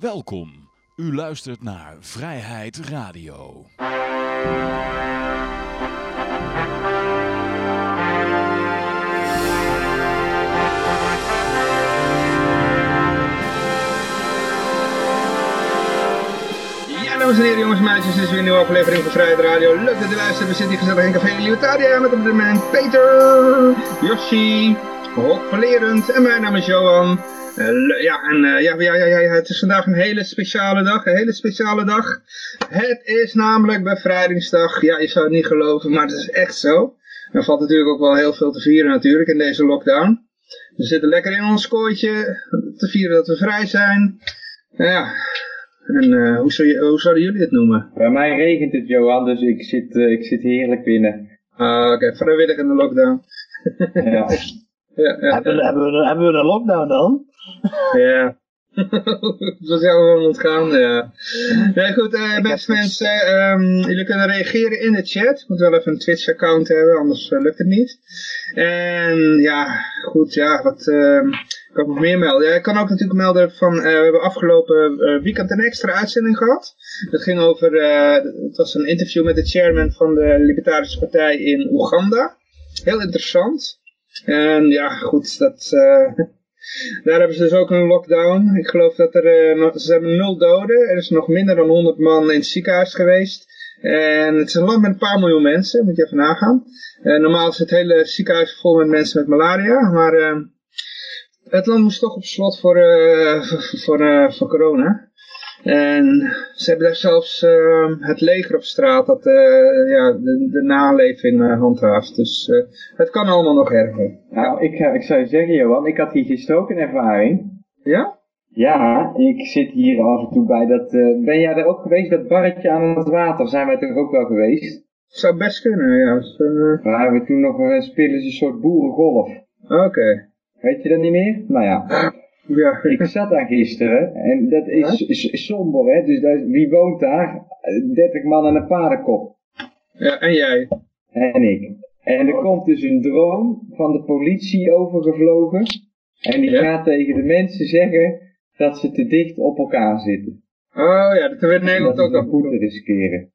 Welkom. U luistert naar Vrijheid Radio. Dames en heren, jongens en meisjes, dit is weer een nieuwe aflevering van Vrijheid Radio. Leuk dat u luistert. We zitten hier gezellig in Café Liutaria met op dit moment Peter, Yoshi, Hokverlerend en mijn naam is Johan. Eh, ja, en eh, ja, ja, ja, ja, het is vandaag een hele speciale dag, een hele speciale dag. Het is namelijk bevrijdingsdag. Ja, je zou het niet geloven, maar het is echt zo. Er valt natuurlijk ook wel heel veel te vieren natuurlijk in deze lockdown. We zitten lekker in ons kooitje te vieren dat we vrij zijn. Nou ja, en eh, hoe, zou je, hoe zouden jullie het noemen? Bij mij regent het, Johan, dus ik zit, ik zit heerlijk binnen. Ah, oké, vrijwillig in de lockdown. Ja. Ja, ja, Hebben, we- hebben, we, hebben we een lockdown dan? Ja. Zo zijn we ontgaan, ja. Nee, goed, eh, beste mensen, ehm, jullie kunnen reageren in de chat. Moet wel even een Twitch-account hebben, anders eh, lukt het niet. En ja, goed, ja, wat ehm, kan ik nog meer melden? Ja, ik kan ook natuurlijk melden van, eh, we hebben afgelopen weekend een extra uitzending gehad. Dat ging over, het was een interview met de chairman van de Libertarische Partij in Oeganda. Heel interessant. En ja, goed, dat... daar hebben ze dus ook een lockdown. Ik geloof dat er, eh, ze hebben nul doden. Er is nog minder dan 100 man in het ziekenhuis geweest. En het is een land met een paar miljoen mensen, moet je even nagaan. Eh, normaal is het hele ziekenhuis vol met mensen met malaria, maar eh, het land moest toch op slot voor, voor, voor corona. En ze hebben daar zelfs eh, het leger op straat dat eh, ja, de, de naleving eh, handhaaft. Dus eh, het kan allemaal nog erger. Nou, ik, ik zou je zeggen, Johan, ik had hier gisteren ook een ervaring. Ja? Ja, ik zit hier af en toe bij dat... ben jij er ook geweest, dat barretje aan het water? Zijn wij toch ook wel geweest? Zou best kunnen, ja. Dus, Waar hebben we toen nog uh, spelen een soort boerengolf. Oké. Weet je dat niet meer? Nou ja, Ja. ik zat daar gisteren en dat is, somber, hè. Dus daar, wie woont daar? Eh, 30 man en een paardenkop. ja. En jij? En ik. En er komt dus een drone van de politie overgevlogen. En die Ja? gaat tegen de mensen zeggen dat ze te dicht op elkaar zitten. Oh ja, dat werd in Nederland dat ook ze al de voeten riskeren.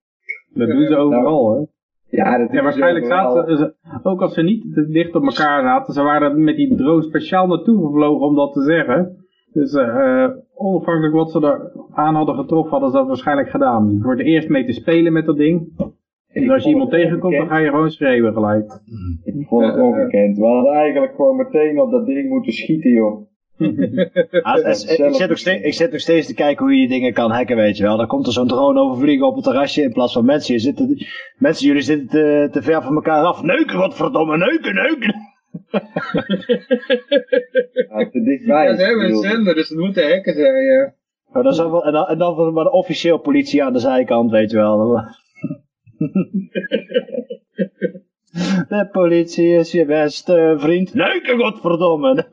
Dat doen ze overal, hè? Ja, dat En is waarschijnlijk zaten ze, ook als ze niet dicht op elkaar zaten, ze waren er met die drone speciaal naartoe gevlogen om dat te zeggen. Dus eh, onafhankelijk wat ze er aan hadden getroffen, hadden ze dat waarschijnlijk gedaan. Voor het eerst mee te spelen met dat ding. En als je iemand tegenkomt, dan ga je gewoon schreeuwen gelijk. Ik vond het ongekend. We hadden eigenlijk gewoon meteen op dat ding moeten schieten, joh. Ah, het ik, zit nog steeds, ik zit nog steeds te kijken hoe je die dingen kan hacken, weet je wel. Dan komt er zo'n drone overvliegen op het terrasje in plaats van mensen. Je zitten, mensen, jullie zitten te, te ver van elkaar af. Neuken, godverdomme, neuken, neuken. Ja, te dichtbij. Ja, ze hebben een zender, dus het moeten hekken zijn, ja. Maar dan zou wel- en dan, en dan van- maar de officieel politie aan de zijkant, weet je wel. De politie is je beste vriend. Neuken, godverdomme.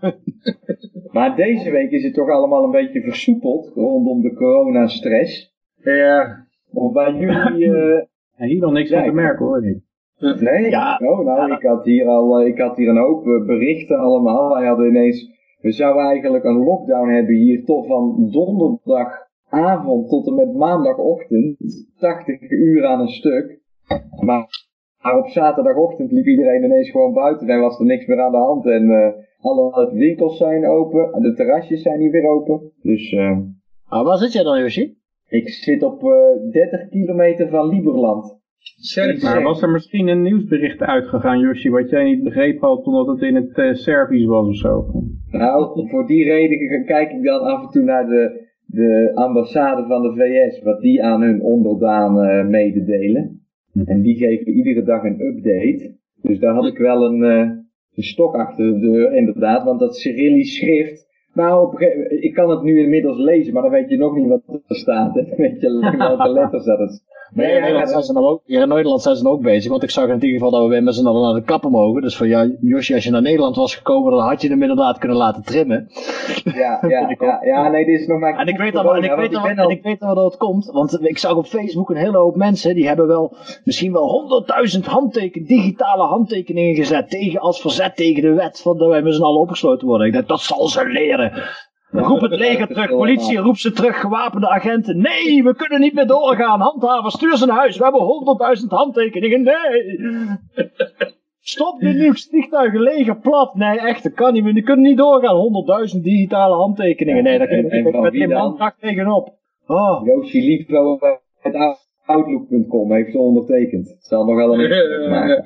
Maar deze week is het toch allemaal een beetje versoepeld rondom de coronastress. Ja. Of bij jullie... eh, En hier nog niks van te merken hoor. Niet. Nee? Ja. Oh, nou, Ja. ik had hier al, eh, ik had hier een hoop eh, berichten allemaal. Wij hadden ineens, we zouden eigenlijk een lockdown hebben hier tot van donderdagavond tot en met maandagochtend. 80 uur aan een stuk. Maar, maar op zaterdagochtend liep iedereen ineens gewoon buiten en was er niks meer aan de hand. En eh, alle winkels zijn open, de terrasjes zijn niet weer open. Dus eh, Ah, waar zit jij dan, Yoshi? ik zit op eh 30 kilometer van Lieberland. Serieus. Maar was er misschien een nieuwsbericht uitgegaan, Yoshi, wat jij niet begrepen had omdat het in het eh, Servisch was of zo? Nou, voor die reden kijk ik dan af en toe naar de, de ambassade van de VS, wat die aan hun onderdanen eh, mededelen. En die geven iedere dag een update. Dus daar had ik wel een, eh, een stok achter de deur, inderdaad, want dat Cyrillisch schrift. Nou, op gegeven- ik kan het nu inmiddels lezen, maar dan weet je nog niet wat er staat. hè. Dan weet je welke letters dat Maar Nee, in ja, Nederland zijn ze nou ook, hier in Nederland zijn ze dan ook bezig. Want ik zag in ieder geval dat we weer met z'n allen naar de kapper mogen. Dus van ja, Josje, als je naar Nederland was gekomen, dan had je hem inderdaad kunnen laten trimmen. Ja, ja, ja, ja, nee, dit is nog maar... En ik weet al, en ik weet al, ben en ik weet al dat het komt. Want ik zag op Facebook een hele hoop mensen, die hebben wel misschien wel 100.000 handteken, digitale handtekeningen gezet. Tegen, als verzet tegen de wet van dat wij met z'n allen opgesloten worden. Ik dacht, dat zal ze leren. Roep het leger terug, politie, roep ze terug, gewapende agenten. Nee, we kunnen niet meer doorgaan. Handhaver, stuur ze naar huis. We hebben honderdduizend handtekeningen. Nee. Stop nu nu vliegtuigen leger plat. Nee, echt, dat kan niet. We kunnen niet doorgaan. Honderdduizend digitale handtekeningen. Nee, daar kun je van met wie geen dan? mankracht tegenop. Oh. Yoshi liep wel het Outlook.com heeft ze ondertekend. Het zal nog wel een maken.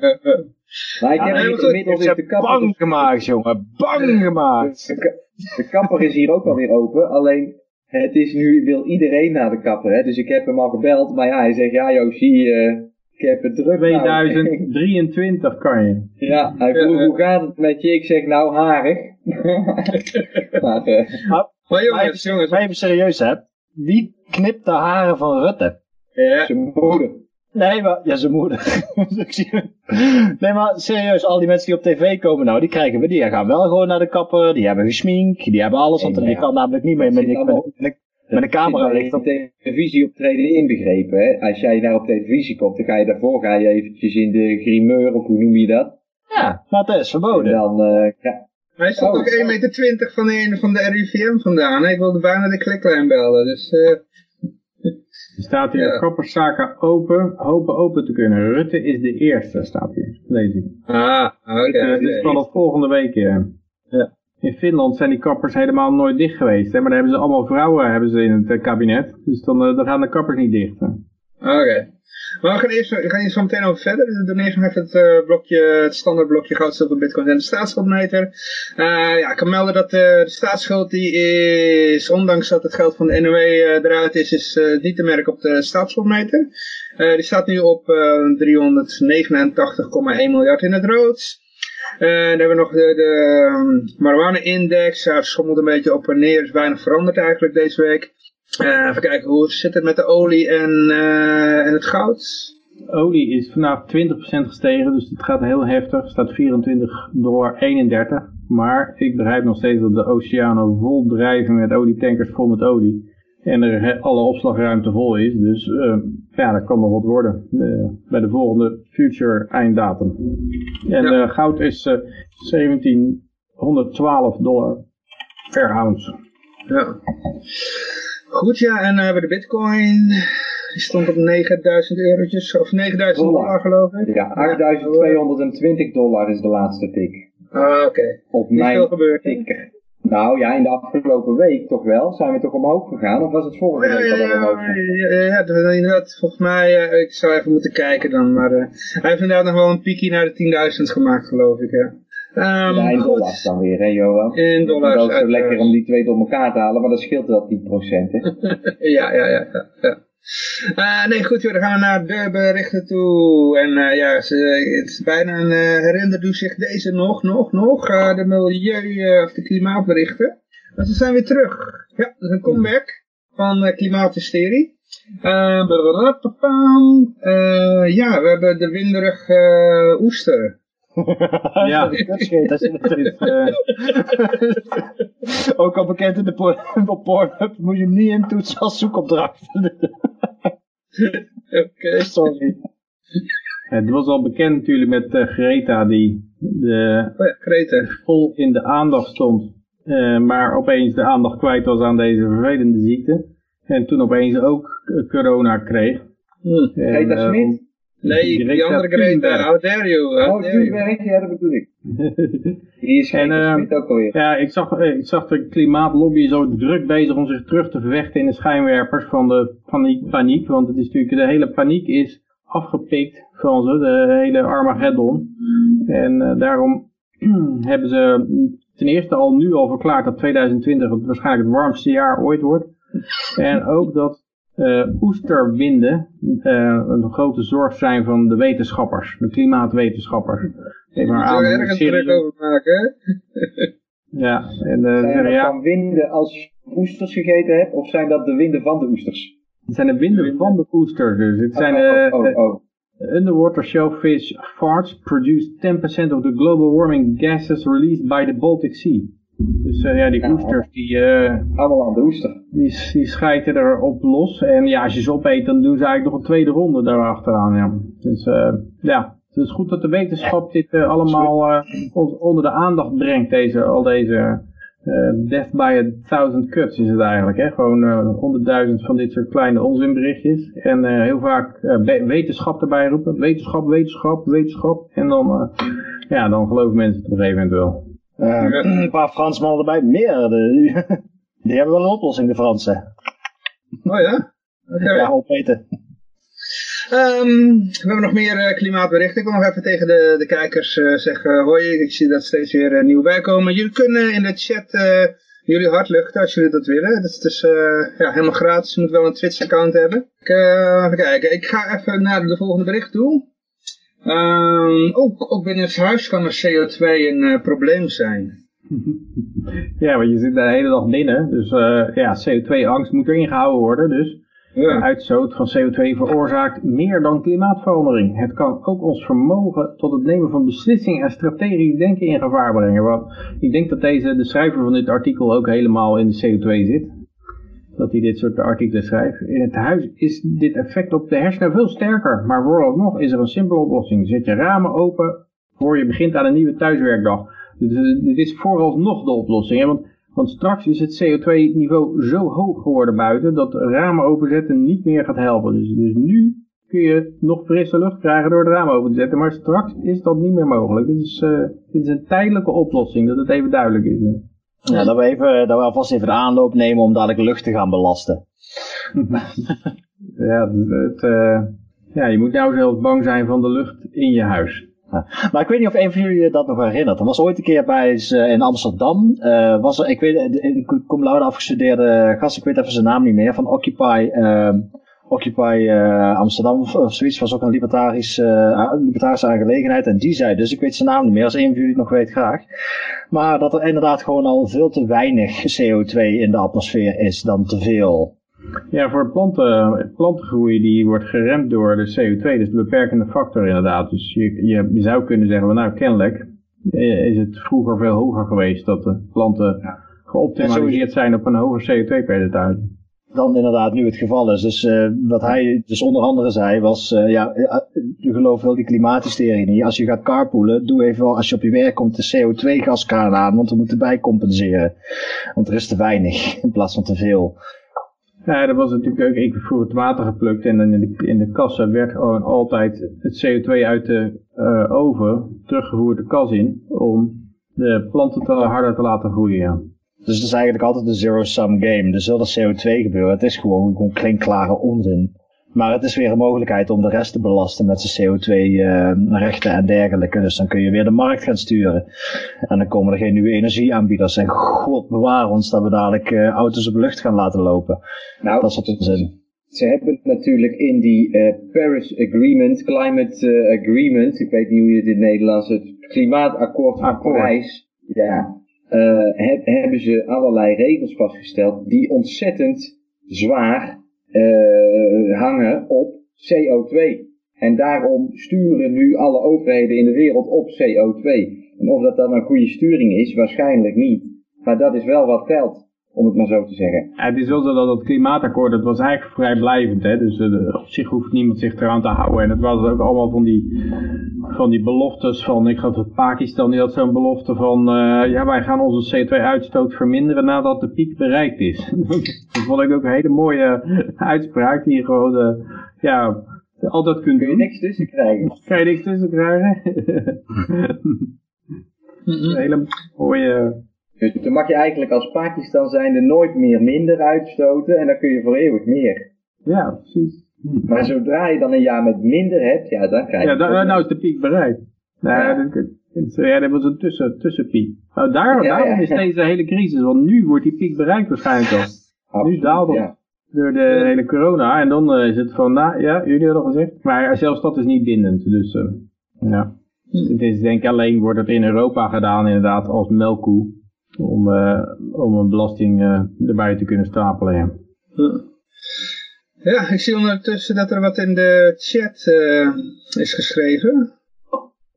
Maar ik Ja, heb goed, inmiddels is de bang gemaakt, jongen. Bang gemaakt. De, ka- de kapper is hier ook alweer open. Alleen, het is nu, wil iedereen naar de kapper. Hè? Dus ik heb hem al gebeld. Maar ja, hij zegt, ja Yoshi, eh, ik heb het druk. nou. 2023 kan je. Ja, hij vroeg, Ja. hoe gaat het met je? Ik zeg, nou, harig. maar, Maar jongens, jongens. Maar even serieus, hè. Wie knipt de haren van Rutte? Ja. zijn moeder. Nee, maar... Ja, zijn moeder. Ik zie- nee, maar serieus, al die mensen die op tv komen nou, die krijgen we, die gaan wel gewoon naar de kapper, die hebben geschminkt, die hebben alles, want Nee, die ja, kan namelijk niet meer dat met, allemaal- met, met, met een camera ligt op. televisie optreden inbegrepen. Hè? Als jij naar op televisie komt, dan ga je daarvoor ga je eventjes in de grimeur, of hoe noem je dat? Ja, maar het is En verboden. dan, eh, ja, Hij stond Oh. ook 1,20 meter van de van de RIVM vandaan. Ik wilde bijna de kliklijn bellen. Dus, eh, Er staat hier, Ja. kapperszaken open, hopen open te kunnen. Rutte is de eerste, staat hier. Lees ik. ah, oké. Eh, dit is vanaf volgende week. eh. Ja. In Finland zijn die kappers helemaal nooit dicht geweest. Hè? Maar daar hebben ze allemaal vrouwen hebben ze in het kabinet. Dus dan, eh, dan gaan de kappers niet dicht. hè. Oké. Maar we gaan, eerst, we gaan hier zo meteen over verder. Dus we doen eerst nog even het, eh, blokje, het standaard blokje goud, zilver, bitcoin en de staatsschuldmeter. Eh, ja, ik kan melden dat eh, de staatsschuld die is, ondanks dat het geld van de NOW eruit is, is niet te merken op de staatsschuldmeter. Die staat nu op eh 389,1 miljard in het rood. Dan hebben we nog de, de um, marijuana-index. Ja, schommelt een beetje op en neer. Is weinig veranderd eigenlijk deze week. Eh, even kijken, hoe zit het met de olie en, eh, en het goud? Olie is vandaag 20% gestegen, dus het gaat heel heftig. staat 24 dollar 31. Maar ik begrijp nog steeds dat de oceanen vol drijven met olietankers vol met olie. En er alle opslagruimte vol is. Dus eh, ja, dat kan nog wat worden bij de volgende future einddatum. En Ja. goud is eh 1712 dollar per ounce. Ja. Goed, ja, en dan hebben we de bitcoin. Die stond op 9000 eurotjes, of 9000 dollar, Dollar. geloof ik. ja 8220 dollar is de laatste tik. Ah, oké. Op Niet veel gebeurd. tikker. Nou ja, in de afgelopen week toch wel. Zijn we toch omhoog gegaan? Of was het vorige Ja, week ja, dat we omhoog ja, gingen? ja, ja, ja, inderdaad, volgens mij, eh, ik zou even moeten kijken dan, maar eh, hij heeft inderdaad nog wel een piekje naar de 10.000 gemaakt, geloof ik, ja. Ehm, Ja, in dollars dan weer, hè Johan? In dollars, Dat is zo lekker om die twee door elkaar te halen, maar dan scheelt wel 10%, hè? Ja, ja, ja. ja, ja. Eh, nee, goed joh, dan gaan we naar de berichten toe. En eh, ja, ze, het is bijna een uh, u zich deze nog, nog, nog. eh, de milieu- eh, of de klimaatberichten. Maar ze zijn weer terug. Ja, dat is een comeback van klimaathysterie. Eh. Eh, ja, we hebben de winderig eh, oester. Ja. Dat is eh, Ook al bekend in de por- op Pornhub, moet je hem niet intoetsen als zoekopdracht. Oké. Sorry. het was al bekend natuurlijk met eh, Greta die de, Oh ja, Greta. vol in de aandacht stond. eh, maar opeens de aandacht kwijt was aan deze vervelende ziekte. En toen opeens ook corona kreeg. Hm. En, Greta Smit? Nee, die andere Greta. How dare you? How Oh, dare you? Ja, dat bedoel ik. Die is En, Greta eh, Smit ook alweer. Ja, ik zag, eh, ik zag de klimaatlobby zo druk bezig om zich terug te vervechten in de schijnwerpers van de paniek. paniek want het is natuurlijk, de hele paniek is afgepikt van ze, de hele Armageddon. En eh, daarom hebben ze ten eerste al nu al verklaard dat 2020 het waarschijnlijk het warmste jaar ooit wordt. En ook dat eh, oesterwinden eh, een grote zorg zijn van de wetenschappers, de klimaatwetenschappers. Even maar aan er hoe ergens druk over maken, hè? Ja, en eh, Zijn zeggen, dat ja, dan winden als je oesters gegeten hebt, of zijn dat de winden van de oesters? het zijn de winden van de oesters dus. Het zijn oh, eh, oh, oh, oh. underwater shellfish farts produce 10% of the global warming gases released by the Baltic Sea. Dus eh, ja, die oesters die, eh, Allemaal aan de oester. die, die schijten erop los. En ja, als je ze opeet, dan doen ze eigenlijk nog een tweede ronde daarachteraan. Ja. Dus eh, ja, het is goed dat de wetenschap dit eh, allemaal eh, on- onder de aandacht brengt, deze, al deze death by a thousand cuts is het eigenlijk. Hè? Gewoon honderdduizend van dit soort kleine onzinberichtjes. En heel vaak wetenschap erbij roepen. Wetenschap, wetenschap, wetenschap. En dan, ja, dan geloven mensen het op een gegeven moment wel. Een paar Fransmannen erbij. Meer. Die hebben wel een oplossing, de Fransen. Oh ja? Okay. Ja, opeten. Um, we hebben nog meer uh, klimaatberichten. Ik wil nog even tegen de, de kijkers uh, zeggen, hoi, ik zie dat steeds weer uh, nieuw bijkomen. Jullie kunnen in de chat jullie hart luchten als jullie dat willen. Dat is dus ja, helemaal gratis. Je moet wel een Twitch-account hebben. Ik, even kijken, ik ga even naar de volgende bericht toe. Um, ook, ook binnen het huis kan er CO2 een probleem zijn. ja, want je zit de hele dag binnen. Dus ja, CO2-angst moet erin gehouden worden. Dus ja. uitstoot van CO2 veroorzaakt meer dan klimaatverandering. Het kan ook ons vermogen tot het nemen van beslissingen en strategisch denken in gevaar brengen. Want ik denk dat deze, de schrijver van dit artikel ook helemaal in de CO2 zit. Dat hij dit soort artikelen schrijft. In het huis is dit effect op de hersenen veel sterker. Maar vooralsnog is er een simpele oplossing. Zet je ramen open voor je begint aan een nieuwe thuiswerkdag. Dus eh, dit is vooralsnog de oplossing. Want want straks is het CO2-niveau zo hoog geworden buiten dat ramen openzetten niet meer gaat helpen. Dus, dus nu kun je nog frisse lucht krijgen door de ramen open te zetten, maar straks is dat niet meer mogelijk. Dit is, dit is een tijdelijke oplossing, dat het even duidelijk is. Ja, dat we, even, dat we alvast even de aanloop nemen om dadelijk lucht te gaan belasten. ja, het, uh, ja, je moet nou zelfs bang zijn van de lucht in je huis. Maar ik weet niet of een van jullie dat nog herinnert. Er was ooit een keer bij uh, in Amsterdam. Uh, was er, ik weet, een cum laude afgestudeerde gast, ik weet even zijn naam niet meer, van Occupy, Occupy uh, Amsterdam of zoiets. Was ook een libertarisch, libertarische aangelegenheid. En die zei, dus ik weet zijn naam niet meer, als een van jullie het nog weet graag. Maar dat er inderdaad gewoon al veel te weinig CO2 in de atmosfeer is dan te veel. Ja, voor planten, plantengroei die wordt geremd door de CO2, dus de beperkende factor inderdaad. Dus je, je, je zou kunnen zeggen, well, nou kennelijk eh, is het vroeger veel hoger geweest dat de planten geoptimaliseerd zijn op een hoger CO2-percentage. Dan inderdaad nu het geval is. Dus uh, wat hij dus onder andere zei was, uh, ja, je gelooft wel die klimaathysterie niet. Als je gaat carpoolen, doe even als je op je werk komt de CO2-gaskraan aan, want we moeten bijcompenseren. Want er is te weinig in plaats van te veel. Ja, dat was natuurlijk ook, ik voor het water geplukt en dan in de, in de kassen werd gewoon altijd het CO2 uit de oven teruggevoerd de kas in om de planten te harder te laten groeien. Dus het is eigenlijk altijd een zero-sum game. Er zal er CO2 gebeuren. Het is gewoon, gewoon klinkklare onzin. Maar het is weer een mogelijkheid om de rest te belasten met zijn CO2-rechten uh, en dergelijke. Dus dan kun je weer de markt gaan sturen. En dan komen er geen nieuwe energieaanbieders. En god bewaar ons dat we dadelijk uh, auto's op lucht gaan laten lopen. Nou, dat is wat zin. Ze hebben natuurlijk in die uh, Paris Agreement, Climate Agreement, ik weet niet hoe je het in het Nederlands, het klimaatakkoord van Parijs, ja, heb, hebben ze allerlei regels vastgesteld die ontzettend zwaar uh, hangen op CO2. En daarom sturen nu alle overheden in de wereld op CO2. En of dat dan een goede sturing is, waarschijnlijk niet. Maar dat is wel wat telt, om het maar zo te zeggen. Ja, het is wel zo dat het klimaatakkoord, dat was eigenlijk vrijblijvend. Hè? Dus uh, op zich hoeft niemand zich eraan te houden. En het was ook allemaal van die, van die beloftes van, ik geloof dat Pakistan, die had zo'n belofte van, uh, ja wij gaan onze CO2-uitstoot verminderen nadat de piek bereikt is. dat vond ik ook een hele mooie uitspraak die je gewoon, uh, ja, altijd kunt doen. Kun je niks tussen krijgen. Kan je niks tussen krijgen. een hele mooie... Dus dan mag je eigenlijk als Pakistan zijnde nooit meer minder uitstoten en dan kun je voor eeuwig meer. Ja, precies. Maar zodra je dan een jaar met minder hebt, ja, dan krijg je... Ja, dan, nou is de piek bereikt. Nou, ja. Dat, ja, dat was een tussen, tussenpiek. Nou, daar, ja, daarom is deze hele crisis, want nu wordt die piek bereikt waarschijnlijk al. Nu daalt het door de hele corona en dan uh, is het van, nou ja, jullie hadden al gezegd. Maar zelfs dat is niet bindend, dus uh, ja. Het is denk ik alleen, wordt het in Europa gedaan inderdaad als melkkoe. Om, uh, om een belasting erbij te kunnen stapelen, ja. Ja, ik zie ondertussen dat er wat in de chat uh, is geschreven.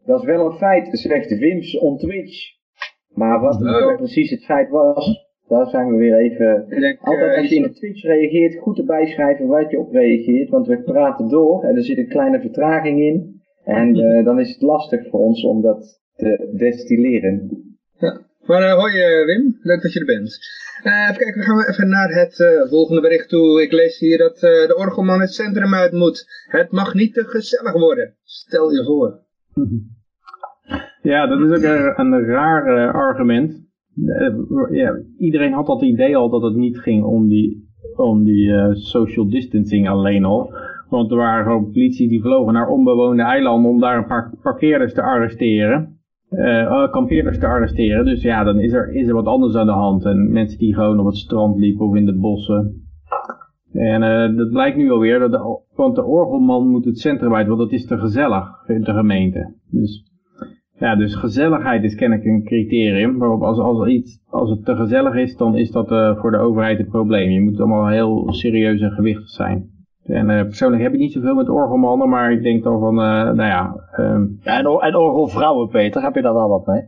Dat is wel een feit, zegt Wims on Twitch. Maar wat oh. precies het feit was, daar zijn we weer even... Denk, Altijd uh, als je in de Twitch reageert, goed erbij schrijven wat je op reageert. Want we praten door en er zit een kleine vertraging in. En uh, dan is het lastig voor ons om dat te destilleren. Ja. Maar uh, hoi uh, Wim, leuk dat je er bent. Uh, even kijken, we gaan even naar het volgende bericht toe. Ik lees hier dat de orgelman het centrum uit moet. Het mag niet te gezellig worden. Stel je voor. Ja, dat is ook een, een raar argument. ja, iedereen had dat idee al dat het niet ging om die, om die social distancing alleen al. Want er waren gewoon politie die vlogen naar onbewoonde eilanden om daar een paar parkeerders te arresteren uh, kampeerders te arresteren. Dus ja, dan is er, is er wat anders aan de hand. En mensen die gewoon op het strand liepen of in de bossen. En uh, dat blijkt nu alweer, dat de, want de orgelman moet het centrum uit, want dat is te gezellig, vindt de gemeente. Dus, ja, dus gezelligheid is kennelijk een criterium, waarop als, als, iets, als het te gezellig is, dan is dat uh, voor de overheid een probleem. Je moet allemaal heel serieus en gewichtig zijn. En uh, persoonlijk heb ik niet zoveel met orgelmannen, maar ik denk dan van, uh, nou ja... Um, ja en, en, orgelvrouwen, Peter, heb je daar wel wat mee?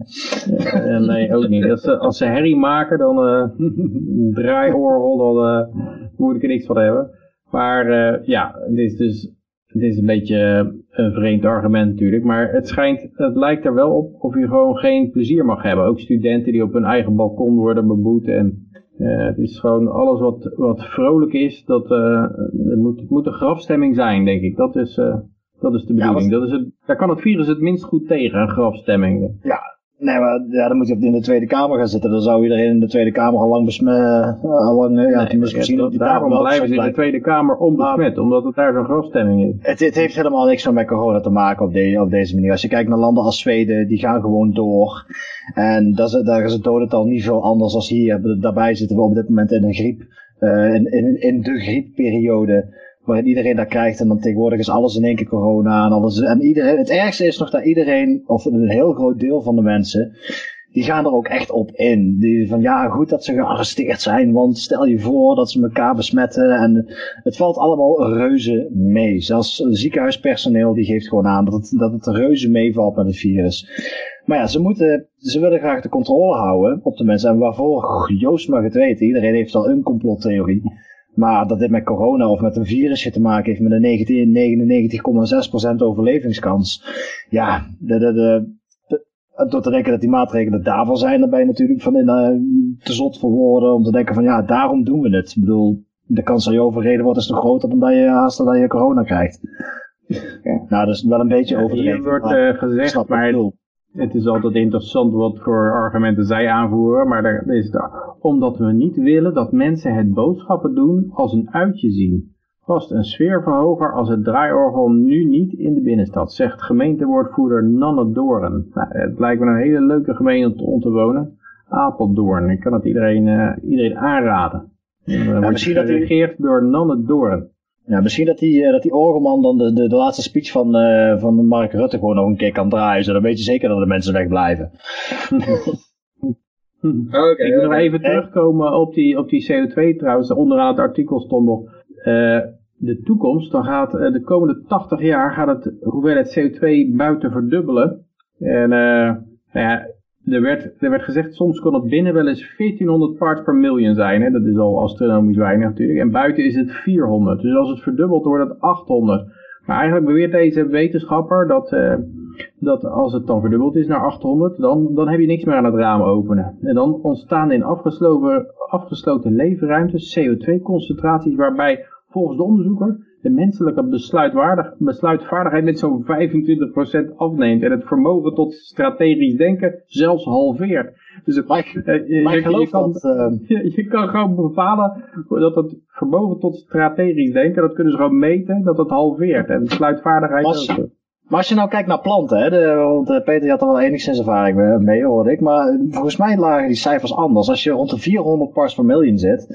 Uh, nee, ook niet. Als ze, als ze herrie maken, dan draaiorgel, dan moet ik er niks van hebben. Maar ja, het is dus het is een beetje een vreemd argument natuurlijk, maar het schijnt, het lijkt er wel op of je gewoon geen plezier mag hebben. Ook studenten die op hun eigen balkon worden beboet en uh, het is gewoon alles wat, wat vrolijk is, dat uh, het moet, het moet een grafstemming zijn, denk ik. Dat is, uh, dat is de bedoeling. Ja, dat is het, daar kan het virus het minst goed tegen, een grafstemming. Ja, nee, maar ja, dan moet je in de Tweede Kamer gaan zitten. Dan zou iedereen in de Tweede Kamer al lang besmet. Al lang, ja, nee, misschien dat, daarom blijven ze in de Tweede Kamer onbesmet, omdat het daar zo'n grafstemming is. Het, het, heeft helemaal niks met corona te maken op, de, op deze manier. Als je kijkt naar landen als Zweden, die gaan gewoon door. En dat is, daar is het dodental niet veel anders als hier. Daarbij zitten we op dit moment in een griep, uh, in, in, in de griepperiode waarin iedereen dat krijgt. En dan tegenwoordig is alles in één keer corona. En, alles, en iedereen, het ergste is nog dat iedereen, of een heel groot deel van de mensen, die gaan er ook echt op in. Die van ja, goed dat ze gearresteerd zijn, want stel je voor dat ze elkaar besmetten. En het valt allemaal reuze mee. Zelfs ziekenhuispersoneel die geeft gewoon aan dat het, dat het reuze meevalt met het virus. Maar ja, ze, moeten, ze willen graag de controle houden op de mensen. En waarvoor, Joost mag het weten. Iedereen heeft al een complottheorie. Maar dat dit met corona of met een virusje te maken heeft met een 99,6% overlevingskans. Ja, de, de, de, door te denken dat die maatregelen daarvan zijn, dan ben je natuurlijk van in, uh, te zot voor woorden om te denken van ja, daarom doen we het. Ik bedoel, de kans dat je overreden wordt is nog groter dan dat je haast dat je corona krijgt. Ja. Nou, dat is wel een beetje over Hier wordt uh, gezegd, maar het is altijd interessant wat voor argumenten zij aanvoeren, maar daar is het, omdat we niet willen dat mensen het boodschappen doen als een uitje zien. Vast een sfeerverhoger als het draaiorgel nu niet in de binnenstad, zegt gemeentewoordvoerder Nanne Doorn. Nou, het lijkt me een hele leuke gemeente om te wonen. Apeldoorn, ik kan het iedereen, uh, iedereen aanraden. Dan ja, geregeerd dat door Nanne Doorn. Ja, misschien dat die, uh, dat die orgelman dan de, de, de laatste speech van, uh, van Mark Rutte gewoon nog een keer kan draaien. Zodat weet je zeker dat de mensen wegblijven. okay, ik wil nog even terugkomen op die, op die CO2 trouwens. Onderaan het artikel stond nog... Uh, de toekomst, dan gaat de komende 80 jaar gaat het hoeveelheid CO2 buiten verdubbelen. En nou ja, er werd, er werd gezegd, soms kon het binnen wel eens 1400 parts per million zijn. Hè? Dat is al astronomisch weinig natuurlijk. En buiten is het 400. Dus als het verdubbelt, wordt het 800. Maar eigenlijk beweert deze wetenschapper dat, uh, dat als het dan verdubbeld is naar 800, dan, dan heb je niks meer aan het raam openen. En dan ontstaan in afgesloten, afgesloten leefruimtes CO2-concentraties waarbij volgens de onderzoeker de menselijke besluitvaardigheid met zo'n 25% afneemt en het vermogen tot strategisch denken zelfs halveert. Dus het, maar eh, je, je, kan, uh... je, kan gewoon bepalen dat het vermogen tot strategisch denken, dat kunnen ze gewoon meten, dat het halveert. En besluitvaardigheid... Ook. Maar als je nou kijkt naar planten, hè, de, want uh, Peter had er wel enigszins ervaring mee, hoorde ik. Maar eh, volgens mij lagen die cijfers anders. Als je rond de 400 parts per million zit,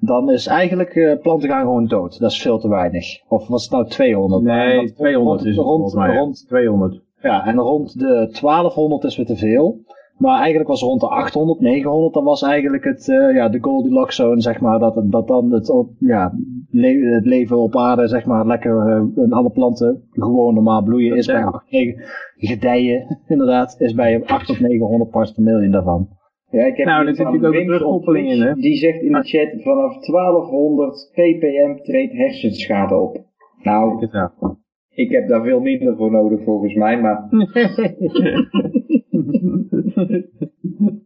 dan is eigenlijk uh, planten gaan gewoon dood. Dat is veel te weinig. Of was het nou 200? Nee, 200 rond, is het rond, mij, rond 200. Ja, en rond de 1200 is weer te veel. Maar eigenlijk was rond de 800, 900, dan was eigenlijk het, uh, ja, de Goldilocks zone, zeg maar, dat, dat dan het, ja, het leven op aarde, zeg maar, lekker, uh, en alle planten gewoon normaal bloeien, is bij 8, 9, gedijen, inderdaad, is bij 8 of 900 parts per million daarvan. Ja, ik heb nou, er zit natuurlijk ook een terugkoppeling in, hè? Die zegt in de chat, vanaf 1200 ppm treedt hersenschade op. Nou, ik heb daar veel minder voor nodig volgens mij, maar...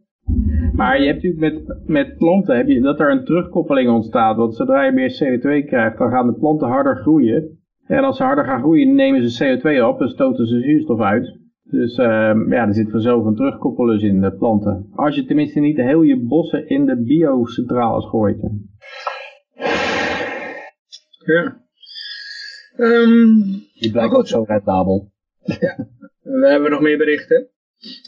Maar je hebt natuurlijk met, met planten heb je, dat er een terugkoppeling ontstaat. Want zodra je meer CO2 krijgt, dan gaan de planten harder groeien. En als ze harder gaan groeien, nemen ze CO2 op en stoten ze zuurstof uit. Dus ehm, ja, er zit vanzelf een terugkoppelus in de planten. Als je tenminste niet heel je bossen in de biocentrales gooit. Ja. Ehm, Die blijkt ook zo rendabel. we hebben nog meer berichten.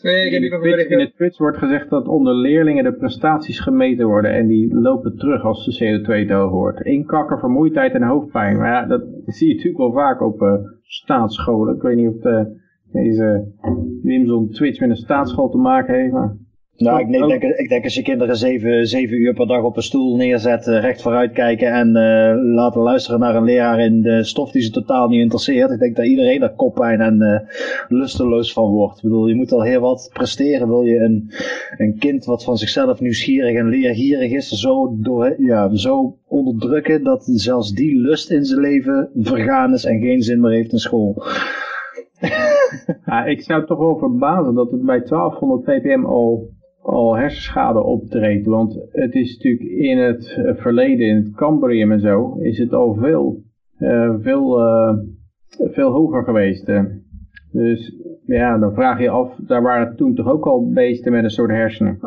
Nee, ik heb Twitch- bericht. in de Twitch wordt gezegd dat onder leerlingen de prestaties gemeten worden en die lopen terug als de CO2 te hoog wordt. Inkakken, vermoeidheid en hoofdpijn. Maar ja, dat zie je natuurlijk wel vaak op eh, staatsscholen. Ik weet niet of eh, deze Wim zo'n Twitch met een staatsschool te maken heeft. Maar... Nou, ik, nee, Ook- ik denk, ik denk als je kinderen zeven, zeven uur per dag op een stoel neerzet, recht vooruit kijken en eh, laten luisteren naar een leraar in de stof die ze totaal niet interesseert. Ik denk dat iedereen er koppijn en eh, lusteloos van wordt. Ik bedoel, je moet al heel wat presteren. Wil je een, een kind wat van zichzelf nieuwsgierig en leergierig is, zo, door, ja, zo onderdrukken dat zelfs die lust in zijn leven vergaan is en geen zin meer heeft in school. Ja, ik zou toch wel verbazen dat het bij 1200 ppm al, al hersenschade optreedt. Want het is natuurlijk in het eh, verleden, in het Cambrium en zo, is het al veel, eh, veel, eh, veel hoger geweest. Dus ja, dan vraag je je af, daar waren toen toch ook al beesten met een soort hersenen.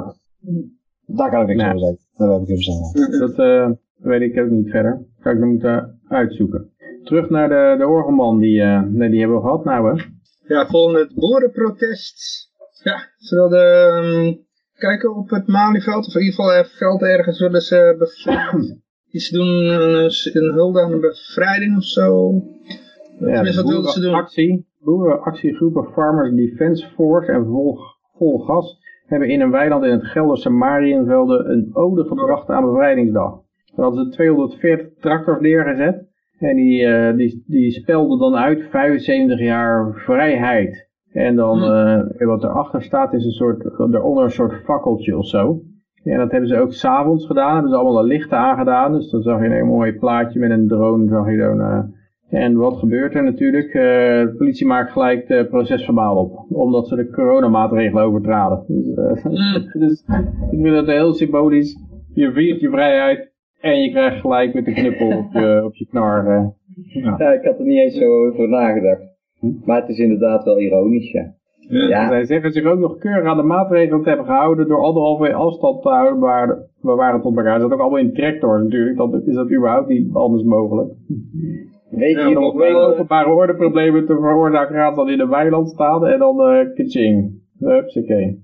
Daar kan ik niks Nou. over zeggen. Daar heb ik even Dat eh, weet ik ook niet verder. Zou ik dan moeten uitzoeken. Terug naar de, de orgelman, die, eh, nee, die hebben we gehad nou hè. Ja, volgende het boerenprotest. Ja, ze wilden ehm, kijken op het Malieveld, of in ieder geval veld ergens willen ze bevrijden. Iets doen, een, een hulde aan een bevrijding of zo. Tenminste, wat wilden ze doen? Actie, boerenactiegroepen Farmers Defence Force en Vol, Vol Gas hebben in een weiland in het Gelderse Mariënvelde een ode gebracht aan bevrijdingsdag. Daar hadden ze 240 tractors neergezet en die, eh, die, die spelden dan uit 75 jaar vrijheid. En dan, eh, wat erachter staat is een soort, eronder een soort fakkeltje of zo. Ja, dat hebben ze ook s'avonds gedaan. Hebben ze allemaal de lichten aangedaan. Dus dan zag je een mooi plaatje met een drone. Zag je dan, eh, en wat gebeurt er natuurlijk? Eh, de politie maakt gelijk de procesverbaal op. Omdat ze de coronamaatregelen overtraden. Dus, eh, dus ik vind dat heel symbolisch. Je viert je vrijheid. En je krijgt gelijk met de knuppel op je, op je knar. Ja, ik had er niet eens zo over nagedacht. Maar het is inderdaad wel ironisch, ja. Ja, Zij zeggen zich ook nog keurig aan de maatregelen te hebben gehouden door anderhalve afstand te houden. Maar we waren tot elkaar. Dat is ook allemaal in tractors natuurlijk. Dan is dat überhaupt niet anders mogelijk. weet je Ja, nog wel, openbare ordeproblemen te veroorzaken gaat dan in een weiland staan en dan eh kitching. Hupsakee.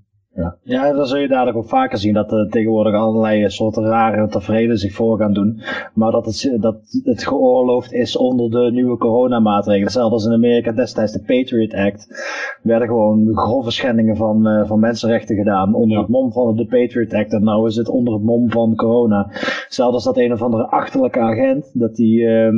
Ja, dan zul je dadelijk ook vaker zien dat er tegenwoordig allerlei soorten rare tafereelen zich voor gaan doen. Maar dat het, dat het geoorloofd is onder de nieuwe coronamaatregelen. Als in Amerika destijds de Patriot Act. werden gewoon grove schendingen van, eh, van mensenrechten gedaan onder het mom van de Patriot Act. En nou is het onder het mom van corona. Als dat een of andere achterlijke agent, dat die... ehm,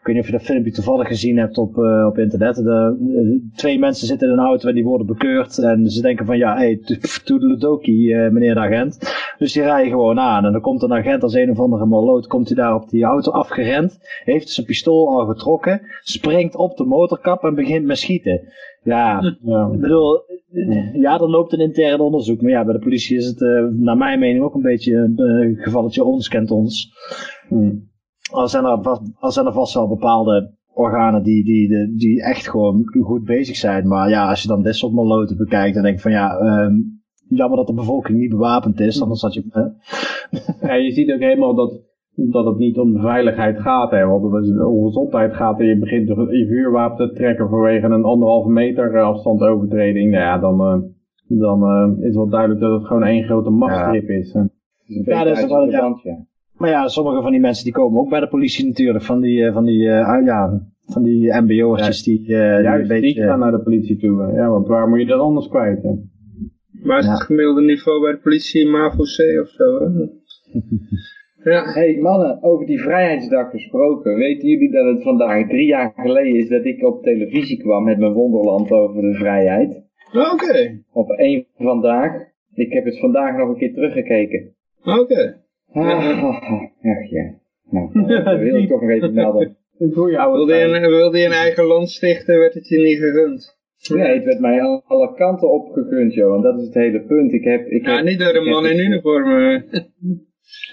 ik weet niet of je dat filmpje toevallig gezien hebt op, eh, op internet. De, eh, twee mensen zitten in een auto en die worden bekeurd. En ze denken van ja, hey, toedeledokie, eh meneer de agent. Dus die rijden gewoon aan. En dan komt een agent als een of andere maloot, komt hij daar op die auto afgerend. Heeft zijn pistool al getrokken. Springt op de motorkap en begint met schieten. Ja, Ja. ik bedoel, ja, er loopt een intern onderzoek. Maar ja, bij de politie is het naar mijn mening ook een beetje een gevalletje ons kent ons. Hm. Al zijn er vast, al zijn er vast wel bepaalde organen die, die, die, die echt gewoon goed bezig zijn. Maar ja, als je dan dit soort maloten bekijkt, dan denk ik van ja, ehm, jammer dat de bevolking niet bewapend is. Anders had je... eh, Ja, je ziet ook helemaal dat, dat het niet om de veiligheid gaat. Hè, want als het om gezondheid gaat en je begint je vuurwapen te trekken vanwege een anderhalve meter eh, afstand overtreding. Nou ja, dan, eh, dan eh, is wel duidelijk dat het gewoon één grote machtsstrip is. hè. Een Ja, dat is wel- ja. Maar ja, sommige van die mensen die komen ook bij de politie natuurlijk. Van die, eh, van die, eh, ah, ja, van die mbo'ertjes die, eh, die een die beetje... gaan naar de politie toe. hè. Ja, want waar moet je dat anders kwijt? Hè? Maar is Ja. het gemiddelde niveau bij de politie MAVO C of zo? Hè? ja, hey, mannen, over die vrijheidsdag gesproken. Weten jullie dat het vandaag drie jaar geleden is dat ik op televisie kwam met mijn wonderland over de vrijheid? oké. Op één vandaag. Ik heb het vandaag nog een keer teruggekeken. Oké. Ah, ach ja. Nou, dat wil ik toch nog even melden. Een goede oude Wilde je, een, wilde je een eigen land stichten, werd het je niet gegund. Nee, het werd mij alle, alle kanten opgegund, joh. En dat is het hele punt. Ik heb, ik Ja, heb, niet door een ik man in uniform. eh.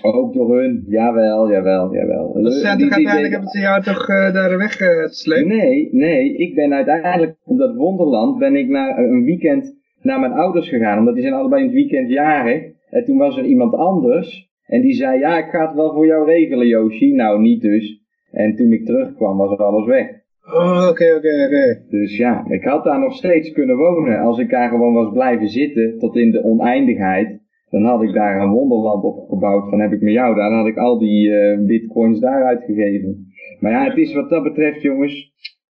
Ook door hun. Jawel, jawel, jawel. Die- toch die uiteindelijk hebben ze jou toch eh, daar weggesleept? Nee, nee, ik ben uiteindelijk op dat wonderland ben ik na een weekend naar mijn ouders gegaan, omdat die zijn allebei in het weekend jarig. En toen was er iemand anders en die zei, ja, ik ga het wel voor jou regelen, Yoshi. Nou, niet dus. En toen ik terugkwam was er alles weg. Oh, oké, oké, oké. Dus ja, ik had daar nog steeds kunnen wonen. Als ik daar gewoon was blijven zitten tot in de oneindigheid, dan had ik daar een wonderland opgebouwd van heb ik met jou. daar. Dan had ik al die eh, bitcoins daar uitgegeven. Maar ja, het is wat dat betreft, jongens.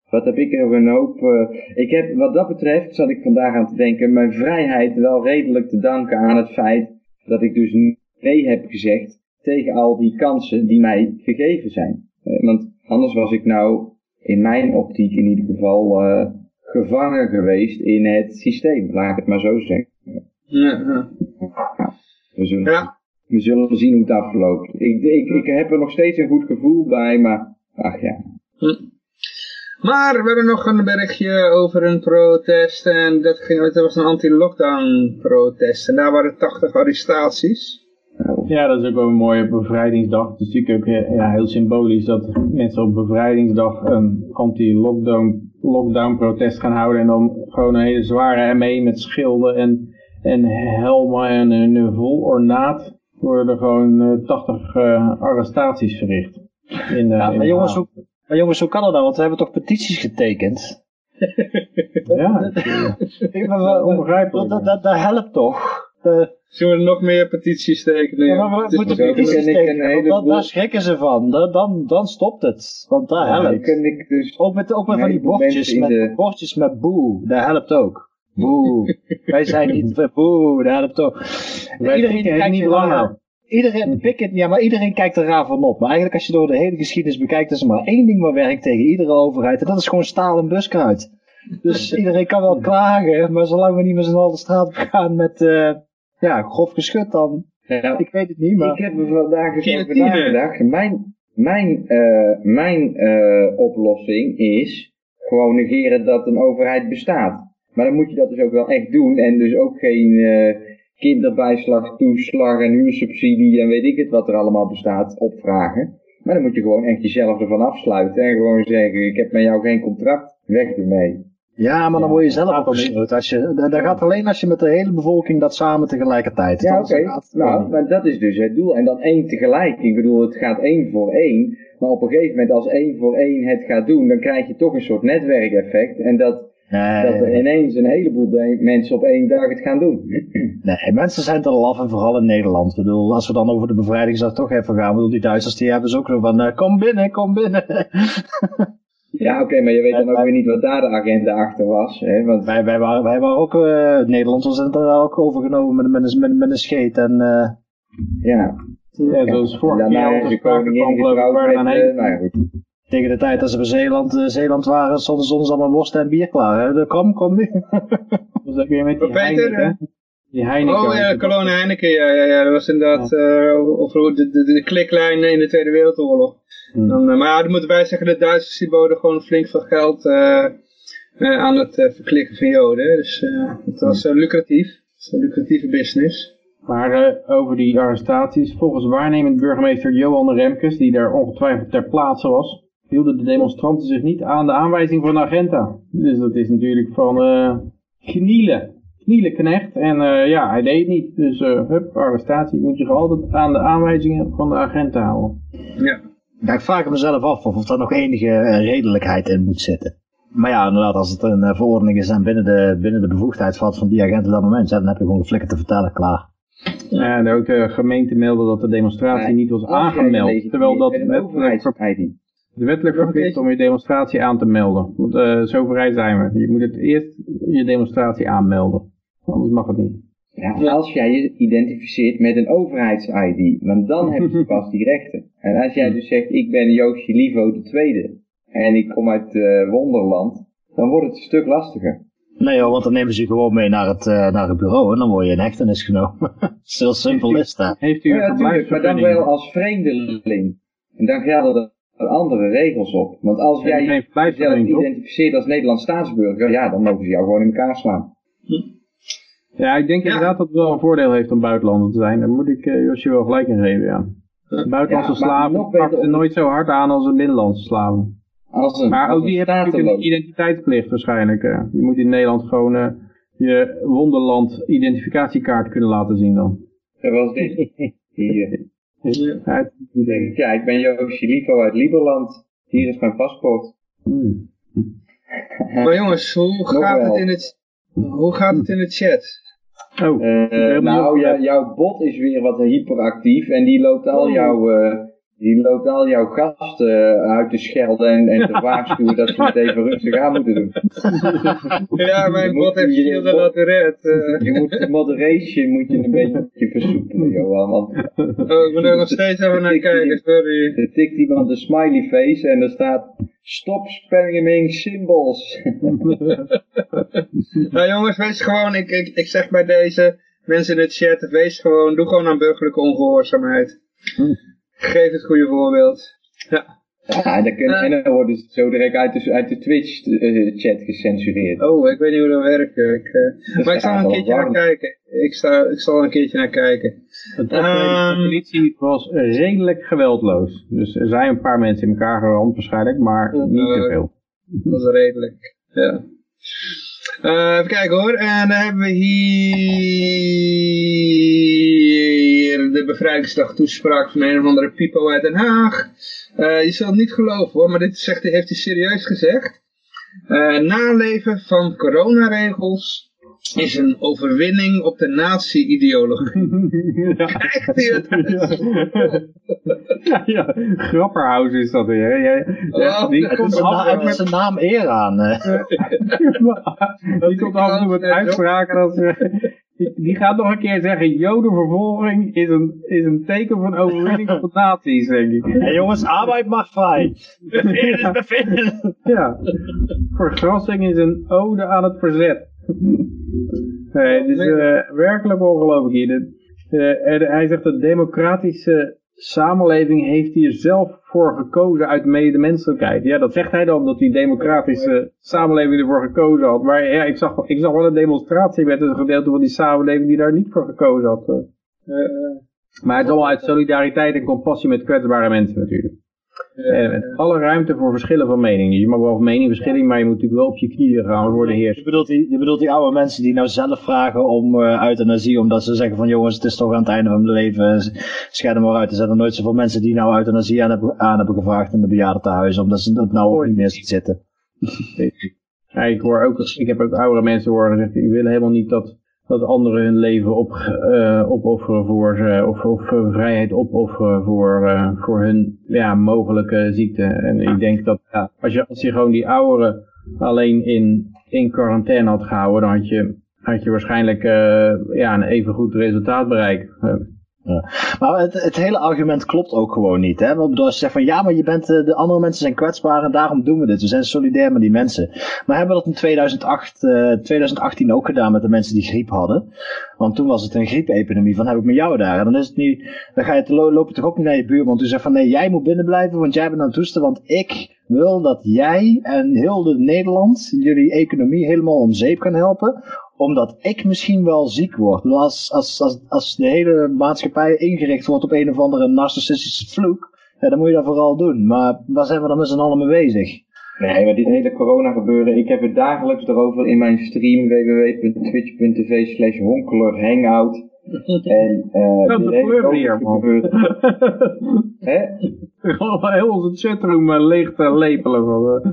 Wat heb ik er een hoop. eh, ik heb wat dat betreft, zat ik vandaag aan te denken, mijn vrijheid wel redelijk te danken aan het feit dat ik dus nee heb gezegd tegen al die kansen die mij gegeven zijn. Eh, want anders was ik nou in mijn optiek in ieder geval eh, gevangen geweest in het systeem, laat ik het maar zo zeggen. Ja, ja. We zullen, Ja. we zullen zien hoe het afloopt. Ik, ik, ik heb er nog steeds een goed gevoel bij, maar ach ja. Maar we hebben nog een berichtje over een protest. En dat, ging, dat was een anti-lockdown protest. En daar waren 80 arrestaties. Ja, dat is ook wel een mooie bevrijdingsdag. Het is natuurlijk ook eh, ja, heel symbolisch dat mensen op bevrijdingsdag een anti-lockdown lockdown protest gaan houden. En dan gewoon een hele zware ME met schilden en, en helmen en een vol ornaat worden gewoon eh, 80 eh, arrestaties verricht. In, eh, Ja, maar, jongens, hoe, maar jongens, hoe kan dat nou? Want we hebben toch petities getekend? Ja, Ik wel- onbegrijpelijk. Dat, dat, dat helpt toch? Eh, Zullen we nog meer petities tekenen? ja, maar we moeten petities tekenen, want dan- daar schrikken ze van. Dan, dan, dan stopt het. Want dat Ja, helpt. kan ik dus Ook met, ook met van die bordjes met, de- bordjes met boe. Dat helpt ook. Boe. Wij zijn niet boe. Dat helpt ook. Wij het kijkt niet er langer. raar- Iedereen pik het, ja, maar iedereen kijkt er raar van op. Maar eigenlijk als je door de hele geschiedenis bekijkt, is er maar één ding wat werkt tegen iedere overheid. En dat is gewoon staal en buskruid. Dus iedereen kan wel klagen, maar zolang we niet met z'n allen de straat op gaan met, eh, ja, grof geschut dan. Ja, Ik weet het niet, maar... Ik heb er vandaag eens over nagedacht. Mijn, mijn, eh, mijn eh, oplossing is gewoon negeren dat een overheid bestaat. Maar dan moet je dat dus ook wel echt doen. En dus ook geen eh, kinderbijslag, toeslag en huursubsidie en weet ik het wat er allemaal bestaat opvragen. Maar dan moet je gewoon echt jezelf ervan afsluiten en gewoon zeggen, ik heb met jou geen contract, weg ermee. Ja, maar dan word je zelf gaat opgesloten. Als je, dat dat gaat alleen als je met de hele bevolking dat samen tegelijkertijd. Ja, oké. Nou, maar dat is dus het doel. En dan één tegelijk. Ik bedoel, het gaat één voor één. Maar op een gegeven moment, als één voor één het gaat doen, dan krijg je toch een soort netwerkeffect. En dat, Nee, dat er ineens een heleboel mensen op één dag het gaan doen. nee, mensen zijn te laf en vooral in Nederland. Ik bedoel, als we dan over de bevrijdingsdag toch even gaan. Ik bedoel, die Duitsers die hebben ze ook nog van, eh, kom binnen, kom binnen. Ja, oké, maar je weet dan ook weer niet wat daar de agenda achter was. Hè? Want wij, wij, waren, wij waren ook, eh Nederland was er ook overgenomen met, met, een- met, met een scheet. En, eh, ja, Ja, zoals vorig daarna jaar is de koningin getrouwd met... dan eh, nou ja, goed. tegen de tijd dat ze bij Zeeland, eh, Zeeland waren, stonden ze ons allemaal worst en bier klaar. Hè? De- Kom, kom nu. Dus ook weer met die Peter, Heineken. hè? Die Heineken. Oh ja, Cologne Heineken, ja, ja, ja. Dat was inderdaad eh, over de, de, de kliklijn in de Tweede Wereldoorlog. Hmm. Dan, eh, maar ja, dan moeten wij zeggen, de Duitsers die boden gewoon flink veel geld eh, eh, aan het verklikken van Joden. Dus het was lucratief. Het is een lucratieve business. Maar over die arrestaties, volgens waarnemend burgemeester Johan Remkes, die daar ongetwijfeld ter plaatse was, hielden de demonstranten zich niet aan de aanwijzing van de agenta. Dus dat is natuurlijk van eh knielen. Knielen knecht. En ja, hij deed het niet. Dus hup, arrestatie. Moet je altijd aan de aanwijzingen van de agenta houden. Ja. Ja, ik vraag mezelf af of, of er nog enige eh, redelijkheid in moet zitten. Maar ja, inderdaad, als het een eh, verordening is en binnen de, binnen de bevoegdheid valt van die agent op dat moment, ja, dan heb je gewoon flikker te vertellen, klaar. Ja, en ook de gemeente meldde dat de demonstratie niet was aangemeld. Terwijl dat wettelijk, ver- de wettelijk verplicht om je demonstratie aan te melden. Want eh, zo vrij zijn we. Je moet het eerst je demonstratie aanmelden. Anders mag het niet. Ja, als jij je identificeert met een overheids-ID, want dan heb je pas die rechten. En als jij dus zegt, ik ben Joosje Livo de tweede en ik kom uit eh, Wonderland, dan wordt het een stuk lastiger. Nee joh, want dan nemen ze je gewoon mee naar het, eh, naar het bureau en dan word je in hechtenis genomen. Zo simpel is dat. Heeft u Ja, een natuurlijk, maar dan wel als vreemdeling. En dan gelden andere regels op. Want als jij jezelf identificeert als Nederlands staatsburger, ja, dan mogen ze jou gewoon in elkaar slaan. Ja, ik denk inderdaad dat het wel een voordeel heeft om buitenlander te zijn. Daar moet ik uh, Josje wel gelijk in geven, ja. Buitenlandse slaven pakken nooit zo hard aan als een binnenlandse slaven. Als een, maar ook die hebben natuurlijk een identiteitsplicht waarschijnlijk. Je moet in Nederland gewoon uh, je wonderland identificatiekaart kunnen laten zien dan. Dat was dit. Hier. Ja, ik ben Joosje Livo uit Lieberland. Hier is mijn paspoort. Hmm. maar jongens, hoe gaat, het in het, hoe gaat het in de chat? Oh, uh, nou, jouw bot is weer wat hyperactief en die loopt al oh. jouw uh, die loopt al jouw gasten uit te schelden en, en te waarschuwen dat ze het even rustig aan moeten doen. Ja, mijn bot heeft heel dat laten redden. Je moet de moderation moet je een beetje versoepelen, Johan. Want oh, ik moet er nog steeds even naar kijken, sorry. Er tikt iemand de smiley face en er staat stop spamming symbols. nou jongens, wees gewoon, ik, ik, ik zeg bij deze mensen in het chat, wees gewoon, doe gewoon aan burgerlijke ongehoorzaamheid. Hm. Geef het goede voorbeeld. Ja. Ja, en dan, kun, uh, en dan wordt het zo direct uit de, uit de Twitch-chat gecensureerd. Oh, ik weet niet hoe dat werkt. Ik, uh, maar ik zal een keertje naar kijken. Ik, sta, ik zal een keertje naar kijken. De um, politie was redelijk geweldloos. Dus er zijn een paar mensen in elkaar geramd waarschijnlijk, maar niet te veel. Dat was redelijk, ja. Uh, even kijken hoor. En dan hebben we hier de bevrijdingsdag toespraak van een of andere Pipo uit Den Haag. Uh, je zal het niet geloven hoor, maar dit zegt, heeft hij serieus gezegd. Uh, naleven van coronaregels is een overwinning op de nazi-ideologie. Ja. Krijgt hij het? Ja, ja, Grapperhaus is dat weer. Ja, ja, oh, die komt met zijn naam eer aan. die komt af en toe met uitspraken dat die gaat nog een keer zeggen, jodenvervolging is een, is een teken van overwinning de nazi's, denk ik. Hey jongens, arbeid mag vrij. Bevinden, bevinden. Ja, vergrassing is een ode aan het verzet. Nee, het is uh, werkelijk ongelooflijk hier. Uh, hij zegt dat democratische samenleving heeft hier zelf voor gekozen uit medemenselijkheid. Ja, dat zegt hij dan, dat die democratische samenleving ervoor gekozen had. Maar ja, ik zag, ik zag wel een demonstratie met een gedeelte van die samenleving die daar niet voor gekozen had. Uh, maar het is allemaal uit solidariteit en compassie met kwetsbare mensen natuurlijk. En met alle ruimte voor verschillen van meningen. Je mag wel van meningsverschilling, maar je moet natuurlijk wel op je knieën gaan worden heers. Je bedoelt die, je bedoelt die oude mensen die nou zelf vragen om uh, euthanasie, omdat ze zeggen van jongens, het is toch aan het einde van mijn leven, scheid hem maar uit. Er zijn er nooit zoveel mensen die nou euthanasie aan hebben, aan hebben gevraagd in de bejaardentehuizen, omdat ze dat nou ook niet meer ziet zitten. ja, ik, hoor ook, ik heb ook oudere mensen horen zeggen, ik wil helemaal niet dat dat anderen hun leven op, uh, opofferen voor ze, of, of uh, vrijheid opofferen voor, uh, voor hun ja, mogelijke ziekte. En ik denk dat ja, als, je, als je gewoon die ouderen alleen in, in quarantaine had gehouden, dan had je, had je waarschijnlijk ja, een even goed resultaat bereikt. Maar het, hele argument klopt ook gewoon niet. Hè? Want als je zegt van ja, maar je bent, eh, de andere mensen zijn kwetsbaar en daarom doen we dit. We zijn solidair met die mensen. Maar hebben we dat in 2008, uh, 2018 ook gedaan met de mensen die griep hadden? Want toen was het een griepepidemie van heb ik met jou daar. En dan is het niet, dan ga je te lopen toch ook niet naar je buurman toe zeggen van nee, jij moet binnen blijven, want jij bent aan het toesten. Want ik wil dat jij en heel de Nederland jullie economie helemaal om zeep kan helpen omdat ik misschien wel ziek word. Als, als, als, als de hele maatschappij ingericht wordt op een of andere narcissistische vloek, ja, dan moet je dat vooral doen. Maar waar zijn we dan met z'n allen mee bezig? Nee, maar dit hele corona gebeuren, ik heb het dagelijks erover in mijn stream www.twitch.tv slash hangout. En uh, dat de hier, man. Hè? Heel onze chatroom uh, leeg te lepelen van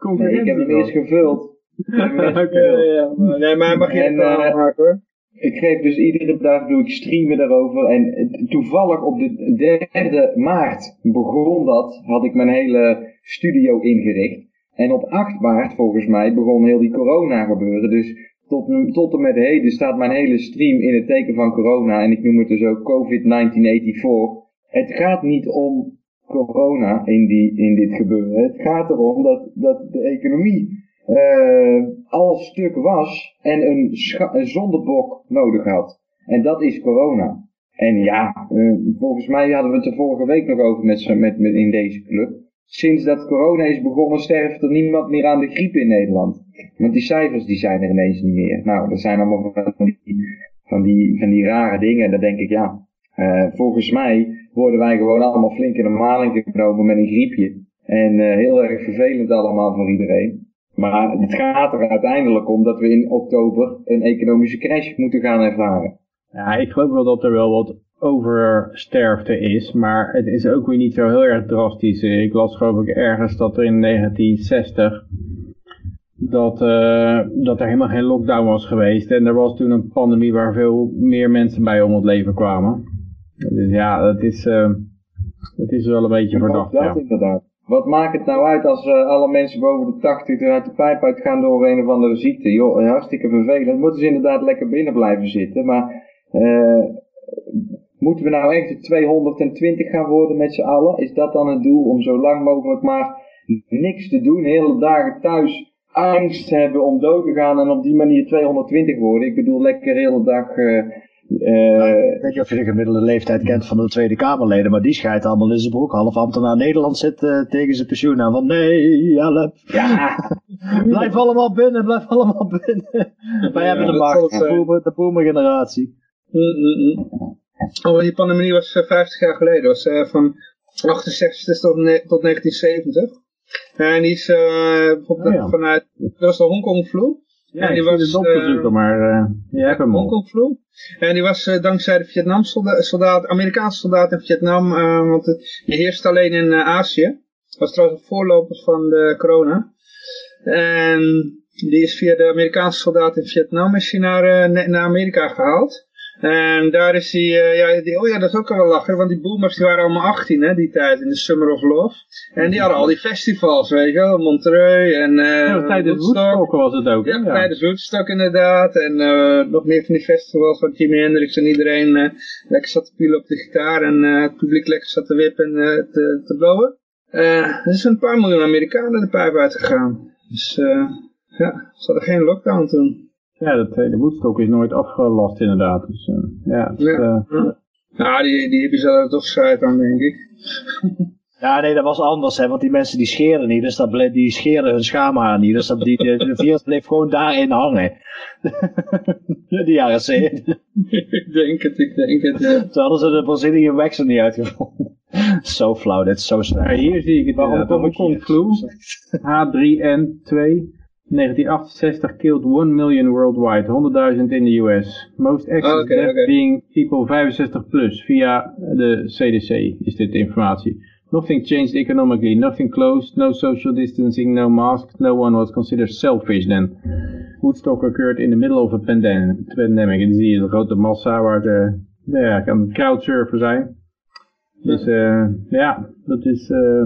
uh, nee, ik heb hem eerst gevuld. Ja. Nee, maar mag je en, maken hoor. Ik geef dus iedere dag doe ik streamen daarover. En toevallig op de derde maart begon dat, had ik mijn hele studio ingericht. En op 8 maart volgens mij begon heel die corona gebeuren. Dus tot, tot en met heden staat mijn hele stream in het teken van corona. En ik noem het dus ook COVID-1984. Het gaat niet om corona in, die, in dit gebeuren. Het gaat erom dat, dat de economie uh, al stuk was en een, een zondebok nodig had. En dat is corona. En ja, uh, volgens mij hadden we het er vorige week nog over met, met, in deze club. sinds dat corona is begonnen sterft er niemand meer aan de griep in Nederland. Want die cijfers die zijn er ineens niet meer. Nou, dat zijn allemaal van die, van die, rare dingen. En dan denk ik, ja, uh, volgens mij worden wij gewoon allemaal flink in de maling genomen met een griepje. En heel erg vervelend allemaal voor iedereen. Maar het gaat er uiteindelijk om dat we in oktober een economische crash moeten gaan ervaren. Ja, ik geloof wel dat er wel wat oversterfte is, maar het is ook weer niet zo heel erg drastisch. Ik las geloof ik ergens dat er in 1960 dat, uh, dat er helemaal geen lockdown was geweest. En er was toen een pandemie waar veel meer mensen bij om het leven kwamen. Dus ja, dat is, uh, dat is wel een beetje verdacht. Dat ja. inderdaad. Wat maakt het nou uit als uh, alle mensen boven de 80 eruit de pijp uitgaan door een of andere ziekte? Joh, hartstikke vervelend. Moeten ze inderdaad lekker binnen blijven zitten. Maar moeten we nou echt de 220 gaan worden met z'n allen? Is dat dan het doel om zo lang mogelijk maar niks te doen, hele dagen thuis angst hebben om dood te gaan en op die manier 220 worden? Ik bedoel, lekker de hele dag... Uh, uh, ik weet niet of je de gemiddelde leeftijd kent van de Tweede Kamerleden, maar die scheidt allemaal in zijn broek. Half ambtenaar Nederland zit uh, tegen zijn pensioen aan van nee, help. Ja. blijf allemaal binnen, blijf allemaal binnen. Wij hebben de macht, de boomer, de. Mm, mm, mm. Oh, die pandemie was 50 jaar geleden, was van 68 tot, tot 1970. En die is bijvoorbeeld oh, ja. vanuit, dat was de Hongkong flu. Ja, die was het op te zoeken, maar uh, je hebt hem al. En die was uh, dankzij de Vietnam soldaat, Amerikaanse soldaten in Vietnam, want het, die heerst alleen in Azië. Dat was trouwens een voorloper van de corona. En die is via de Amerikaanse soldaten in Vietnam is hij naar, naar Amerika gehaald. En daar is hij, uh, ja, die, oh ja, dat is ook wel lachen, want die boomers die waren allemaal 18 hè, die tijd, in de Summer of Love. En die hadden al die festivals, weet je wel, Montreux en uh, ja, tijdens Woodstock was het ook. Ja, ja. tijdens Woodstock inderdaad. En uh, nog meer van die festivals waar Jimi Hendrix en iedereen uh, lekker zat te pielen op de gitaar en het publiek lekker zat te wippen en te, te blowen. er is een paar miljoen Amerikanen de pijp uitgegaan. Dus ja, ze hadden geen lockdown toen. Ja, dat hele Woodstock is nooit afgelast inderdaad. Dus, uh, ja, dus, ja. Uh, ja, die, die hippies hadden toch schijt aan, denk ik. Ja, nee, dat was anders, hè, want die mensen die scheerden niet, dus dat bleef, die scheerden hun schaamhaar niet, dus dat, die, de, de virus bleef gewoon daarin hangen. de jaren 70. ik denk het, ik denk het, ja. Toen hadden ze de Brazilian Wax er niet uitgevonden. zo flauw, dit is zo slecht. Ja, hier zie ik het, waarom kom ik flu, H3N2, 1968 killed 1 million worldwide, 100.000 in the US. Most accidents Oh, being people 65 plus. Via de CDC is dit informatie. Nothing changed economically, nothing closed, no social distancing, no masks, no one was considered selfish then. Woodstock occurred in the middle of a pandemic. pandemic. En dan zie je een grote massa waar ze, ja, kan crowdsurfer zijn. Dus eh, ja, dat is, eh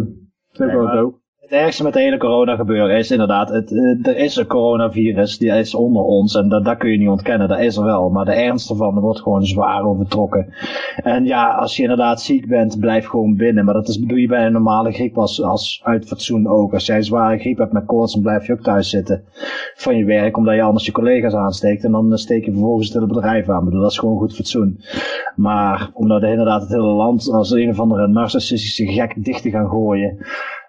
het ook. Het ergste met de hele corona gebeuren is inderdaad, het, eh, er is een coronavirus, die is onder ons en dat, dat kun je niet ontkennen, dat is er wel. Maar de ernst ervan wordt gewoon zwaar overtrokken. En ja, als je inderdaad ziek bent, blijf gewoon binnen. Maar dat is, doe je bij een normale griep als, als uitfatsoen ook. Als jij zware griep hebt met koorts, dan blijf je ook thuis zitten van je werk, omdat je anders je collega's aansteekt. En dan steek je vervolgens het hele bedrijf aan. Bedoel, dat is gewoon goed fatsoen. Maar om de- inderdaad het hele land als een of andere narcissistische gek dicht te gaan gooien.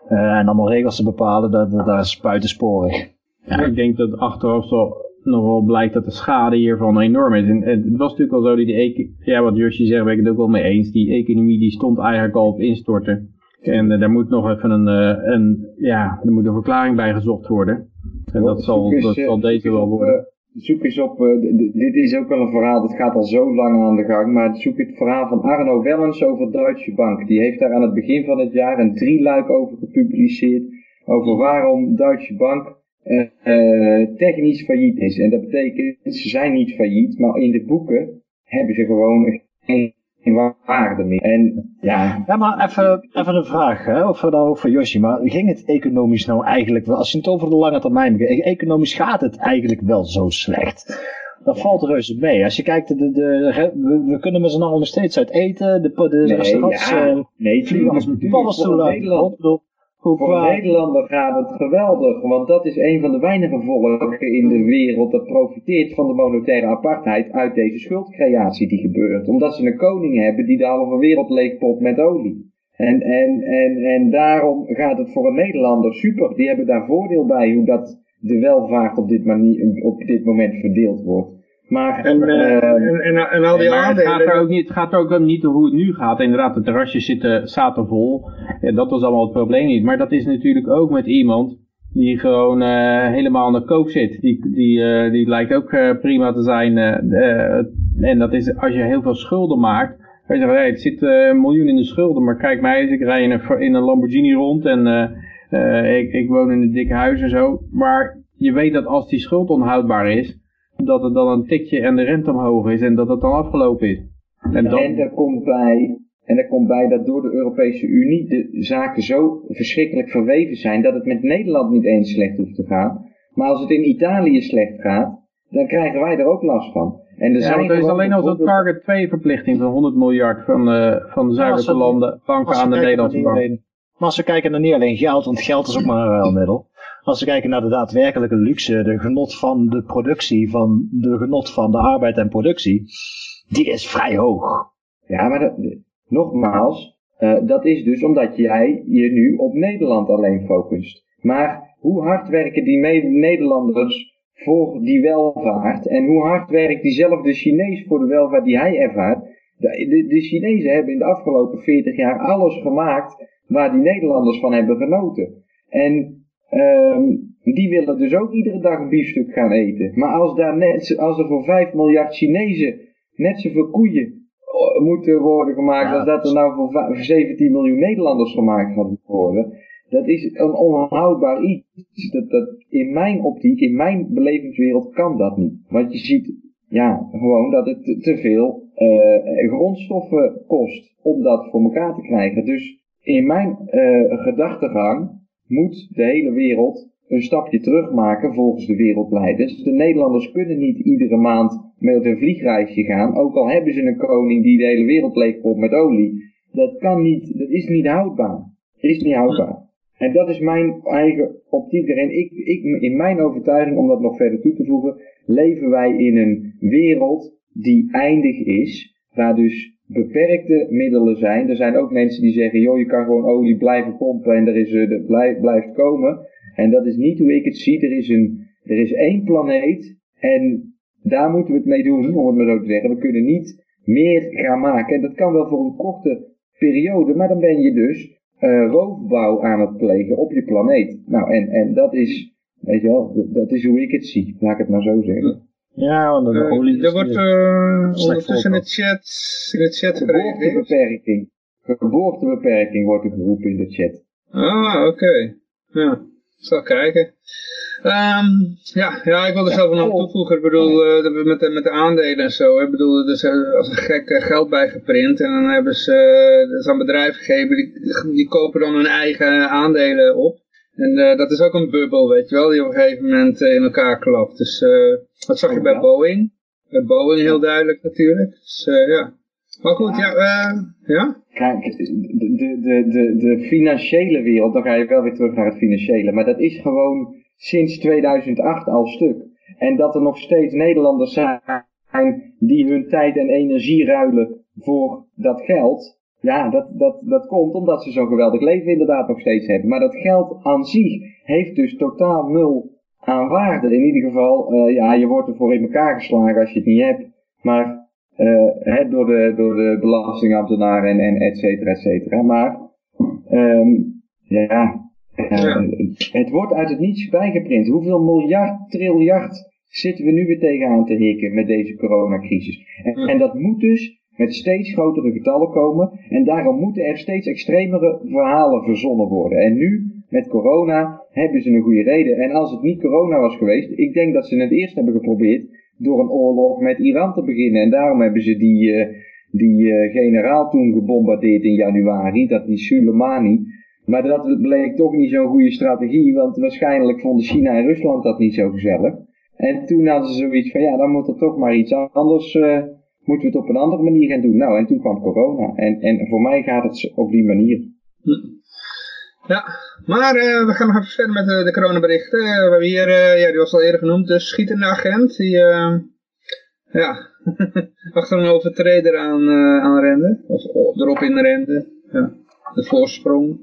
Eh, en allemaal regels te bepalen, dat, dat, dat is buitensporig. Ja, ik denk dat achteraf zo nog wel blijkt dat de schade hiervan enorm is. En, en het was natuurlijk al zo, die, die ja, wat Josje zegt, ben ik het ook wel mee eens. Die economie die stond eigenlijk al op instorten. En eh, daar moet nog even een, eh, een, ja, er moet een verklaring bij gezocht worden. En dat zal, dat zal deze wel worden. Zoek eens op, eh, dit is ook wel een verhaal, dat gaat al zo lang aan de gang, maar zoek het verhaal van Arno Wellens over Deutsche Bank. Die heeft daar aan het begin van het jaar een drieluik over gepubliceerd, over waarom Deutsche Bank eh, eh, technisch failliet is. En dat betekent, ze zijn niet failliet, maar in de boeken hebben ze gewoon geen waarde meer. En ja, Ja, maar even, even een vraag, hè? of dan ook voor Yoshi. Maar ging het economisch nou eigenlijk wel, als je het over de lange termijn bekijkt, economisch gaat het eigenlijk wel zo slecht? Dat valt reuze mee. Als je kijkt, de, de, de- we, we kunnen met z'n allen nog steeds uit eten. De, de, Nee, restaurants ja. eh, nee, vliegen als paddenstoelen voor Hoe een Nederlander gaat het geweldig, want dat is een van de weinige volken in de wereld dat profiteert van de monetaire apartheid uit deze schuldcreatie die gebeurt. Omdat ze een koning hebben die de halve wereld leegpot met olie. En, en, en, en daarom gaat het voor een Nederlander super. Die hebben daar voordeel bij hoe dat de welvaart op dit, manier, op dit moment verdeeld wordt. Maar, En, eh, ehm, en, en, en al die maar het aandelen... gaat, er ook niet, het gaat er ook niet om hoe het nu gaat. Inderdaad, de terrasjes zitten, zaten vol. Ja, dat was allemaal het probleem niet. Maar dat is natuurlijk ook met iemand die gewoon eh, helemaal aan de kook zit. Die, die, eh, die lijkt ook eh, prima te zijn. eh, eh, en dat is als je heel veel schulden maakt. Je zegt, hey, het zit eh, een miljoen in de schulden. Maar kijk mij eens, ik rij in een, in een Lamborghini rond. En eh, eh, ik, ik woon in een dik huis en zo. Maar je weet dat als die schuld onhoudbaar is. Dat het dan een tikje en de rente omhoog is. En dat het dan afgelopen is. En dan, En er komt bij, en er komt bij dat door de Europese Unie de zaken zo verschrikkelijk verweven zijn dat het met Nederland niet eens slecht hoeft te gaan. Maar als het in Italië slecht gaat, dan krijgen wij er ook last van. En er ja, zijn er is alleen al zo'n target 2 verplichting van 100 miljard van, eh, van de zuidelijke landen banken aan de Nederlandse bank. Maar als we kijken naar niet alleen geld, want geld is ook maar een ruilmiddel. Als we kijken naar de daadwerkelijke luxe, de genot van de productie, van de genot van de arbeid en productie, die is vrij hoog. Ja, maar nogmaals, eh, dat is dus omdat jij je nu op Nederland alleen focust. Maar hoe hard werken die Nederlanders voor die welvaart en hoe hard werkt diezelfde Chinees voor de welvaart die hij ervaart? De, de, de Chinezen hebben in de afgelopen 40 jaar alles gemaakt waar die Nederlanders van hebben genoten. En ehm, die willen dus ook iedere dag een biefstuk gaan eten. Maar als, daar net, als er voor 5 miljard Chinezen net zoveel koeien eh, moeten worden gemaakt Ja. als dat er nou voor va- voor 17 miljoen Nederlanders gemaakt gaat worden. Dat is een onhoudbaar iets. Dat, dat in mijn optiek, in mijn belevingswereld kan dat niet. Want je ziet ja, gewoon dat het te, te veel eh, grondstoffen kost om dat voor elkaar te krijgen. Dus in mijn eh, gedachtegang moet de hele wereld een stapje terug maken volgens de wereldleiders. De Nederlanders kunnen niet iedere maand met een vliegreisje gaan, ook al hebben ze een koning die de hele wereld leegpompt met olie. Dat kan niet, dat is niet houdbaar. Is niet houdbaar. En dat is mijn eigen optiek erin. Ik, ik, in mijn overtuiging, om dat nog verder toe te voegen, leven wij in een wereld die eindig is, waar dus beperkte middelen zijn. Er zijn ook mensen die zeggen, joh, je kan gewoon olie blijven pompen en er is, eh, er blij- blijft komen. En dat is niet hoe ik het zie. Er is, een, er is één planeet en daar moeten we het mee doen, om het maar zo te zeggen. We kunnen niet meer gaan maken. En dat kan wel voor een korte periode, maar dan ben je dus eh, roofbouw aan het plegen op je planeet. Nou, en, en dat is, weet je wel, dat is hoe ik het zie. Laat ik het maar zo zeggen. Ja, want de Eh, olie is er wordt eh, ondertussen in de chat, in de chat. Geboortebeperking. Geboortebeperking wordt er geroepen in de chat. Ah, oké. Ja, zal kijken. Ehm, ja, ja, ik wil er zelf nog aan toevoegen. Ik bedoel, eh, met, de, met de aandelen en zo. Ik bedoel, er is als een gek geld bij geprint. En dan hebben ze dat is aan bedrijven gegeven. Die, die kopen dan hun eigen aandelen op. En eh, dat is ook een bubbel, weet je wel. Die op een gegeven moment eh, in elkaar klapt. Dus eh dat zag je Oh, bij ja. Boeing. Bij Boeing heel duidelijk natuurlijk. Dus ja. Maar goed, ja. eh, ja? Kijk, de, de, de, de, de financiële wereld, dan ga je wel weer terug naar het financiële, maar dat is gewoon sinds 2008 al stuk. En dat er nog steeds Nederlanders zijn die hun tijd en energie ruilen voor dat geld, ja, dat, dat, dat komt omdat ze zo'n geweldig leven inderdaad nog steeds hebben. Maar dat geld aan zich heeft dus totaal nul aan waarde. In ieder geval, eh, ja, je wordt ervoor in elkaar geslagen als je het niet hebt. Maar eh, hè, door, de, door de belastingambtenaren en, en et cetera, et cetera. Maar ehm, ja, eh, Ja. het wordt uit het niets bijgeprint. Hoeveel miljard, triljard zitten we nu weer tegenaan te hikken met deze coronacrisis? En, Ja. en dat moet dus met steeds grotere getallen komen. En daarom moeten er steeds extremere verhalen verzonnen worden. En nu, met corona, hebben ze een goede reden. En als het niet corona was geweest, ik denk dat ze het eerst hebben geprobeerd door een oorlog met Iran te beginnen. En daarom hebben ze die, eh, die eh, generaal toen gebombardeerd in januari, dat die Soleimani. Maar dat bleek toch niet zo'n goede strategie, want waarschijnlijk vonden China en Rusland dat niet zo gezellig. En toen hadden ze zoiets van, ja, dan moet er toch maar iets anders, eh, moeten we het op een andere manier gaan doen. Nou, en toen kwam corona. En, en voor mij gaat het op die manier. Ja, maar eh, we gaan nog even verder met de, de coronaberichten. Eh, we hebben hier, eh, ja, die was al eerder genoemd, de schietende agent. Die, eh, ja, achter een overtreder aan, eh aan rende. Of erop in rende. Ja. de voorsprong.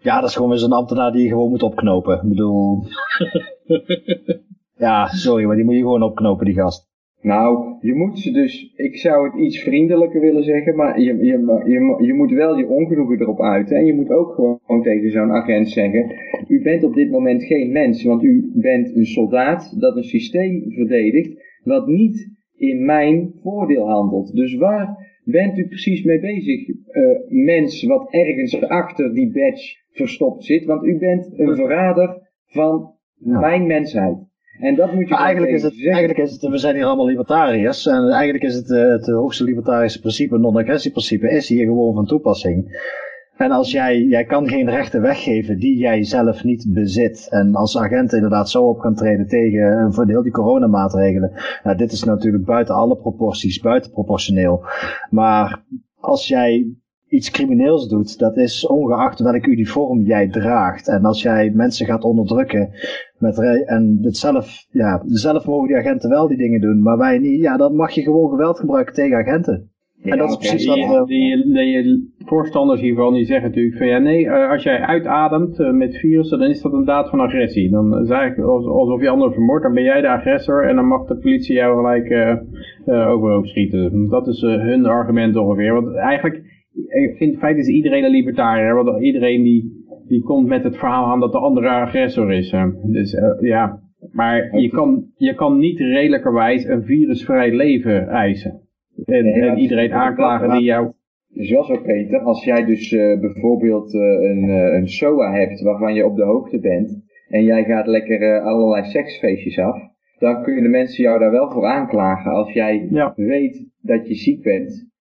Ja, dat is gewoon weer zo'n ambtenaar die je gewoon moet opknopen. Ik bedoel... ja, sorry, maar die moet je gewoon opknopen, die gast. Nou, je moet ze dus, ik zou het iets vriendelijker willen zeggen, maar je, je, je, je moet wel je ongenoegen erop uiten. En je moet ook gewoon tegen zo'n agent zeggen, u bent op dit moment geen mens, want u bent een soldaat dat een systeem verdedigt wat niet in mijn voordeel handelt. Dus waar bent u precies mee bezig, uh, mens wat ergens achter die badge verstopt zit? Want u bent een verrader van mijn mensheid. En dat moet je eigenlijk is, het, eigenlijk is het, we zijn hier allemaal libertariërs. En eigenlijk is het uh, het hoogste libertarische principe, non-agressieprincipe, is hier gewoon van toepassing. En als jij, jij kan geen rechten weggeven die jij zelf niet bezit. En als agent inderdaad zo op kan treden tegen voor deel die coronamaatregelen. Nou, dit is natuurlijk buiten alle proporties, buitenproportioneel. Maar als jij iets crimineels doet, dat is ongeacht welk uniform jij draagt. En als jij mensen gaat onderdrukken met en het zelf, ja, zelf mogen die agenten wel die dingen doen, maar wij niet, ja, dan mag je gewoon geweld gebruiken tegen agenten. en dat is precies wat... Uh, die, die, voorstanders hiervan die zeggen natuurlijk van ja nee, uh, als jij uitademt uh, met virussen, dan is dat een daad van agressie. Dan is eigenlijk alsof je anderen vermoordt, dan ben jij de agressor en dan mag de politie jou gelijk overhoop schieten. Dat is hun argument ongeveer. Want eigenlijk in feite is iedereen een libertariër, want iedereen die, die komt met het verhaal aan dat de andere agressor is. Hè. Dus uh, ja, maar je kan, je kan niet redelijkerwijs een virusvrij leven eisen. En, en iedereen aanklagen die jou... Is wel zo, Peter, als jij dus uh, bijvoorbeeld uh, een, een SOA hebt waarvan je op de hoogte bent en jij gaat lekker allerlei seksfeestjes af, dan kunnen mensen jou daar wel voor aanklagen. Als jij ja. weet dat je ziek bent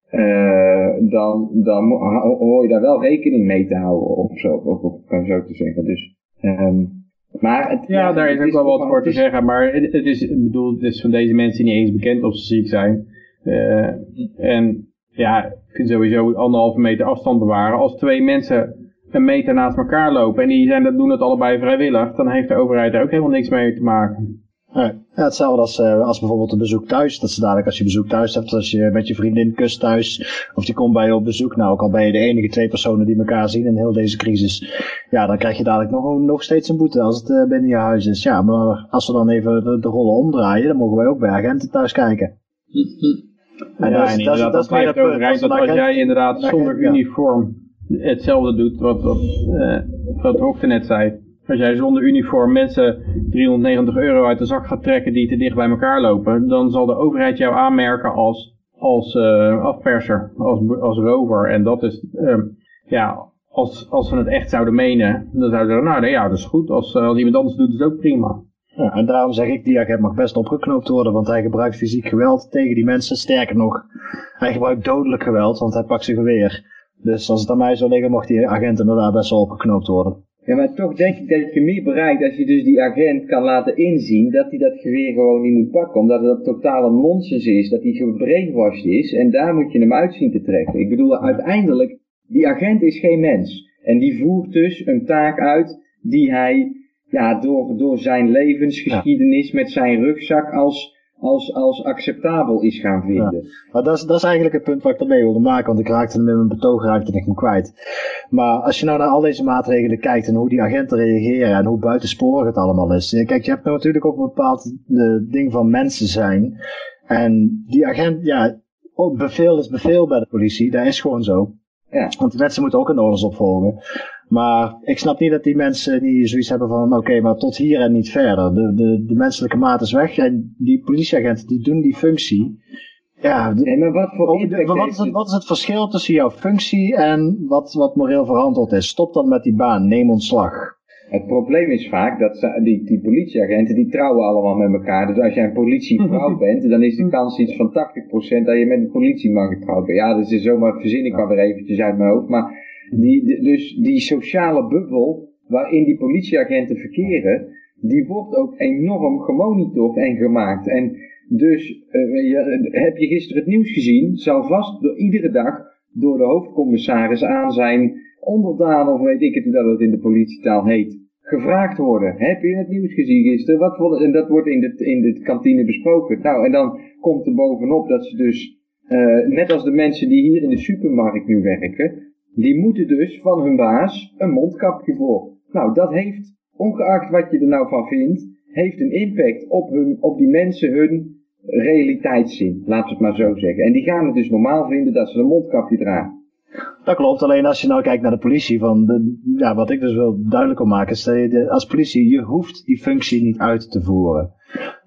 dan, dan hoor je daar wel rekening mee te houden, of zo, of, of zo te zeggen. Dus, um, maar het, ja, ja, daar is ook wel wat voor te zeggen, maar het, het is, ik bedoel, het is van deze mensen niet eens bekend of ze ziek zijn. Uh, en ja, ik vind sowieso anderhalve meter afstand bewaren. Als twee mensen een meter naast elkaar lopen en die zijn, dat doen het allebei vrijwillig, dan heeft de overheid daar ook helemaal niks mee te maken. Ja, hetzelfde als, uh, als bijvoorbeeld een bezoek thuis. Dat is dadelijk als je bezoek thuis hebt, als je met je vriendin kust thuis, of die komt bij je op bezoek. Nou, ook al ben je de enige twee personen die elkaar zien in heel deze crisis. Ja, dan krijg je dadelijk nog, nog steeds een boete als het uh, binnen je huis is. Ja, maar als we dan even de, de, rollen omdraaien, dan mogen wij ook bij agenten thuis kijken. En ja, dat, en inderdaad, dat, dat, als jij inderdaad zonder uniform hetzelfde doet wat, wat, uh, wat Hokte net zei als jij zonder uniform mensen 390 euro uit de zak gaat trekken die te dicht bij elkaar lopen, dan zal de overheid jou aanmerken als, als uh, afperser, als, als rover. En dat is, uh, ja, als, als ze het echt zouden menen, dan zouden ze zeggen, nou nee, ja, dat is goed. Als, uh, als iemand anders doet, is het ook prima. Ja, en daarom zeg ik, die agent mag best opgeknoopt worden, want hij gebruikt fysiek geweld tegen die mensen. Sterker nog, hij gebruikt dodelijk geweld, want hij pakt zijn geweer. Dus als het aan mij zou liggen, mocht die agent inderdaad best wel opgeknoopt worden. Ja, maar toch denk ik dat je meer bereikt als je dus die agent kan laten inzien dat hij dat geweer gewoon niet moet pakken. Omdat het dat totale nonsens is, dat hij gebrainwashed is en daar moet je hem uit zien te trekken. Ik bedoel, uiteindelijk, die agent is geen mens. En die voert dus een taak uit die hij ja, door, door zijn levensgeschiedenis met zijn rugzak als als, als acceptabel is gaan vinden. Maar dat is, dat is eigenlijk het punt wat ik ermee wilde maken, want ik raakte hem in mijn betoog raakte ik hem kwijt. Maar als je nou naar al deze maatregelen kijkt en hoe die agenten reageren en hoe buitensporig het allemaal is. Kijk, je hebt nou natuurlijk ook een bepaald uh, ding van mensen zijn. En die agent, ja, bevel is bevel bij de politie, dat is gewoon zo. Ja. Want de mensen moeten ook een orders opvolgen. Maar ik snap niet dat die mensen die zoiets hebben van oké, maar tot hier en niet verder. De, de, de menselijke maat is weg en die politieagenten die doen die functie. Ja, nee, maar wat, voor wat, is het, wat is het verschil tussen jouw functie en wat, wat moreel verantwoord is? Stop dan met die baan, neem ontslag. Het probleem is vaak dat die, die politieagenten die trouwen allemaal met elkaar. Dus als jij een politievrouw bent, dan is de kans iets van 80% dat je met een politieman getrouwd bent. Ja, dat is zomaar verzin ik maar weer eventjes uit mijn hoofd. Maar die, dus die sociale bubbel waarin die politieagenten verkeren, die wordt ook enorm gemonitord en gemaakt. En dus uh, heb je gisteren het nieuws gezien, zal vast door iedere dag door de hoofdcommissaris aan zijn onderdaan, of weet ik het hoe dat in de politietaal heet, gevraagd worden. Heb je het nieuws gezien gisteren? Wat voor, en dat wordt in de, in de kantine besproken. Nou, en dan komt er bovenop dat ze dus, uh, net als de mensen die hier in de supermarkt nu werken, Die moeten dus van hun baas een mondkapje voor. Nou, dat heeft, ongeacht wat je er nou van vindt, heeft een impact op, hun, op die mensen hun realiteitszin. Laten we het maar zo zeggen. En die gaan het dus normaal vinden dat ze een mondkapje dragen. Dat klopt, alleen als je nou kijkt naar de politie, van de, ja, wat ik dus wil duidelijk wil maken, is dat je de, als politie, je hoeft die functie niet uit te voeren.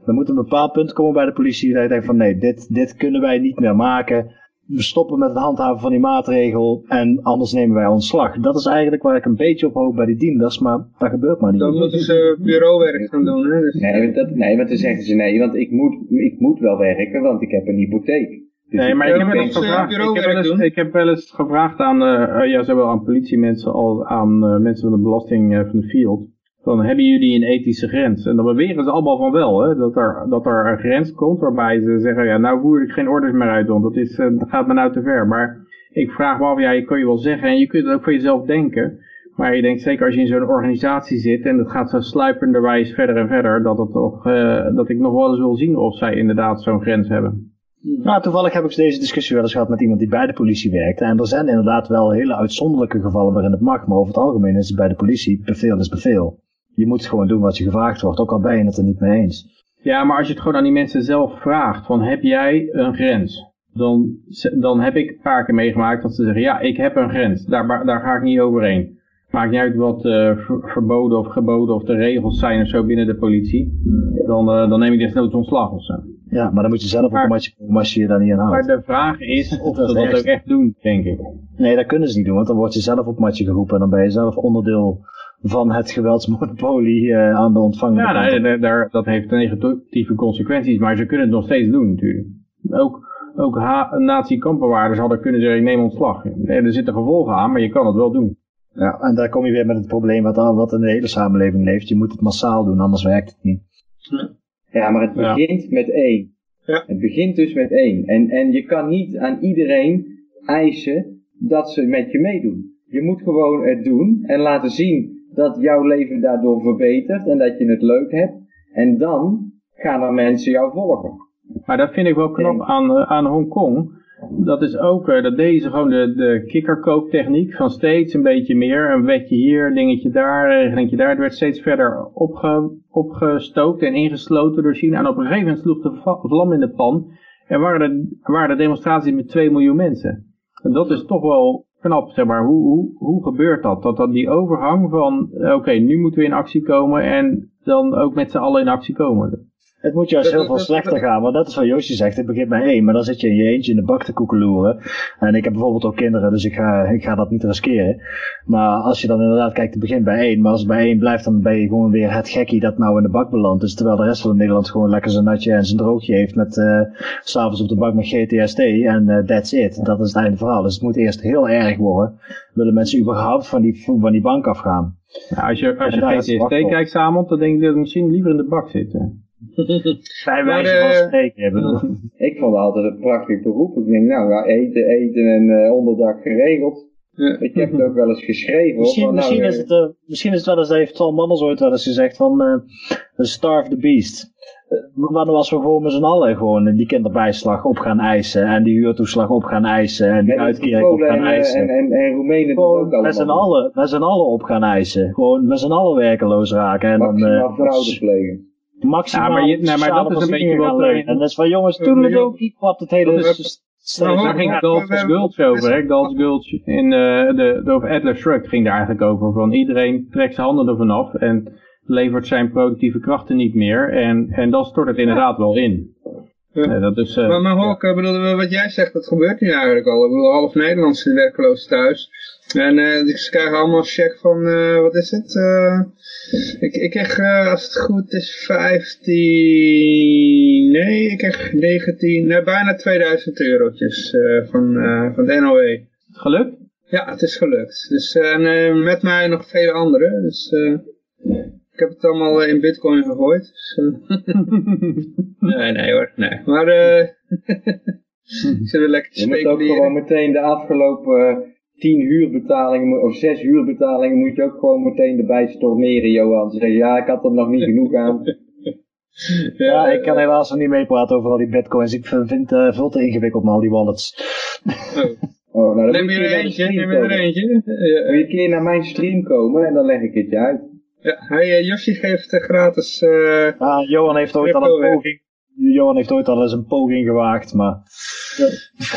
Er moet een bepaald punt komen bij de politie dat je denkt van nee, dit, dit kunnen wij niet meer maken. We stoppen met het handhaven van die maatregel en anders nemen wij ontslag. Dat is eigenlijk waar ik een beetje op hoop bij die dieners, maar dat gebeurt maar niet. Dan moeten ze bureauwerk gaan doen. Hè? Dus, Nee, dat, nee, want dan zeggen ze nee, want ik moet, ik moet wel werken, want ik heb een hypotheek. Dus Nee, maar ik heb, wel eens gevraagd, ik, heb wel bureauwerk eens, doen. ik heb wel eens gevraagd aan, eh, eh, ja, zowel aan politiemensen als aan eh, mensen van de belasting eh, van de field. Van, hebben jullie een ethische grens? En dan beweren ze allemaal van wel, hè, dat, er, dat er een grens komt waarbij ze zeggen, ja, nou voer ik geen orders meer uit, want dat, is, eh, dat gaat me nou te ver. Maar ik vraag me af, ja, je kan je wel zeggen en je kunt het ook voor jezelf denken. Maar je denkt zeker als je in zo'n organisatie zit en het gaat zo sluipenderwijs verder en verder, dat, het toch, eh, dat ik nog wel eens wil zien of zij inderdaad zo'n grens hebben. Nou, toevallig heb ik deze discussie wel eens gehad met iemand die bij de politie werkte. En er zijn inderdaad wel hele uitzonderlijke gevallen waarin het mag. Maar over het algemeen is het bij de politie, bevel is bevel. Je moet gewoon doen wat je gevraagd wordt, ook al ben je het er niet mee eens. Ja, maar als je het gewoon aan die mensen zelf vraagt, van heb jij een grens? Dan, dan heb ik een paar keer meegemaakt dat ze zeggen, ja, ik heb een grens, daar, daar ga ik niet overheen. Maakt niet uit wat eh, ver- verboden of geboden of de regels zijn of zo binnen de politie. Dan, eh, dan neem ik desnoods ontslag of zo. Ja, maar dan moet je zelf Maar- ook komen als je je daar niet aan Maar houdt. de vraag is of Dat ze dat echt. ook echt doen, denk ik. Nee, dat kunnen ze niet doen, want dan word je zelf op matje geroepen. En dan ben je zelf onderdeel van het geweldsmonopolie eh, aan de ontvangende Ja, daar- daar, dat heeft negatieve consequenties, maar ze kunnen het nog steeds doen natuurlijk. Ook, ook nazi-kampenwaarders hadden kunnen zeggen, ik neem ontslag. En er zitten gevolgen aan, maar je kan het wel doen. Ja, en daar kom je weer met het probleem wat, wat in de hele samenleving leeft. Je moet het massaal doen, anders werkt het niet. Ja, maar het Ja. begint met één. Ja. Het begint dus met één. En, en je kan niet aan iedereen eisen dat ze met je meedoen. Je moet gewoon het doen en laten zien dat jouw leven daardoor verbetert en dat je het leuk hebt. En dan gaan er mensen jou volgen. Maar dat vind ik wel knap aan, eh, aan Hongkong. Dat is ook, eh, dat deden ze gewoon de, de kikkerkooktechniek van steeds een beetje meer. Een wetje hier, dingetje daar, regelingetje daar. Het werd steeds verder opge, opgestookt en ingesloten door China. En op een gegeven moment sloeg de vlam in de pan. En waren er, waren er demonstraties met 2 miljoen mensen. En dat is toch wel knap, zeg maar. Hoe, hoe, hoe gebeurt dat? Dat dan die overgang van, eh, oké, nu moeten we in actie komen en dan ook met z'n allen in actie komen. Het moet juist heel veel slechter gaan, want dat is wat Josje zegt. Het begint bij één, maar dan zit je in je eentje in de bak te koekeloeren. En ik heb bijvoorbeeld ook kinderen, dus ik ga, ik ga dat niet riskeren. Maar als je dan inderdaad kijkt, het begint bij één. Maar als het bij één blijft, dan ben je gewoon weer het gekkie dat nou in de bak belandt. Dus terwijl de rest van Nederland gewoon lekker zijn natje en zijn droogje heeft met eh, s s'avonds op de bank met GTST en eh, that's it. Dat is het einde verhaal. Dus het moet eerst heel erg worden. Willen mensen überhaupt van die, van die bank afgaan? Nou, als je, als je het kijkt samen, dan denk ik dat ik misschien liever in de bak zitten. Bij Maar, wijze van eh, spreken. ik bedoel. Ik vond het altijd een prachtig beroep. Ik denk, nou, ja, eten, eten en eh, onderdak geregeld. Ja. Ik heb het ook wel eens geschreven. hoor, Misschien, nou, misschien, eh, is het, misschien is het wel eens, dat heeft Tom Manners ooit wel eens gezegd van eh, starve the beast. Eh, maar dan als we gewoon met z'n allen gewoon die kinderbijslag op gaan eisen en die huurtoeslag op gaan eisen en die uitkering op gaan en, eisen. en, en, en Roemenen dat Gewoon ook allemaal. met z'n allen, met z'n allen op gaan eisen. Gewoon met z'n allen werkeloos raken. En dan Maximaal eh, fraude plegen. Maximaal Ja, maar je- nee, maar dat is een beetje wat leunen. En dat is van jongens, toen het joh. ook niet wat het hele... Dat is- s- Maar Daar ging hoor, Gulch we over, hè? Gulch Gulch in eh, de, de, over Atlas Shrugged ging daar eigenlijk over. Van iedereen trekt zijn handen ervan af en levert zijn productieve krachten niet meer. En, en dan stort het inderdaad wel in. Ja. Eh, dat is, eh, Maar, maar ik bedoel, wat jij zegt, dat gebeurt nu eigenlijk al. Ik bedoel, half Nederland zit werkloos thuis. En eh, ze krijgen allemaal een check van, eh, wat is het? Eh, ik, ik kreeg, eh, als het goed is, 15... Nee, ik kreeg 19, nee, bijna 2000 eurotjes eh, van, eh, van de NOW. gelukt? Ja, het is gelukt. Dus, eh, en eh, met mij nog vele anderen. Dus eh, ik heb het allemaal eh, in bitcoin gegooid. Dus, eh, nee, nee hoor, nee. Maar eh weer lekker Je moet ook gewoon meteen de afgelopen eh, tien huurbetalingen of zes huurbetalingen moet je ook gewoon meteen erbij stormeren, Johan. Zeggen, ja, ik had er nog niet genoeg aan. Ja, ik kan helaas nog niet meepraten over al die bitcoins. Ik vind het veel te ingewikkeld met al die wallets. Oh. Oh, nou, dan Neem je er naar de eentje, neem je er eentje. Moet je een keer naar mijn stream komen en dan leg ik het je uit. Ja. Hij, eh, Yoshi geeft eh, gratis... eh, Ah, Johan heeft ooit al een poging. Johan heeft ooit al eens een poging gewaagd, maar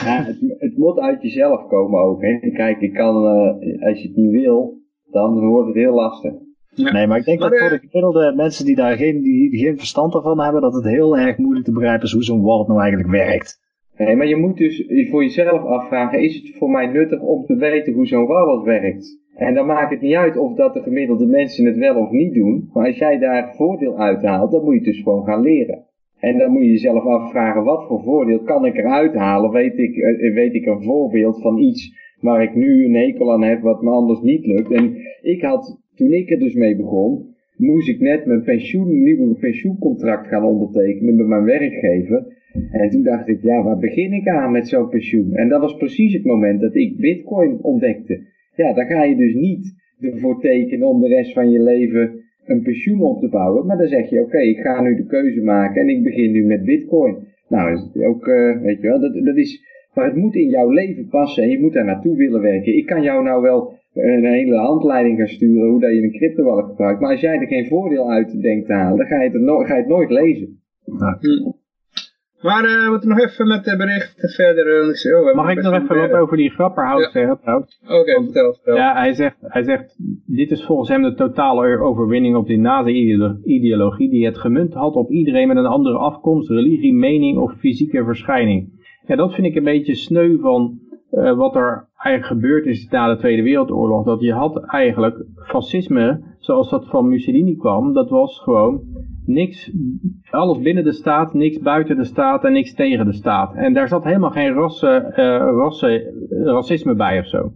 Ja, het, het moet uit jezelf komen ook. Hè. Kijk, ik kan, eh, als je het niet wil, dan wordt het heel lastig. Ja. nee, maar ik denk Maar, dat voor de gemiddelde mensen die daar geen, die, die geen verstand van hebben, dat het heel erg moeilijk te begrijpen is hoe zo'n wallet nou eigenlijk werkt. Nee, maar je moet dus voor jezelf afvragen, is het voor mij nuttig om te weten hoe zo'n wallet werkt? En dan maakt het niet uit of dat de gemiddelde mensen het wel of niet doen. Maar als jij daar voordeel uit haalt, dan moet je het dus gewoon gaan leren. En dan moet je jezelf afvragen, wat voor voordeel kan ik eruit halen? Weet ik, eh, weet ik een voorbeeld van iets waar ik nu een hekel aan heb, wat me anders niet lukt? En ik had, toen ik er dus mee begon, moest ik net mijn pensioen, nieuwe pensioencontract gaan ondertekenen met mijn werkgever. En toen dacht ik, ja, waar begin ik aan met zo'n pensioen? En dat was precies het moment dat ik bitcoin ontdekte. Ja, daar ga je dus niet ervoor tekenen om de rest van je leven een pensioen op te bouwen. Maar dan zeg je, oké, ik ga nu de keuze maken en ik begin nu met bitcoin. Nou, is het ook, eh, weet je wel, dat, dat is, maar het moet in jouw leven passen en je moet daar naartoe willen werken. Ik kan jou nou wel een hele handleiding gaan sturen hoe dat je een crypto wallet gebruikt. Maar als jij er geen voordeel uit denkt te halen, dan ga je het, no- ga je het nooit lezen. Maar eh, we moeten nog even met de berichten verder. eh, we Mag ik nog even wat over die grapperhout Ja. zeggen trouwens? Oké, vertel, vertel. Ja, hij zegt, hij zegt, dit is volgens hem de totale overwinning op die nazi-ideologie die het gemunt had op iedereen met een andere afkomst, religie, mening of fysieke verschijning. Ja, dat vind ik een beetje sneu van eh, wat er eigenlijk gebeurd is na de Tweede Wereldoorlog. Dat je had eigenlijk fascisme, zoals dat van Mussolini kwam, dat was gewoon niks, alles binnen de staat, niks buiten de staat en niks tegen de staat. En daar zat helemaal geen rassen, eh, racisme bij of zo.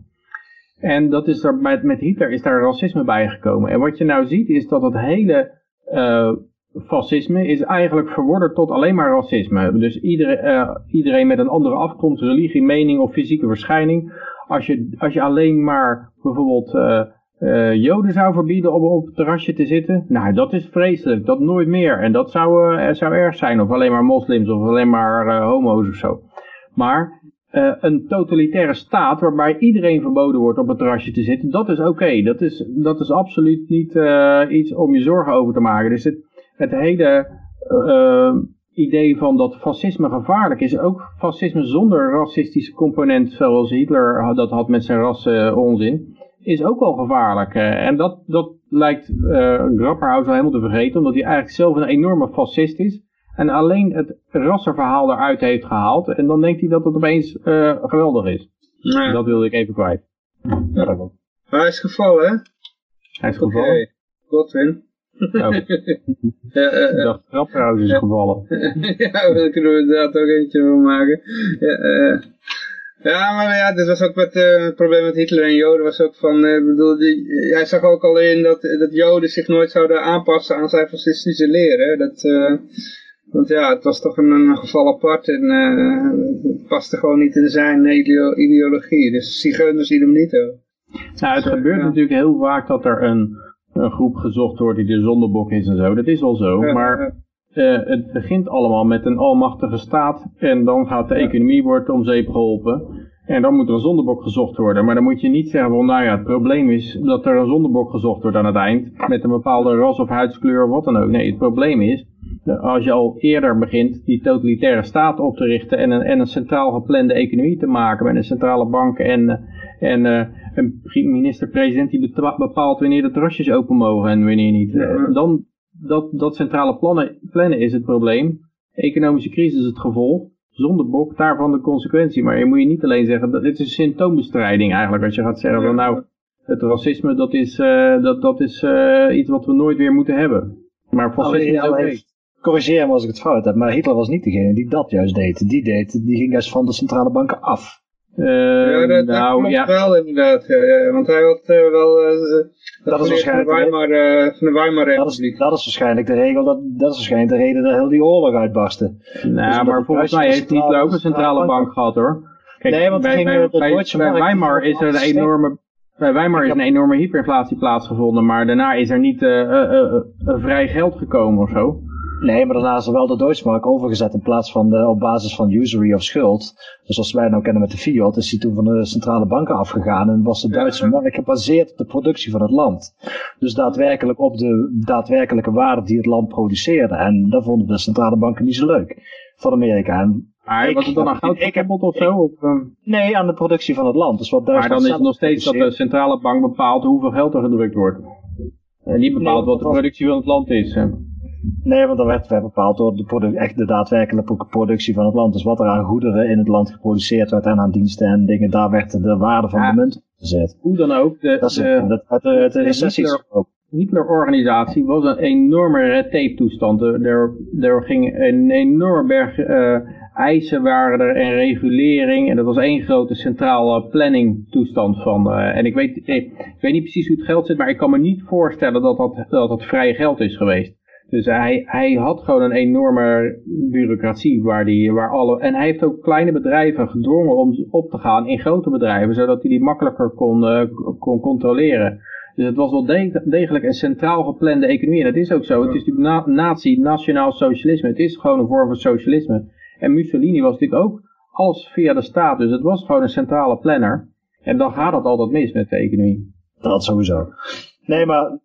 En dat is er, met, met Hitler is daar racisme bij gekomen. En wat je nou ziet is dat het hele eh, fascisme is eigenlijk verworden tot alleen maar racisme. Dus iedereen, eh, iedereen met een andere afkomst, religie, mening of fysieke verschijning. Als je, als je alleen maar bijvoorbeeld eh, joden zou verbieden om op het terrasje te zitten. Nou, dat is vreselijk. Dat nooit meer. En dat zou, eh, zou erg zijn. Of alleen maar moslims of alleen maar eh, homo's of zo. Maar een totalitaire staat waarbij iedereen verboden wordt op het terrasje te zitten, dat is oké. Dat, is, dat is absoluut niet iets om je zorgen over te maken. Dus het, het hele idee van dat fascisme gevaarlijk is, ook fascisme zonder racistische component, zoals Hitler dat had met zijn rassen onzin, is ook wel gevaarlijk. En dat, dat lijkt eh Grapperhaus wel helemaal te vergeten, omdat hij eigenlijk zelf een enorme fascist is. En alleen het rassenverhaal eruit heeft gehaald. En dan denkt hij dat het opeens eh, geweldig is. Ja. Dat wilde ik even kwijt. Maar hij is gevallen, hè? Hij is gevallen. Godwin. Oh, Ja, eh, ik dacht Grapperhaus is gevallen. ja, daar kunnen we inderdaad ook eentje van maken. Ja, eh. Ja, maar ja, dit was ook met eh, het probleem met Hitler en Joden was ook van, eh, ik bedoel, die, hij zag ook al in dat, dat Joden zich nooit zouden aanpassen aan zijn fascistische leren. Dat, eh, want ja, het was toch een, een geval apart en eh, het paste gewoon niet in zijn ideo- ideologie. Dus zigeuners zien hem niet ook. Nou, het gebeurt Ja. natuurlijk heel vaak dat er een, een groep gezocht wordt die de zondebok is en zo. Dat is wel zo. Maar eh, het begint allemaal met een almachtige staat. En dan gaat de economie worden om zeep geholpen. En dan moet er een zondebok gezocht worden. Maar dan moet je niet zeggen van, nou ja, het probleem is dat er een zondebok gezocht wordt aan het eind. Met een bepaalde ras of huidskleur of wat dan ook. Nee, het probleem is, als je al eerder begint die totalitaire staat op te richten. En een, en een centraal geplande economie te maken met een centrale bank en... en eh, een minister-president die bepaalt wanneer de terrasjes open mogen en wanneer niet. Eh, Dan, dat, dat centrale plannen, plannen is het probleem. Economische crisis is het gevolg. Zonder bok, daarvan de consequentie. Maar je moet je niet alleen zeggen, dat, dit is een symptoombestrijding eigenlijk. Als je gaat zeggen van nou, het racisme dat is, eh, dat, dat is eh, iets wat we nooit weer moeten hebben. Maar fascisme is Alleen, oké. hij- Corrigeer me als ik het fout heb, maar Hitler was niet degene die dat juist deed. Die deed, die ging juist van de centrale banken af. Eh, ja, dat, nou klopt ja, wel inderdaad. Ja, ja, want hij had eh, wel eh, Dat is geleerd van de waarschijnlijk de- Weimar, eh, van de Weimar Dat is, dat is waarschijnlijk de regel, dat, dat is waarschijnlijk de reden dat heel die oorlog uitbarstte. nou, omdat maar volgens mij heeft Hitler ook een centrale bank gehad hoor. Kijk, Nee, want bij, ging, bij, Weimar is er een enorme... Bij Weimar is een enorme hyperinflatie plaatsgevonden, maar daarna is er niet eh, eh, eh, eh, vrij geld gekomen of zo. Nee, maar daarna is er wel de Deutschmark overgezet in plaats van de, op basis van usury of schuld. Dus zoals wij nou kennen met de fiat, is die toen van de centrale banken afgegaan en was de Duitse markt gebaseerd op de productie van het land. Dus daadwerkelijk op de daadwerkelijke waarde die het land produceerde. En dat vonden de centrale banken niet zo leuk van Amerika. En Maar Ik- was het dan een goud heb- of zo? Of, eh, nee, aan de productie van het land. Dus wat maar dan is het nog steeds dat de centrale bank bepaalt hoeveel geld er gedrukt wordt. En die bepaalt Nee, wat de productie van het land is. hè. Nee, want dat werd, werd bepaald door de, produ- echt de daadwerkelijke productie van het land. Dus wat er aan goederen in het land geproduceerd werd en aan diensten en dingen, daar werd de waarde van Ja. de munt gezet. Hoe dan ook, de, Dat is de, dat, uit de, recessies ook. Hitler-organisatie was een enorme red tape toestand. Er, ging een enorme berg eh, eisen waren er en regulering. En dat was één grote centrale planning toestand van. eh, en ik weet, ik, ik weet niet precies hoe het geld zit, maar ik kan me niet voorstellen dat dat, dat, dat vrije geld is geweest. Dus hij, hij had gewoon een enorme bureaucratie waar die, waar alle, en hij heeft ook kleine bedrijven gedwongen om op te gaan in grote bedrijven, zodat hij die makkelijker kon, eh, kon controleren. Dus het was wel de- degelijk een centraal geplande economie. En dat is ook zo. Het is natuurlijk na, nazi, nationaal socialisme. Het is gewoon een vorm van socialisme. En Mussolini was natuurlijk ook alles via de staat. Dus het was gewoon een centrale planner. En dan gaat het altijd mis met de economie. Dat sowieso. Nee, maar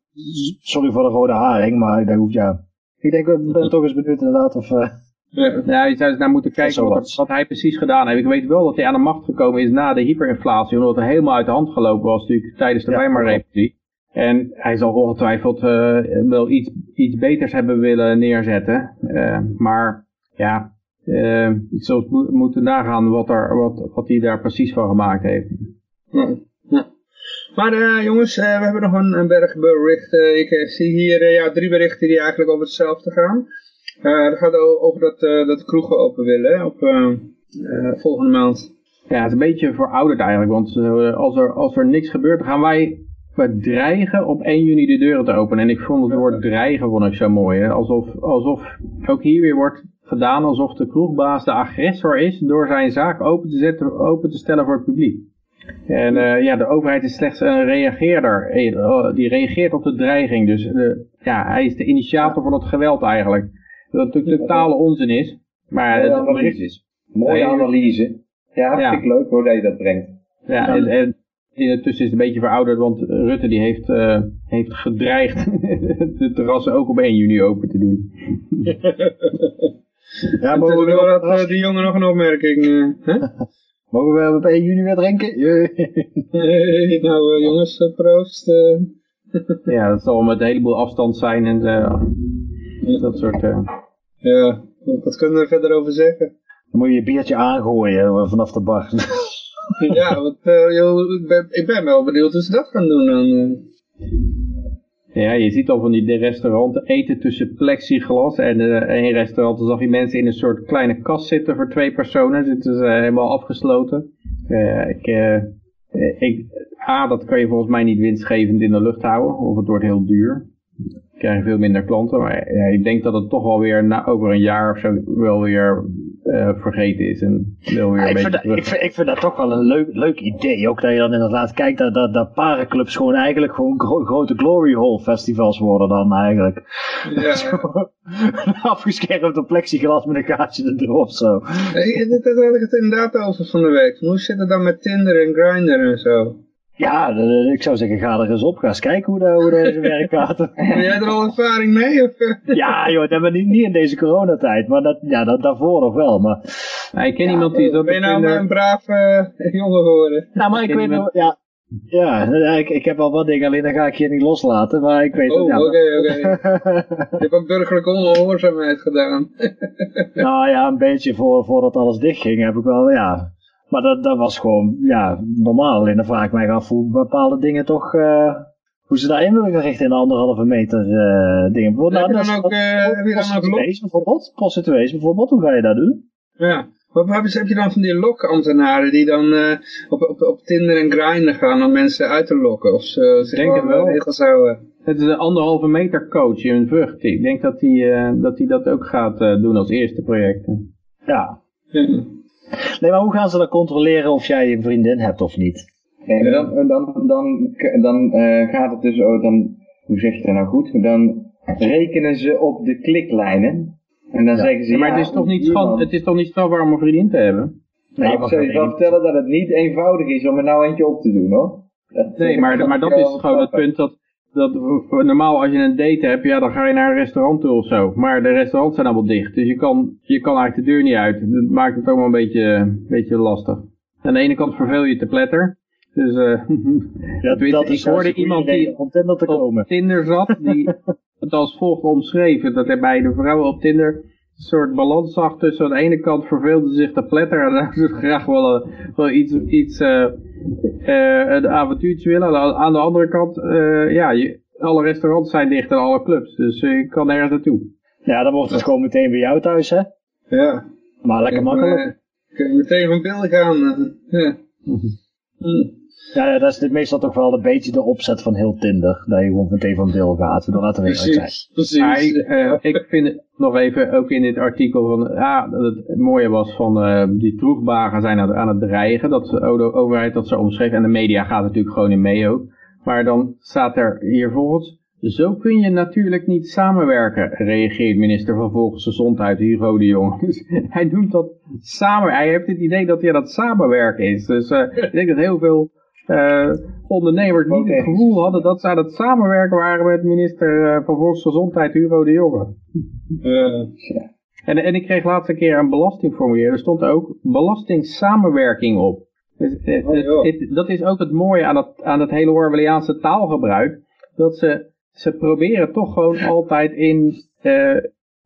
sorry voor de rode haring, maar daar hoeft ja. Ik denk, ik ben toch eens benieuwd inderdaad of. eh, Ja. Ja, je zou eens naar moeten kijken wat, wat hij precies gedaan heeft. Ik weet wel dat hij aan de macht gekomen is na de hyperinflatie. Omdat hij helemaal uit de hand gelopen was natuurlijk tijdens de Ja, Weimarrepubliek. En hij zal ongetwijfeld eh, wel iets, iets beters hebben willen neerzetten. Eh, maar ja, eh ik mo- moeten nagaan wat, er, wat, wat hij daar precies van gemaakt heeft. Ja. Maar eh, jongens, eh, we hebben nog een, een berg berichten. Ik eh, zie hier ja, drie berichten die eigenlijk over hetzelfde gaan. Het gaat over dat, dat de kroegen open willen op volgende maand. Ja, het is een beetje verouderd eigenlijk. Want als, er, als er niks gebeurt, gaan wij dreigen op 1 juni de deuren te openen. En ik vond het woord dreigen vond ik zo mooi. Alsof, alsof ook hier weer wordt gedaan alsof de kroegbaas de agressor is door zijn zaak open te, zetten, open te stellen voor het publiek. En eh, ja, de overheid is slechts een reageerder. Eh, Die reageert op de dreiging. Dus eh, ja, hij is de initiator van het geweld eigenlijk. Dat natuurlijk totale onzin is. Maar Mooie het analyse. Mooie analyse. Ja, hartstikke leuk hoor dat je dat brengt. Ja, en, en intussen is het een beetje verouderd, want Rutte die heeft, eh, heeft gedreigd de terrassen ook op 1 juni open te doen. Ja, weer, had eh, die jongen nog een opmerking. eh, hè? mogen we op 1 juni weer drinken? Hey, nou eh, jongens, eh, proost. eh. Ja, dat zal met een heleboel afstand zijn en dat soort... ja, wat kunnen we er verder over zeggen? Dan moet je je biertje aangooien vanaf de bar. ja, want, joh, ik, ben, ik ben wel benieuwd hoe ze dat gaan doen dan. Ja, je ziet al van die restauranten eten tussen plexiglas en eh één restaurant dan zag je mensen in een soort kleine kast zitten voor twee personen. Zitten ze helemaal afgesloten. Eh, ik, eh, eh, ik, A, dat kan je volgens mij niet winstgevend in de lucht houden, of het wordt heel duur. Je krijgt veel minder klanten, maar ik denk dat het toch wel weer na, over een jaar of zo wel weer eh, vergeten is en wel weer Ja, een ik, beetje vind dat, ik, vind, ik vind dat toch wel een leuk, leuk idee. Ook dat je dan inderdaad kijkt dat, dat, dat parenclubs gewoon eigenlijk gewoon gro- grote glory hole festivals worden dan eigenlijk. Ja, Afgeschermd op plexiglas met een gaatje erop of zo. Dat- daar had ik het inderdaad over van de week. Hoe zit het dan met Tinder en Grindr en zo? Ja, eh, ik zou zeggen ga er eens op. Ga eens kijken hoe dat, hoe zijn werk gaat. Heb jij er al ervaring mee? Of, eh? ja joh, dat hebben we niet, niet in deze coronatijd. Maar dat, ja, dat daarvoor nog wel. Maar, Nou, ik ken iemand die zat ben je nou Tinder- een braaf eh, jongen geworden? nou, maar ik weet nog, ja. Ja, ik, ik heb al wat dingen, alleen dan ga ik je niet loslaten. Maar ik weet Oh, het, oké, ja. oké. Je hebt ook burgerlijke ongehoorzaamheid gedaan. Nou ja, een beetje voor, voordat alles dichtging heb ik wel, ja. Maar dat, dat was gewoon, ja, normaal. Alleen dan vraag ik mij af hoe bepaalde dingen toch, eh, hoe ze daarin willen gericht in de anderhalve meter eh, dingen. Bijvoorbeeld, Heb je nou, dan ook, eh, heb je dan ook bijvoorbeeld? Prostituees bijvoorbeeld, hoe ga je dat doen? Ja. Wat heb je, heb je dan van die lokambtenaren die dan eh, op, op, op Tinder en Grindr gaan om mensen uit te lokken? Of ze zich Denk eh, wel. regels houden? Het is een anderhalve meter coach in een vrucht. Ik denk dat hij eh, dat, hij dat ook gaat eh, doen als eerste project. Ja. Ja. Nee, maar hoe gaan ze dan controleren of jij een vriendin hebt of niet? Nee, maar dan, dan, dan, dan eh, gaat het dus, oh, dan, hoe zeg je dat nou goed? Dan rekenen ze op de kliklijnen. En dan zeggen ze, Ja, maar het is toch niet, schan- het is toch niet strafbaar om een vriendin te hebben? Nou, je ik zou je wel vertellen dat het niet eenvoudig is om er nou eentje op te doen hoor. Dat- Nee, maar, maar dat is gewoon het punt dat, dat normaal als je een date hebt, ja, dan ga je naar een restaurant toe of zo. Maar de restaurants zijn allemaal dicht, dus je kan, je kan eigenlijk de deur niet uit. Dat maakt het allemaal een beetje, een beetje lastig. Aan de ene kant verveel je te pletter. Dus eh Ja, dat ik is hoorde juist een iemand die om te komen. op Tinder zat, die het als volgt omschreven. Dat hij bij de vrouwen op Tinder soort balans zag tussen aan de ene kant verveelde zich te pletter en dan zou ze graag wel, eh, wel iets, iets eh, eh, een avontuurtje willen. Aan de- Aan de andere kant, eh, ja, je, alle restaurants zijn dicht en alle clubs, dus je kan nergens naartoe. Ja, dan wordt het gewoon meteen bij jou thuis, hè? Ja. Maar lekker makkelijk. Kun je meteen van beeld gaan. ja. Hm. Ja, ja, dat is dit meestal toch wel een beetje de opzet van heel Tinder. Dat je gewoon meteen van Bill gaat. Dan laten we eerlijk zijn. Precies, precies. Maar ik, eh, ik vind het nog even, ook in dit artikel, van, ja, dat het mooie was van eh, die troegbagen zijn aan, aan het dreigen. Dat de overheid dat zo omschreef. En de media gaat natuurlijk gewoon in mee ook. Maar dan staat er hier volgens, zo kun je natuurlijk niet samenwerken, reageert minister van Volksgezondheid Hugo de Jong. Dus hij noemt dat samen, hij heeft het idee dat aan het samenwerken is. Dus eh, ik denk dat heel veel eh, ondernemers niet het gevoel hadden dat ze aan het samenwerken waren met minister eh, van Volksgezondheid Hugo de Jonge. Eh, En, en ik kreeg laatst een keer een belastingformulier, er stond ook belastingssamenwerking op. Dus, Oh, het- joh. het- dat is ook het mooie aan het, aan hele Orwelliaanse taalgebruik, dat ze, ze proberen toch gewoon altijd in,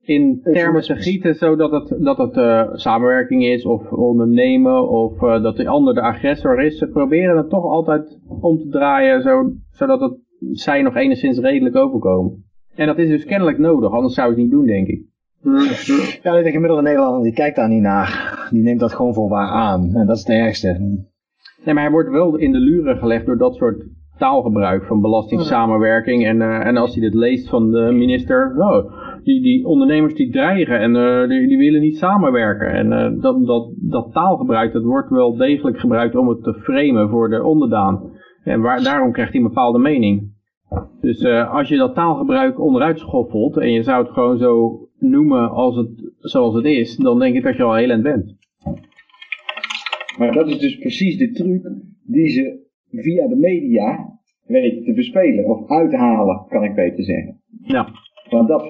in termen te gieten, zodat het, dat het eh, samenwerking is, of ondernemen, of eh, dat de ander de agressor is. Ze proberen het toch altijd om te draaien, zo, zodat het, zij nog enigszins redelijk overkomen. En dat is dus kennelijk nodig, anders zou je het niet doen, denk ik. Ja, de gemiddelde Nederlander die kijkt daar niet naar. Die neemt dat gewoon voor waar aan. En dat is het ergste. Nee, maar hij wordt wel in de luren gelegd door dat soort taalgebruik van belastingssamenwerking. En, eh, en als hij dit leest van de minister, oh, die, die ondernemers die dreigen en eh, die, die willen niet samenwerken. En eh, dat, dat, dat taalgebruik, dat wordt wel degelijk gebruikt om het te framen voor de onderdaan. En waar, daarom krijgt hij een bepaalde mening. Dus eh, als je dat taalgebruik onderuit schoffelt en je zou het gewoon zo noemen als het, zoals het is, dan denk ik dat je al heel eind bent. Maar dat is dus precies de truc die ze via de media weten te bespelen. Of uithalen, kan ik beter zeggen. Ja. Want dat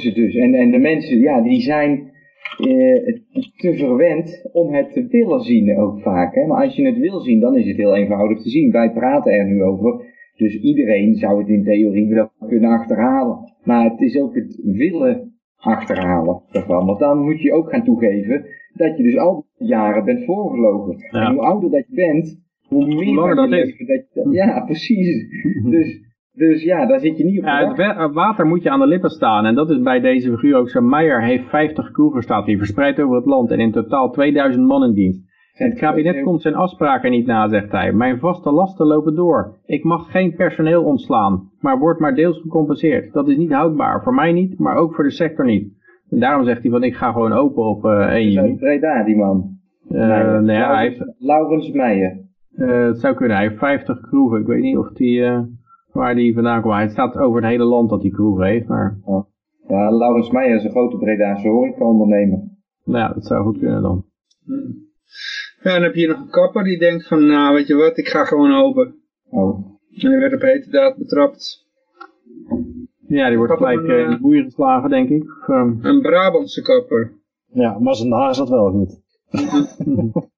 ze dus. En, en de mensen, ja, die zijn eh, te verwend om het te willen zien ook vaak. Hè? Maar als je het wil zien, dan is het heel eenvoudig te zien. Wij praten er nu over. Dus iedereen zou het in theorie wel kunnen achterhalen. Maar het is ook het willen achterhalen ervan. Want dan moet je ook gaan toegeven dat je dus al die jaren bent voorgelogen. Ja. En hoe ouder dat je bent, hoe meer langer van je dat dat je, Ja, precies. dus, dus ja, daar zit je niet op Ja, het water moet je aan de lippen staan. En dat is bij deze figuur ook zo. Meijer heeft 50 kroegen staat hier verspreid over het land. En in totaal 2000 man in dienst. Het kabinet komt zijn afspraken niet na, zegt hij. Mijn vaste lasten lopen door. Ik mag geen personeel ontslaan, maar wordt maar deels gecompenseerd. Dat is niet houdbaar. Voor mij niet, maar ook voor de sector niet. En daarom zegt hij van ik ga gewoon open op eh 1 Uit juni. Breda, die man. Eh, nou ja, hij heeft, Laurens Meijer. eh, het zou kunnen. Hij heeft 50 kroegen. Ik weet niet of die, waar die vandaan komt. Het staat over het hele land dat hij kroegen heeft. Maar Ja, Laurens Meijer is een grote Bredaanse horecaondernemer. nou ja, dat zou goed kunnen dan. Ja, dan heb je nog een kapper die denkt van, nou weet je wat, ik ga gewoon open. Oh. En die werd op heterdaad betrapt. Ja, die wordt Kapper gelijk van, eh, in de boeien geslagen, denk ik. Ehm, Een Brabantse kapper. Ja, maar zijn haar is dat wel goed.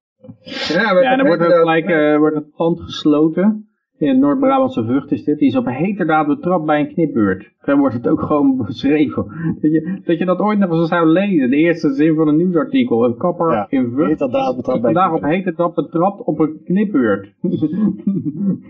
Ja, ja, dan wordt gelijk eh, wordt het pand gesloten. In het Noord-Brabantse Vught is dit. Die is op heterdaad betrapt bij een knipbeurt. Dan wordt het ook gewoon beschreven. Dat je dat, je dat ooit nog eens zou lezen. De eerste zin van een nieuwsartikel. Een kapper Ja, in betrapt bij Vandaag op heterdaad betrapt op een knipbeurt.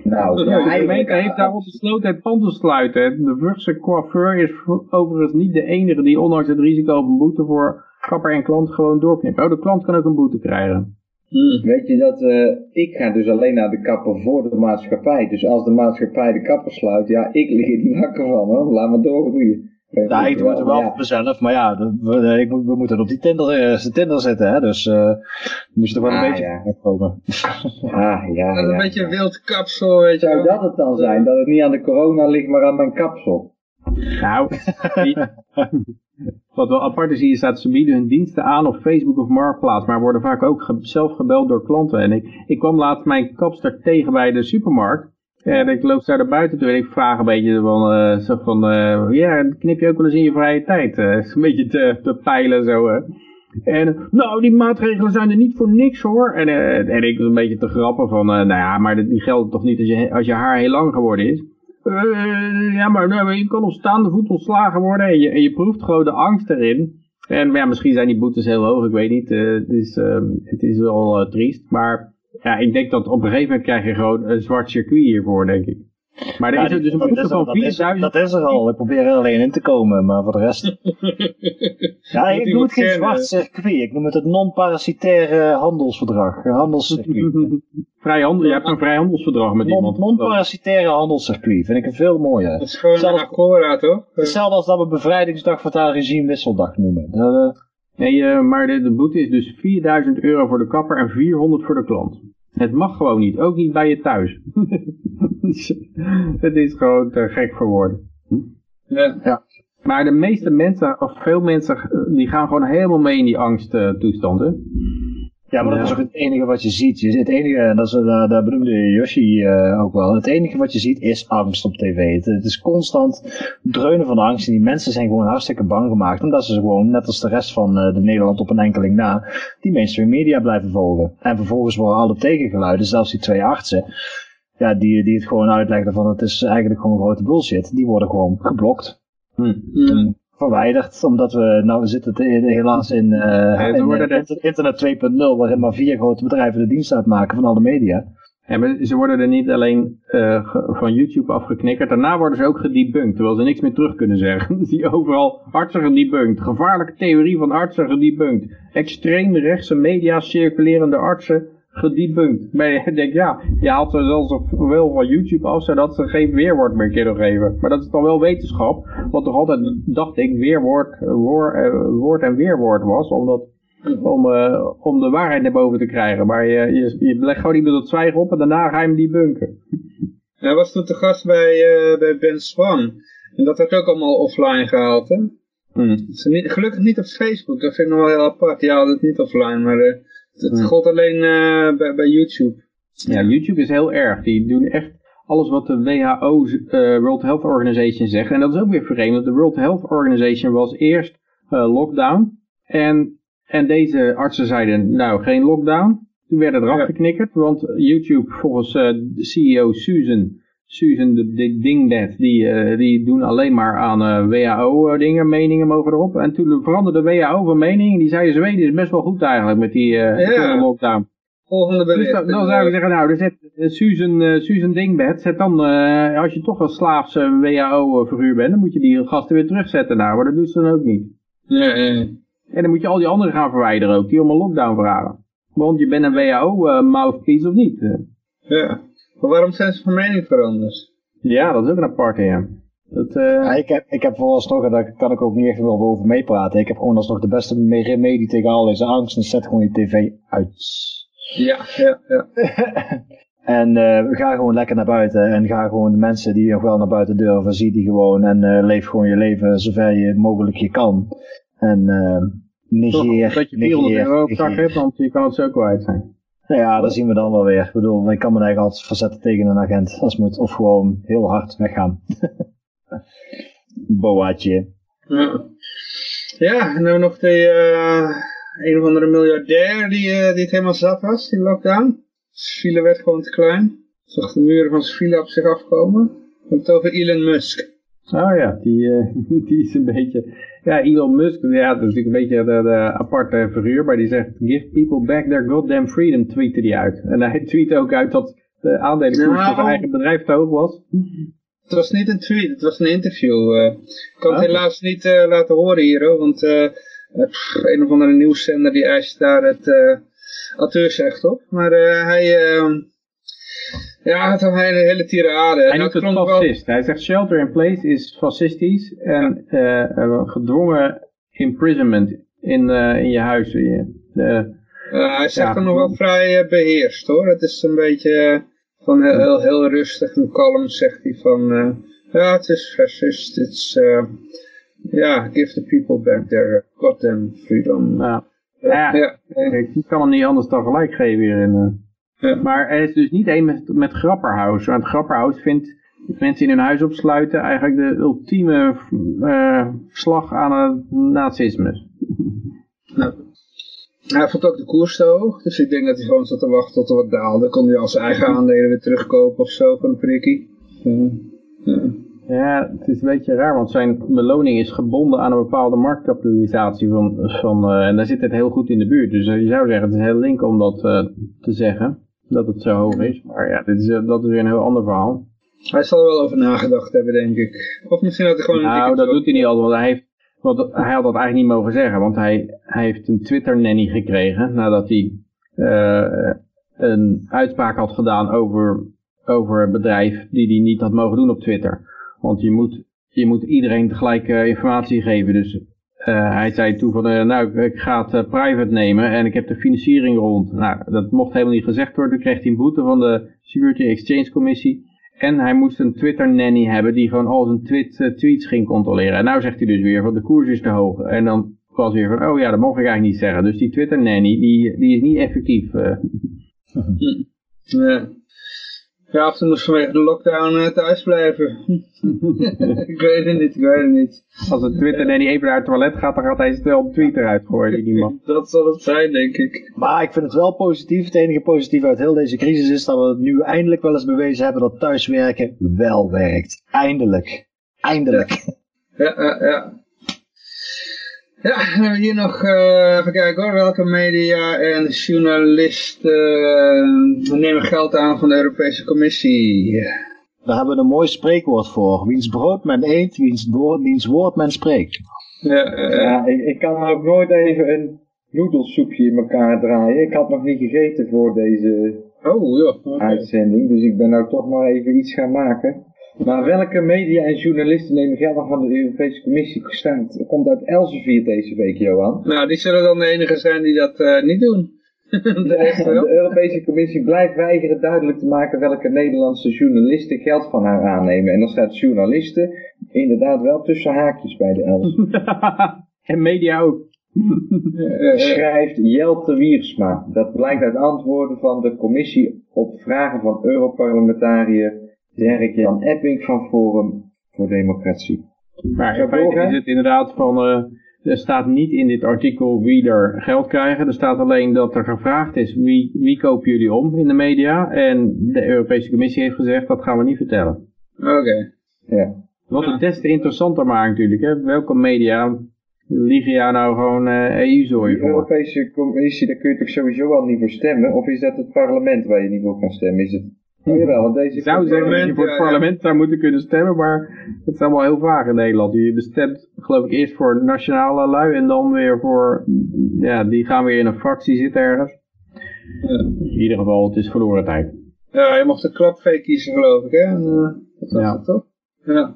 Nou, de ja, gemeente heeft daarop besloten het pand te sluiten. En De Vughtse coiffeur is overigens niet de enige die ondanks het risico op een boete voor kapper en klant gewoon doorknipt. Oh, de klant kan ook een boete krijgen. Hm. Weet je dat, eh, ik ga dus alleen naar de kapper voor de maatschappij. Dus als de maatschappij de kapper sluit, ja, ik lig er niet wakker van hoor. Laat me doorgroeien. Ja, ik doe het wel Ja. voor mezelf, maar ja, dat- we, ik moet- we moeten op die Tinder, eh, zijn Tinder zitten, hè, dus eh moest er wel een Ah, beetje ja. komen. Ah, ja, Dat is een ja. beetje een wild kapsel, weet je Zou wel. dat het dan zijn? Dat het niet aan de corona ligt, maar aan mijn kapsel? Nou, wat wel apart is, hier staat ze bieden hun diensten aan op Facebook of Marktplaats, maar worden vaak ook ge- zelf gebeld door klanten. En ik, ik kwam laatst mijn kapster tegen bij de supermarkt. En ik loop daar naar buiten toe en ik vraag een beetje van, eh, zo van eh, ja, knip je ook wel eens in je vrije tijd? Eh, is een beetje te, te peilen zo, hè. En, nou, die maatregelen zijn er niet voor niks hoor. En, en ik was een beetje te grappen van, nou ja, maar die gelden toch niet als je, als je haar heel lang geworden is. Eh, ja, maar nou, je kan op staande voet ontslagen worden en je, je proeft gewoon de angst erin. En ja, misschien zijn die boetes heel hoog, ik weet niet. Eh, het, is, ehm, het is wel eh, triest, maar ja, ik denk dat op een gegeven moment krijg je gewoon een zwart circuit hiervoor, denk ik. Maar er Ja, is er dus een dat boete is er- van dat is- 4000 Dat is er al. Ik probeer er alleen in te komen, maar voor de rest... Ja, ik noem het geen zwart circuit. Ik noem het het non-parasitaire handelsverdrag. Een handelscircuit. Vrijhandel, je hebt een vrijhandelsverdrag met Non- iemand. Non-parasitaire handelscircuit. Vind ik een veel mooier. Dat is gewoon een Acora, toch? Hetzelfde als dat we bevrijdingsdag van het regimewisseldag noemen. Dat, eh, Nee, eh, maar de, de boete is dus 4000 euro voor de kapper en 400 voor de klant. Het mag gewoon niet, ook niet bij je thuis. het is gewoon te gek voor woorden. Ja. Maar de meeste mensen, of veel mensen, die gaan gewoon helemaal mee in die angsttoestand. hè. Ja, maar dat is ook het enige wat je ziet. Je, het enige, en dat, is, daar, daar bedoelde Yoshi eh, ook wel. Het enige wat je ziet is angst op tv. Het, het is constant dreunen van angst. En die mensen zijn gewoon hartstikke bang gemaakt. Omdat ze gewoon, net als de rest van eh, de Nederland op een enkeling na, die mainstream media blijven volgen. En vervolgens worden alle tegengeluiden, zelfs die twee artsen, ja, die, die het gewoon uitlegden van het is eigenlijk gewoon grote bullshit. Die worden gewoon geblokt. Hm. Mm. Verwijderd, omdat we, nou we zitten te- helaas in, eh, in, eh, er- inter- internet 2.0, waarin maar vier grote bedrijven de dienst uitmaken van alle media. Maar ze worden er niet alleen eh, van YouTube afgeknikkerd, daarna worden ze ook gedebunked, terwijl ze niks meer terug kunnen zeggen. Die overal artsen gedebunked, gevaarlijke theorie van artsen gedebunked, extreem rechtse media circulerende artsen gedebunked. Maar je denkt, ja, je haalt ze zelfs wel van YouTube af, zodat ze geen weerwoord meer kunnen geven. Maar dat is dan wel wetenschap, wat toch altijd, dacht ik, weerwoord, eh, woor, woord en weerwoord was, omdat om, eh, om de waarheid naar boven te krijgen. Maar je, je, je legt gewoon iemand het zwijgen op en daarna ga je hem debunken. Hij was toen te gast bij, eh, bij Ben Swan. En dat werd ook allemaal offline gehaald, hè? Hmm. Niet, gelukkig niet op Facebook, dat vind ik nog wel heel apart. Ja, dat niet offline, maar Hmm. gold alleen eh, bij, bij YouTube. Ja, YouTube is heel erg. Die doen echt alles wat de WHO, eh, World Health Organization zegt. En dat is ook weer vreemd, want de World Health Organization was eerst eh, lockdown. En, en deze artsen zeiden, nou, geen lockdown. Toen werden er Ja. afgeknikkerd, want YouTube volgens de CEO Susan, Susan de, de Dingbat, die, eh, die doen alleen maar aan WHO-dingen, meningen mogen erop. En toen veranderde de WHO van mening en die zeiden, Zweden is best wel goed eigenlijk met die eh, Ja. lockdown. Volgende Dus bericht. dan, dan zou ik zeggen, nou, dan zet eh, Susan, eh, Susan Dingbed, zet dan, eh, als je toch een slaafse WHO-figuur bent, dan moet je die gasten weer terugzetten nou, maar dat doet ze dan ook niet. Ja, ja. En dan moet je al die anderen gaan verwijderen ook, die om een lockdown vragen. Want je bent een WHO-mouthpiece of niet. Eh, ja. Maar waarom zijn ze van mening veranderd? Ja, dat is ook een aparte, ja. Dat, eh, Ja, ik, heb, ik heb vooralsnog, en daar kan ik ook niet echt wel over meepraten, ik heb gewoon alsnog de beste me- remedie tegen al deze angst en zet gewoon je tv uit. Ja, ja, ja. En eh ga gewoon lekker naar buiten en ga gewoon de mensen die nog wel naar buiten durven, zie die gewoon en eh, leef gewoon je leven zover je mogelijk je kan. En eh negeer, dat je 400 negeer, euro op zak hebt, want je kan het zo kwijt zijn. Nou ja, dat zien we dan wel weer. Ik bedoel, ik kan me eigenlijk altijd verzetten tegen een agent als moet. Of gewoon heel hard weggaan. Boaatje. Ja, ja en dan nog de, eh, een of andere miljardair die, eh, die het helemaal zat was, die lockdown. Zijn werd gewoon te klein. Zag de muren van zijn file op zich afkomen. We hebben het over Elon Musk. Oh ja, die, eh, die is een beetje... Ja, Elon Musk, ja, dat is natuurlijk een beetje de, de aparte figuur, maar die zegt, give people back their goddamn freedom, tweette die uit. En hij tweet ook uit dat de aandelenkoers van zijn eigen bedrijf te hoog was. Het was niet een tweet, het was een interview. eh. ik kan het helaas niet eh, laten horen hier, hoor, want eh, pff, een of andere nieuwszender die eist daar het uh, auteursrecht op. Maar hij, eh, ja, het had een hele, hele tirade. Hij noemt het wel- fascist. Hij zegt shelter in place is fascistisch en eh, eh, gedwongen imprisonment in, eh, in je huis. hij zegt Ja. hem nog wel vrij eh, beheerst hoor. Het is een beetje van heel, heel, heel rustig en kalm zegt hij van... Ja, het is fascist. Het is, ja, give the people back their goddamn freedom. Ja. Ja, ja. ik kan hem niet anders dan gelijk geven hierin. Ja. Maar er is dus niet één met, met Grapperhaus. Want Grapperhaus vindt mensen in hun huis opsluiten eigenlijk de ultieme uh, slag aan het nazisme. Nou, hij vond ook de koers te hoog, dus ik denk dat hij gewoon zat te wachten tot er wat daalde. Dan kon hij al zijn eigen aandelen weer terugkopen of zo voor een prikkie. Uh, ja, het is een beetje raar, want zijn beloning is gebonden aan een bepaalde marktkapitalisatie. Van, van, uh, en daar zit het heel goed in de buurt. Dus je zou zeggen, het is heel link om dat te zeggen, dat het zo hoog is. Maar ja, dit is, dat is weer een heel ander verhaal. Hij zal er wel over nagedacht hebben, denk ik. Of misschien had hij gewoon... Nou, dat doet hij niet altijd, want hij, heeft, want hij had dat eigenlijk niet mogen zeggen. Want hij, hij heeft een Twitter-nanny gekregen nadat hij uh, een uitspraak had gedaan over, over een bedrijf die hij niet had mogen doen op Twitter. Want je moet, je moet iedereen tegelijk uh, informatie geven. Dus uh, hij zei toen van, nou, ik ga het private nemen en ik heb de financiering rond. Nou, dat mocht helemaal niet gezegd worden. Toen kreeg hij een boete van de Security Exchange Commissie. En hij moest een Twitter-nanny hebben die gewoon al zijn tweet, tweets ging controleren. En nou zegt hij dus weer van de koers is te hoog. En dan was weer van, oh ja, dat mocht ik eigenlijk niet zeggen. Dus die Twitter-nanny, die, die is niet effectief. Ja. Ja, of toen moest vanwege de lockdown uh, thuis blijven. ik weet het niet, ik weet het niet. Als een Twitter nanny even naar het toilet gaat, dan gaat hij snel een tweet eruit gooien, die man. Dat zal het zijn, denk ik. Maar ik vind het wel positief. Het enige positief uit heel deze crisis is dat we het nu eindelijk wel eens bewezen hebben dat thuiswerken wel werkt. Eindelijk. Eindelijk. Ja, ja, ja. Ja, dan hebben we hier nog, uh, even kijken hoor, welke media en journalisten uh, nemen geld aan van de Europese Commissie. Daar hebben we een mooi spreekwoord voor. Wiens brood men eet, wiens, woord, wiens woord men spreekt. Ja, uh, ja ik, ik, kan ook nooit even een noedelsoepje in elkaar draaien. Ik had nog niet gegeten voor deze oh, ja. Okay. uitzending, dus ik ben nou toch maar even iets gaan maken. Maar welke media en journalisten nemen geld aan van de Europese Commissie? Staat, komt uit Elsevier deze week, Johan. Nou, die zullen dan de enige zijn die dat uh, niet doen. de, de, Europese Commissie blijft weigeren duidelijk te maken welke Nederlandse journalisten geld van haar aannemen. En dan staat journalisten inderdaad wel tussen haakjes bij de Elsevier. en media ook. Schrijft Jelte Wiersma. Dat blijkt uit antwoorden van de commissie op vragen van Europarlementariër Dirk Jan Epping van Forum voor Democratie. Maar in feite is het inderdaad van, uh, er staat niet in dit artikel wie er geld krijgen. Er staat alleen dat er gevraagd is wie, wie kopen jullie om in de media. En de Europese Commissie heeft gezegd dat gaan we niet vertellen. Oké. Ja. Wat het des te interessanter maakt natuurlijk. Hè? Welke media liegen jou nou gewoon uh, EU-zooi voor? De Europese Commissie, daar kun je toch sowieso al niet voor stemmen? Of is dat het parlement waar je niet voor kan stemmen? Is het Jawel, want deze... Je zou zeggen dat je voor het parlement zou moeten kunnen stemmen, maar het is allemaal heel vaag in Nederland. Je bestemt geloof ik eerst voor nationale lui en dan weer voor, ja, die gaan weer in een fractie zitten ergens. In ieder geval, het is verloren tijd. Ja, je mocht de klapvee kiezen geloof ik, hè? En, uh, dat was ja. het toch? Ja.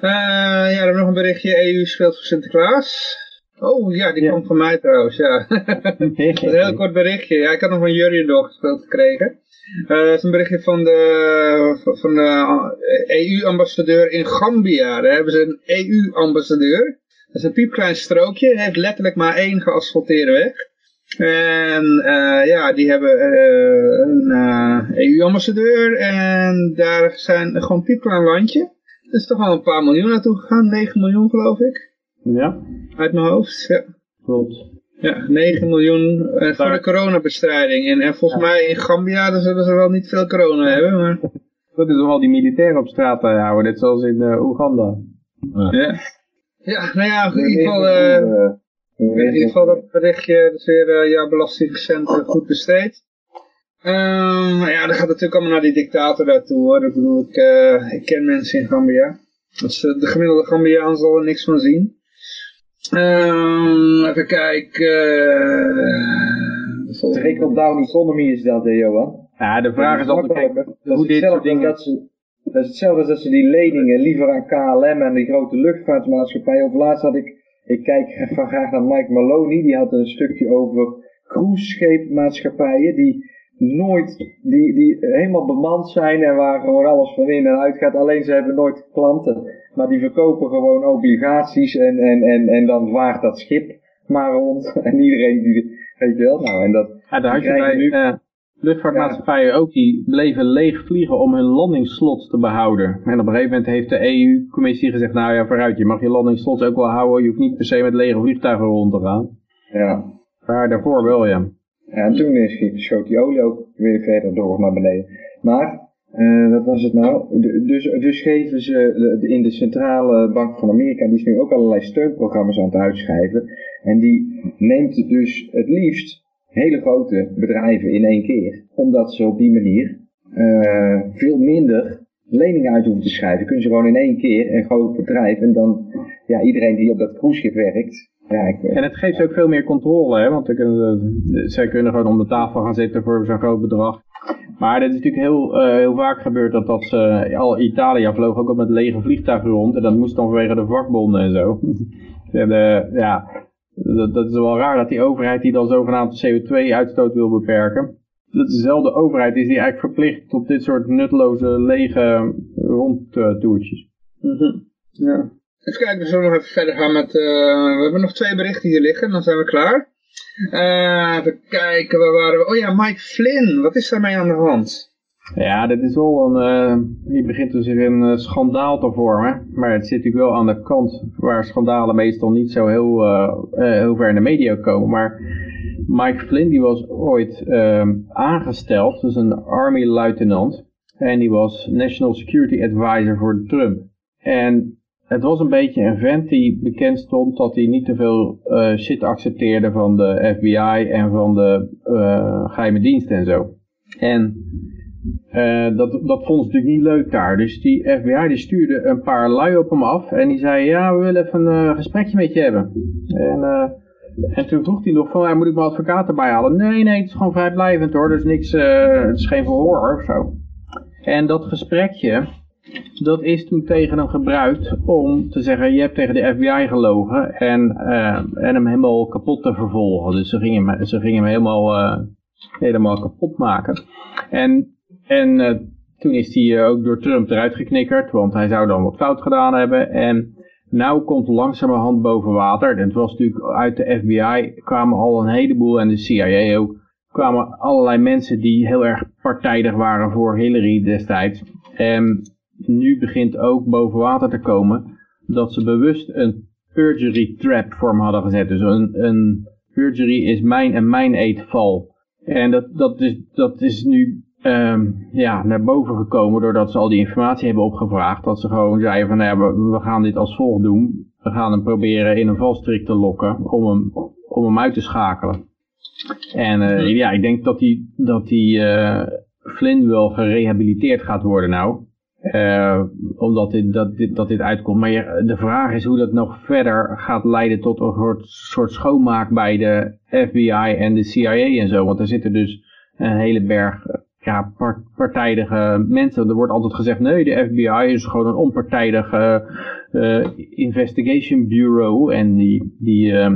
Uh, ja, dan nog een berichtje. EU speelt voor Sinterklaas. Oh ja, die ja. komt van mij trouwens, ja. een heel kort berichtje. Ja, ik had nog van Jurjen doorgespeeld gekregen. Uh, dat is een berichtje van de, van de EU-ambassadeur in Gambia. Daar hebben ze een EU-ambassadeur. Dat is een piepklein strookje. heeft letterlijk maar één geasfalteerde weg. En uh, ja, die hebben uh, een EU-ambassadeur. En daar zijn gewoon een piepklein landje. Er is toch wel een paar miljoen naartoe gegaan. 9 miljoen geloof ik. Ja. Uit mijn hoofd, ja. Klopt. Ja, 9 miljoen uh, voor de coronabestrijding. En, en volgens ja. mij in Gambia dan zullen ze wel niet veel corona hebben. Maar... Dat is wel die militairen op straat uh, houden, net zoals in uh, Oeganda. Ja. ja, nou ja, in ieder geval, in ieder geval dat berichtje, dat is weer jouw belastingcenten goed besteed. Um, ja, dat gaat natuurlijk allemaal naar die dictator daartoe hoor. Ik bedoel, ik, ik ken mensen in Gambia. Dus de gemiddelde Gambiaan zal er niks van zien. Um, even kijken. Uh, Trickle-down economy is dat, hè, Johan? Ja, de vraag is altijd hoe dit soort dingen... Dat, ze, dat is hetzelfde als dat ze die leningen liever aan KLM en die grote luchtvaartmaatschappijen. Of laatst had ik, ik kijk van graag naar Mike Maloney, die had een stukje over cruisescheepmaatschappijen die nooit, die, die helemaal bemand zijn en waar gewoon alles van in en uit gaat. Alleen ze hebben nooit klanten. Maar die verkopen gewoon obligaties en, en, en, en dan vaart dat schip maar rond. En iedereen die, weet je wel, nou en dat... Ja, daar had je bij nu- eh, luchtvaartmaatschappijen ook, die bleven leeg vliegen om hun landingsslot te behouden. En op een gegeven moment heeft de EU-commissie gezegd, nou ja, vooruit, je mag je landingsslots ook wel houden, je hoeft niet per se met lege vliegtuigen rond te gaan. Ja. Maar daarvoor wel, ja. En toen is, schoot die olie ook weer verder door naar beneden. Maar, eh, wat was het nou? Dus, dus geven ze in de Centrale Bank van Amerika, die is nu ook allerlei steunprogramma's aan het uitschrijven. En die neemt dus het liefst hele grote bedrijven in één keer. Omdat ze op die manier eh, veel minder leningen uit hoeven te schrijven. Kunnen ze gewoon in één keer een groot bedrijf. En dan, ja, iedereen die op dat cruiseschip werkt. Ja, ik, En het geeft ook veel meer controle, hè, want eh, zij kunnen gewoon om de tafel gaan zitten voor zo'n groot bedrag. Maar het is natuurlijk heel, eh, heel vaak gebeurd dat dat ze, al Italië vloog ook al met lege vliegtuigen rond en dat moest dan vanwege de vakbonden en zo. en, eh, ja, dat, dat is wel raar dat die overheid die dan zogenaamd CO2-uitstoot wil beperken, dat is dezelfde overheid is die eigenlijk verplicht tot dit soort nutteloze lege rondtoertjes. Ja. Even kijken, we zullen nog even verder gaan met... eh, we hebben nog twee berichten hier liggen, dan zijn we klaar. Eh, even kijken, waar waren we? Oh ja, Mike Flynn, wat is daarmee aan de hand? Ja, dit is wel een, hier begint er zich een schandaal te vormen. Maar het zit natuurlijk wel aan de kant waar schandalen meestal niet zo heel, heel ver in de media komen. Maar Mike Flynn die was ooit aangesteld, dus een army luitenant. En die was National Security Advisor voor Trump. En het was een beetje een vent die bekend stond dat hij niet te veel eh, shit accepteerde van de FBI en van de eh, geheime diensten en zo. En eh, dat, dat vonden ze natuurlijk niet leuk daar. Dus die FBI die stuurde een paar lui op hem af. En die zei, ja, we willen even een gesprekje met je hebben. En, en toen vroeg hij nog van, moet ik mijn advocaat erbij halen? Nee, nee, het is gewoon vrijblijvend hoor. Dus niks, het is geen verhoor of zo. En dat gesprekje, dat is toen tegen hem gebruikt om te zeggen, je hebt tegen de FBI gelogen. En, eh, en hem helemaal kapot te vervolgen. Dus ze gingen hem, ze gingen hem helemaal, eh, helemaal kapot maken. En en eh, toen is hij ook door Trump eruit geknikkerd, want hij zou dan wat fout gedaan hebben. En nou komt langzamerhand boven water. Het was natuurlijk uit de FBI kwamen al een heleboel, en de CIA ook, kwamen allerlei mensen die heel erg partijdig waren voor Hillary destijds. En nu begint ook boven water te komen dat ze bewust een perjury trap voor hem hadden gezet. Dus een, een perjury is mijn en mijn eetval. En dat, dat, is, dat is nu ehm, ja, naar boven gekomen doordat ze al die informatie hebben opgevraagd. Dat ze gewoon zeiden van nou ja, we, we gaan dit als volgt doen. We gaan hem proberen in een valstrik te lokken om hem, om hem uit te schakelen. En eh, ja, ik denk dat die, dat die eh, Flynn wel gerehabiliteerd gaat worden nou. Eh, omdat dit, dat, dit, dat dit uitkomt. Maar je- de vraag is hoe dat nog verder gaat leiden tot een soort, soort schoonmaak bij de FBI en de CIA en zo. Want er zitten dus een hele berg eh, ja, par- partijdige mensen. Er wordt altijd gezegd, nee, de FBI is gewoon een onpartijdige eh, investigation bureau. En die, die, eh,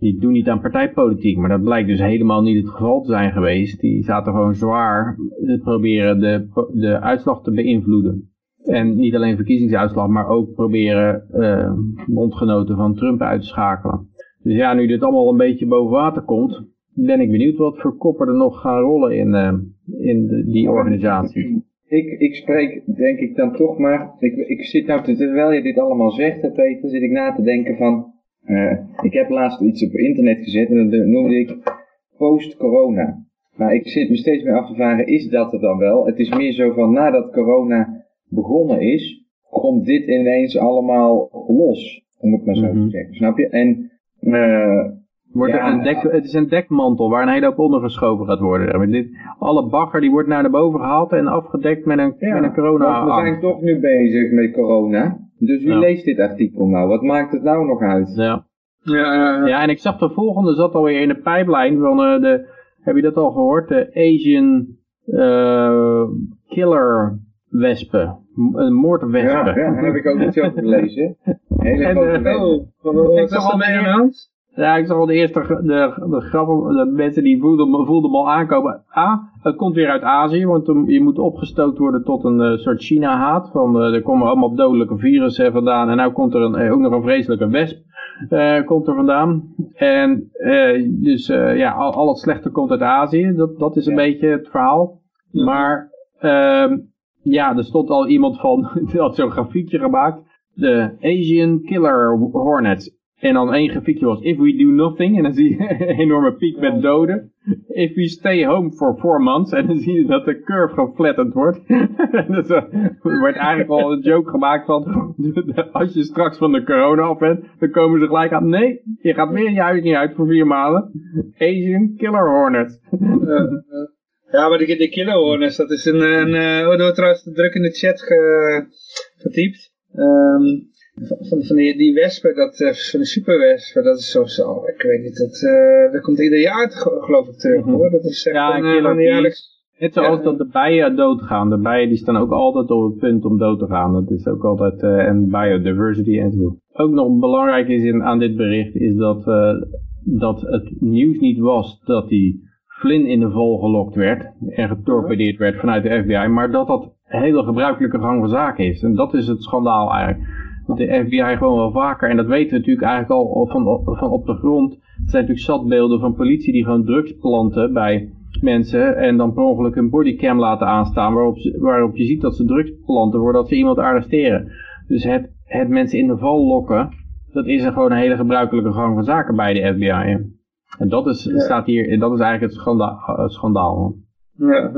die doen niet aan partijpolitiek. Maar dat blijkt dus helemaal niet het geval te zijn geweest. Die zaten gewoon zwaar te proberen de, de uitslag te beïnvloeden. En niet alleen verkiezingsuitslag, maar ook proberen eh, bondgenoten van Trump uit te schakelen. Dus ja, nu dit allemaal een beetje boven water komt, ben ik benieuwd wat voor koppen er nog gaan rollen in, eh, in die organisatie. Ik, ik spreek denk ik dan toch maar, ik, ik zit nou, te- terwijl je dit allemaal zegt, Peter, zit ik na te denken van, eh, ik heb laatst iets op internet gezet en dat noemde ik post-corona. Maar ik zit me steeds meer af te vragen, is dat er dan wel? Het is meer zo van, nadat corona begonnen is, komt dit ineens allemaal los, om het maar zo Mhm. te zeggen, snap je? En, eh, Wordt Ja. er een dek, het is een dekmantel waar een hele hoop onder geschoven gaat worden. Dit, alle bagger die wordt naar boven gehaald en afgedekt met een, Ja, met een corona we zijn toch nu bezig met corona. Dus wie Ja. leest dit artikel nou? Wat maakt het nou nog uit? Ja. Ja, ja, ja. ja, en ik zag de volgende zat alweer in de pijplijn van eh, de, heb je dat al gehoord? De Asian eh, killer wespen. Een moordwespen. Ja, ja, daar heb ik ook iets over gelezen. Hele En, grote eh, wespen. Oh, wat- mee aan de hand? Ja, ik zag al de eerste de, de grappen, de mensen die voelden, voelden me al aankomen. A, het komt weer uit Azië, want je moet opgestookt worden tot een uh, soort China-haat. Van uh, er komen allemaal dodelijke virussen vandaan en nu komt er een, ook nog een vreselijke wesp uh, komt er vandaan. En dus ja, al, al, het slechte komt uit Azië, dat, dat is een beetje het verhaal. Maar ehm, ja, er stond al iemand van, die had zo'n grafiekje gemaakt. De Asian Killer Hornets. En dan één grafiekje was, if we do nothing, en dan zie je een enorme piek met doden. If we stay home for four months, en dan zie je dat de curve gewoon flattened wordt. dus, uh, er wordt eigenlijk al een joke gemaakt van, als je straks van de corona af bent, dan komen ze gelijk aan, nee, je gaat weer je huis niet uit voor vier maanden. Asian Killer Hornets. ja, maar de, de Killer Hornets, dat is een, een uh, wordt trouwens druk in de chat getypt. Um, van, van die, die wespen, dat, uh, van de superwespen, dat is zo, zo ik weet niet, dat, uh, dat komt ieder jaar geloof ik terug mhm. hoor. Dat is echt ja, een, een jaarlijks... Net zoals ja. dat de bijen doodgaan. De bijen die staan ook altijd op het punt om dood te gaan. Dat is ook altijd, uh, en biodiversity enzovoort. Ook nog belangrijk is in, aan dit bericht is dat, uh, dat het nieuws niet was dat die Flynn in de val gelokt werd en getorpedeerd werd vanuit de FBI, maar dat dat een hele gebruikelijke gang van zaken is. En dat is het schandaal eigenlijk de FBI gewoon wel vaker, en dat weten we natuurlijk eigenlijk al van, van op de grond, er zijn natuurlijk zatbeelden van politie die gewoon drugs planten bij mensen en dan per ongeluk een bodycam laten aanstaan waarop, waarop je ziet dat ze drugs planten voordat ze iemand arresteren. Dus het, het mensen in de val lokken, dat is een gewoon een hele gebruikelijke gang van zaken bij de FBI. En dat is, staat hier, dat is eigenlijk het schandaal. Het schandaal ja.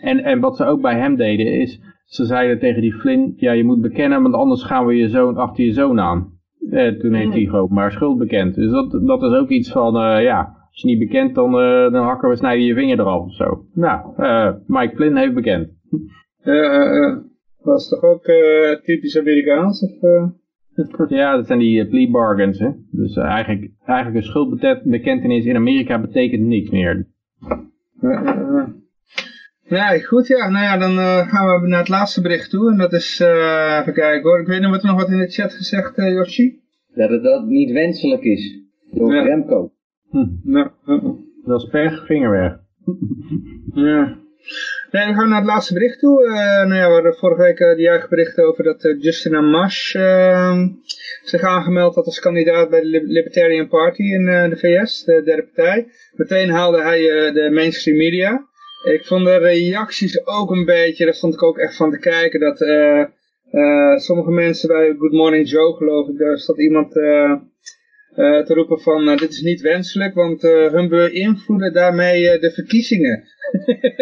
En, en wat ze ook bij hem deden is, ze zeiden tegen die Flynn, ja je moet bekennen, want anders gaan we je zoon achter je zoon aan. Eh, toen heeft hij gewoon maar schuld bekend. Dus dat, dat is ook iets van, uh, ja, als je niet bekend, dan, uh, dan hakken we snijden je vinger eraf of zo. Nou, uh, Mike Flynn heeft bekend. Ja, was toch ook typisch Amerikaans? Of, ja, dat zijn die plea bargains. Hè? Dus eigenlijk, eigenlijk een schuldbekentenis in Amerika betekent niks meer. Ja, goed ja. Nou ja, dan uh, gaan we naar het laatste bericht toe. En dat is, uh, even kijken hoor. Ik weet niet, wat er nog wat in de chat gezegd, uh, Yoshi? Dat het dat niet wenselijk is. Door ja. Remco. Hm. Nou, dat is pech, vingerweg. ja. Nee, we gaan naar het laatste bericht toe. Uh, nou ja, we hadden vorige week uh, de berichten over dat uh, Justin Amash uh, zich aangemeld had als kandidaat bij de Libertarian Party in de VS, de derde partij. Meteen haalde hij de mainstream media. Ik vond de reacties ook een beetje, daar stond ik ook echt van te kijken, dat uh, uh, sommige mensen bij Good Morning Joe geloof ik, daar stond iemand uh, te roepen van dit is niet wenselijk, want hun beïnvloeden daarmee de verkiezingen.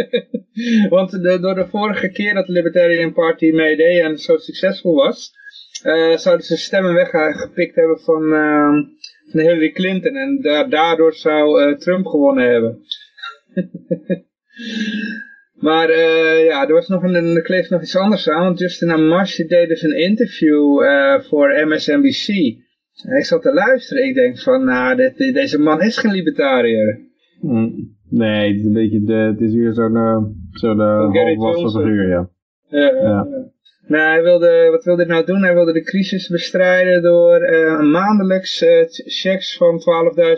want de, door de vorige keer dat de Libertarian Party meedeed en zo succesvol was, zouden ze stemmen weggepikt hebben van, van Hillary Clinton en daardoor zou Trump gewonnen hebben. Maar uh, ja, er was nog een, er kleeft nog iets anders aan, want Justin Amash deed dus een interview uh, voor MSNBC. En ik zat te luisteren, ik denk van, nou, dit, deze man is geen libertariër. Mm, nee, het is een beetje, de, het is weer zo'n zo halfwassen figuur, ja. Ja, ja. Nou, hij wilde, wat wilde hij nou doen? Hij wilde de crisis bestrijden door uh, maandelijks checks van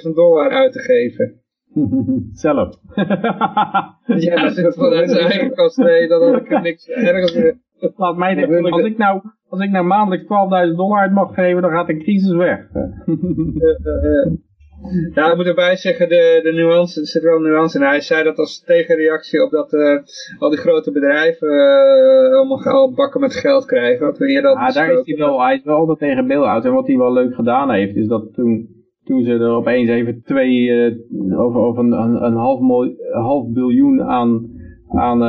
12.000 dollar uit te geven. Zelf. ja, dat is vanuit zijn eigen kast. Nee, dan had ik niks ergens meer. Laat mij denken, als ik nou, als ik nou maandelijks 12.000 dollar uit mag geven, dan gaat de crisis weg. ja, ik moet erbij zeggen, de, de nuance, er zit wel een nuance in. Hij zei dat als tegenreactie op dat uh, al die grote bedrijven uh, allemaal al bakken met geld krijgen. Wat we hier ja, daar is hij wel, hij is wel altijd tegen bail-out. En wat hij wel leuk gedaan heeft, is dat toen toen ze er opeens even twee, uh, over een, een, half, half biljoen aan, aan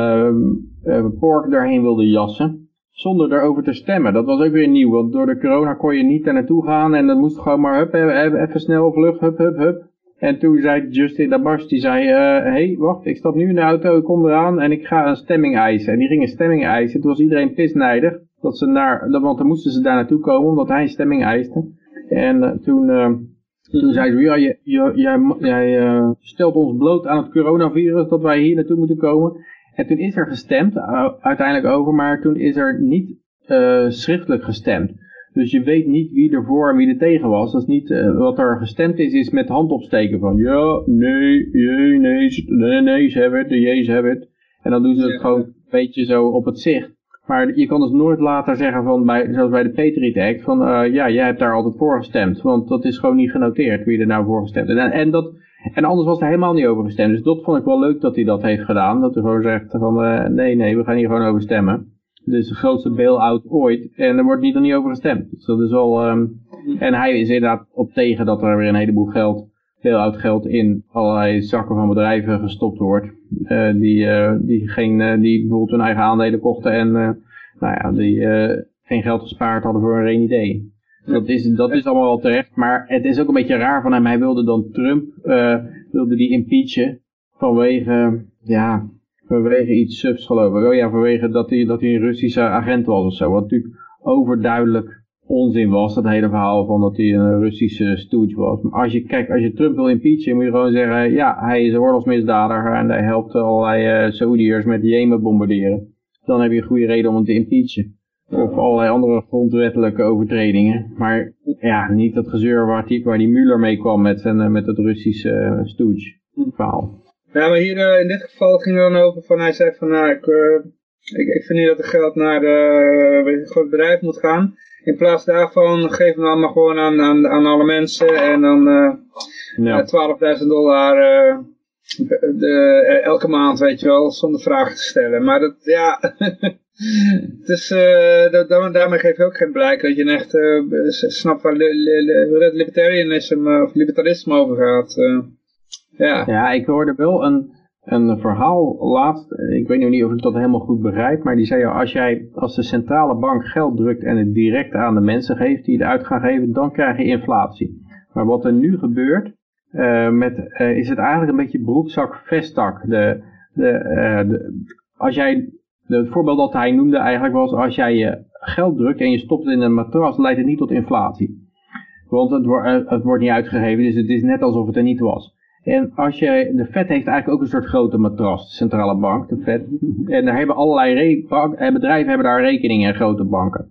uh, pork daarheen wilden jassen. Zonder erover te stemmen. Dat was ook weer nieuw, want door de corona kon je niet daar naartoe gaan en dan moest gewoon maar hup, even snel vlug, hup, hup, hup. En toen zei Justin Dabars, die zei, hé, hey, wacht, ik stap nu in de auto, ik kom eraan en ik ga een stemming eisen. En die ging een stemming eisen. Toen was iedereen pisnijdig, dat ze naar, want dan moesten ze daar naartoe komen, omdat hij een stemming eiste. En toen toen zei ze, ja, jij, jij uh, stelt ons bloot aan het coronavirus dat wij hier naartoe moeten komen. En toen is er gestemd, uh, uiteindelijk over, maar toen is er niet uh, schriftelijk gestemd. Dus je weet niet wie er voor en wie er tegen was. Dat is niet, wat er gestemd is, is met hand opsteken van ja, nee, jee, nee, nee, nee, ze hebben het, de jees hebben het. En dan doen ze het gewoon een beetje zo op het zicht. Maar je kan dus nooit later zeggen van, bij, zoals bij de Patriot Act, van uh, ja, jij hebt daar altijd voor gestemd. Want dat is gewoon niet genoteerd wie er nou voor gestemd heeft. En, en, dat, en anders was er helemaal niet over gestemd. Dus dat vond ik wel leuk dat hij dat heeft gedaan. Dat hij gewoon zegt van, uh, nee, nee, we gaan hier gewoon over stemmen. Dus de grootste bail-out ooit. En er wordt niet, er niet over gestemd. Dus dat is wel, um, en hij is inderdaad op tegen dat er weer een heleboel geld, bail-out geld in allerlei zakken van bedrijven gestopt wordt. Uh, die, uh, die, geen, uh, die bijvoorbeeld hun eigen aandelen kochten en nou ja, die geen geld gespaard hadden voor een rainy idee. Dat is, dat is allemaal wel terecht, maar het is ook een beetje raar van hem. Hij wilde dan Trump, wilde die impeachen vanwege, ja, vanwege iets subs geloof ik. Oh ja, vanwege dat hij, dat hij een Russische agent was of zo. Wat natuurlijk overduidelijk onzin was, dat hele verhaal van dat hij een Russische stooge was. Maar als je, kijk, als je Trump wil impeachen, moet je gewoon zeggen, ja, hij is een oorlogsmisdadiger en hij helpt allerlei uh, Saoediërs met Jemen bombarderen. Dan heb je een goede reden om hem te impeachen. Of allerlei andere grondwettelijke overtredingen. Maar ja, niet dat gezeur waar die, waar die Mueller mee kwam met, zijn, met het Russische uh, stooge verhaal. Ja, maar hier in dit geval ging het dan over van, hij zei van, nou, ik, ik, vind niet dat het geld naar uh, een groot bedrijf moet gaan. In plaats daarvan geven we dan maar gewoon aan, aan, aan alle mensen en dan ja. 12.000 dollar de, elke maand, weet je wel, zonder vragen te stellen. Maar dat, ja, dus dat, daarmee geef je ook geen blijk dat je echt snapt waar li, li, li, libertarianisme of libertarisme over gaat. Ja. ja, ik hoorde wel een, een verhaal laatst, ik weet nog niet of ik dat helemaal goed begrijp, maar die zei, als, jij, als de centrale bank geld drukt en het direct aan de mensen geeft die het uit gaan geven, dan krijg je inflatie. Maar wat er nu gebeurt, uh, met, uh, is het eigenlijk een beetje broekzak vestak. De, de, de, als jij, het voorbeeld dat hij noemde eigenlijk was, als jij je geld drukt en je stopt het in een matras, leidt het niet tot inflatie. Want het, wordt het wordt niet uitgegeven, dus het is net alsof het er niet was. En als je, de Fed heeft eigenlijk ook een soort grote matras, de centrale bank, de Fed. En daar hebben allerlei eh, bedrijven hebben daar rekeningen in grote banken.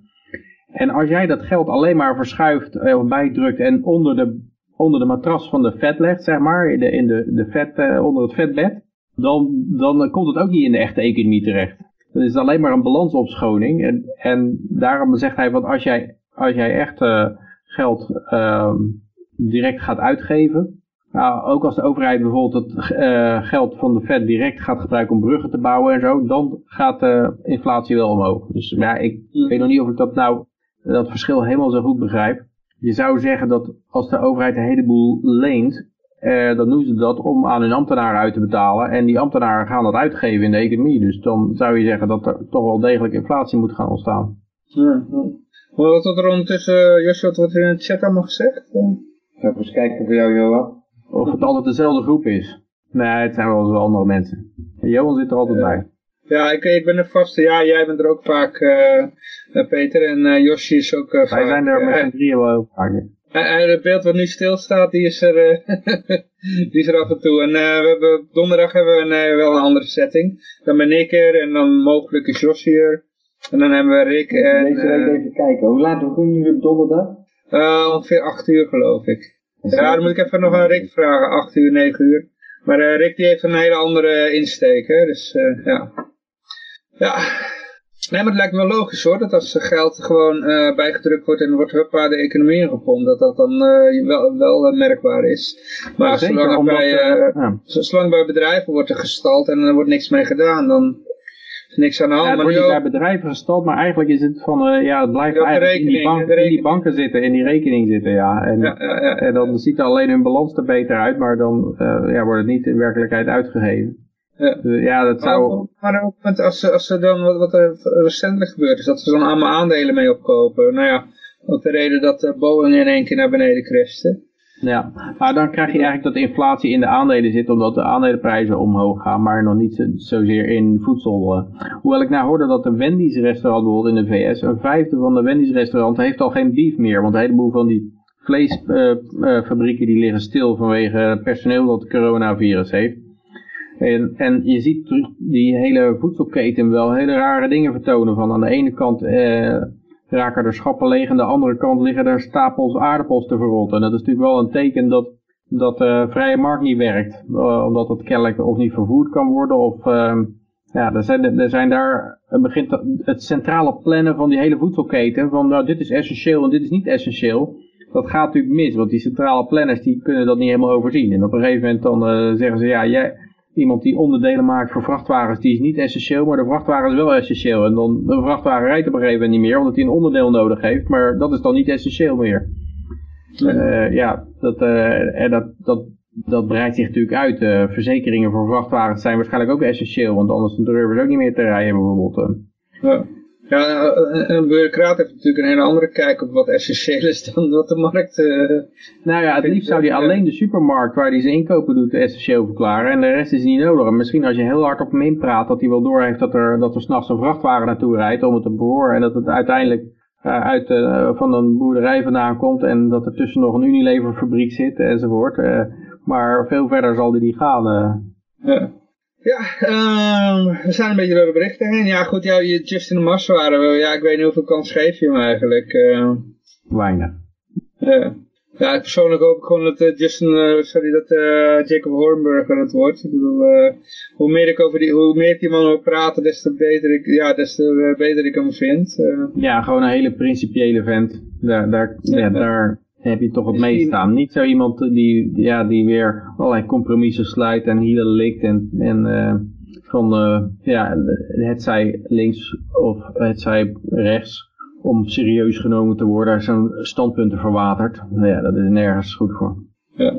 En als jij dat geld alleen maar verschuift eh, of bijdrukt en onder de, onder de matras van de Fed legt, zeg maar, in de, in de, de vet, uh, onder het vetbed, dan, dan komt het ook niet in de echte economie terecht. Dat is alleen maar een balansopschoning. En, en daarom zegt hij, want als jij, als jij echt geld uh, direct gaat uitgeven, nou, ook als de overheid bijvoorbeeld het uh, geld van de Fed direct gaat gebruiken om bruggen te bouwen en zo, dan gaat de inflatie wel omhoog. Dus ja, ik weet nog niet of ik dat nou, dat verschil helemaal zo goed begrijp. Je zou zeggen dat als de overheid een heleboel leent, uh, dan doen ze dat om aan hun ambtenaren uit te betalen. En die ambtenaren gaan dat uitgeven in de economie. Dus dan zou je zeggen dat er toch wel degelijk inflatie moet gaan ontstaan. Ja, ja. Wat er ondertussen, Joshua, wat er in het chat allemaal gezegd? Ga ik eens kijken voor jou, Johan. Of het altijd dezelfde groep is. Nee, het zijn wel eens andere mensen. Johan zit er altijd bij. Ja, ik, ik ben er vast. Ja, jij bent er ook vaak, uh, Peter. En uh, Yoshi is ook Wij vaak. zijn er met z'n drieën wel heel vaak. En het beeld wat nu stilstaat, die is er, die is er af en toe. En we hebben, donderdag hebben we een, wel een andere setting. Dan ben ik er en dan mogelijk is Yoshi er. En dan hebben we Rick en... Deze week even kijken. Hoe laat beginnen jullie op donderdag? ongeveer 8 uur geloof ik. Ja, dan moet ik even nog aan Rick vragen, 8 uur, 9 uur. Maar uh, Rick die heeft een hele andere insteek, hè? dus uh, ja. Ja, nee, maar het lijkt me wel logisch hoor, dat als geld gewoon uh, bijgedrukt wordt en wordt huppa de economie ingepompt, dat dat dan wel, wel merkbaar is. Maar ja, zolang, bij, ja. zolang bij bedrijven wordt er gestald en er wordt niks mee gedaan, dan niks aan de hand. Ja, niet bij bedrijven gestald, maar eigenlijk is het van, uh, ja, het blijft eigenlijk in die, bank, in die, banken zitten, in die rekening zitten, ja. En, ja, ja, ja en dan ziet alleen hun balans er beter uit, maar dan uh, ja, wordt het niet in werkelijkheid uitgegeven. Ja, dus, ja dat zou... Maar ook als, als er dan, wat, wat er recentelijk gebeurd is, dat ze dan allemaal aandelen mee opkopen. Nou ja, ook de reden dat uh, Boeing in één keer naar beneden crashte. Ja, maar dan krijg je eigenlijk dat inflatie in de aandelen zit, omdat de aandelenprijzen omhoog gaan, maar nog niet zozeer in voedsel. Uh. Hoewel ik nou hoorde dat een Wendy's restaurant bijvoorbeeld in de VS, een vijfde van de Wendy's restaurant heeft al geen beef meer, want een heleboel van die vleesfabrieken uh, uh, die liggen stil vanwege personeel dat het coronavirus heeft. En, en je ziet die hele voedselketen wel hele rare dingen vertonen van aan de ene kant raken er schappen leeg. Aan de andere kant liggen er stapels aardappels te verrotten. En dat is natuurlijk wel een teken dat, dat de vrije markt niet werkt. Uh, omdat het kennelijk of niet vervoerd kan worden of... Ehm, ja, er zijn, er zijn daar, begint het centrale plannen van die hele voedselketen, van nou dit is essentieel en dit is niet essentieel, dat gaat natuurlijk mis, want die centrale planners die kunnen dat niet helemaal overzien. En op een gegeven moment dan uh, zeggen ze, ja, jij, iemand die onderdelen maakt voor vrachtwagens, die is niet essentieel, maar de vrachtwagen is wel essentieel. En dan, de vrachtwagen rijdt op een gegeven moment niet meer, omdat hij een onderdeel nodig heeft, maar dat is dan niet essentieel meer. Uh, ja, dat, uh, en dat, dat, dat breidt zich natuurlijk uit. Uh, verzekeringen voor vrachtwagens zijn waarschijnlijk ook essentieel, want anders durven ze ook niet meer te rijden bijvoorbeeld. Ja. Ja, een bureaucraat heeft natuurlijk een hele andere kijk op wat essentieel is dan wat de markt... Uh, nou ja, het liefst zou hij alleen de supermarkt waar hij zijn inkopen doet essentieel verklaren en de rest is niet nodig. En misschien als je heel hard op hem inpraat dat hij wel doorheeft dat er, dat er s'nachts een vrachtwagen naartoe rijdt om het te behoren en dat het uiteindelijk uh, uit, uh, van een boerderij vandaan komt en dat er tussen nog een Unilever fabriek zit enzovoort. maar veel verder zal hij niet gaan. Ja. Ja, um, we zijn een beetje door de berichten heen. Ja, goed, ja, Justin de waren we. Ja, ik weet niet hoeveel kans geef je hem eigenlijk. Uh, Weinig. Ja. Ja, persoonlijk hoop ik gewoon dat uh, Justin, uh, sorry, dat uh, Jacob Hornberger het wordt. Ik bedoel, hoe meer ik over die, hoe meer ik die man wil praten, des te beter ik, ja, des te beter ik hem vind. Ja, gewoon een hele principiële vent. Daar, daar, ja, ja daar heb je toch het meest staan. Niet zo iemand die, ja, die weer allerlei compromissen sluit en hielen likt en, en uh, van, uh, ja, het zij links of het zij rechts om serieus genomen te worden, zo'n standpunten verwaterd. Nou ja, dat is nergens goed voor. Ja.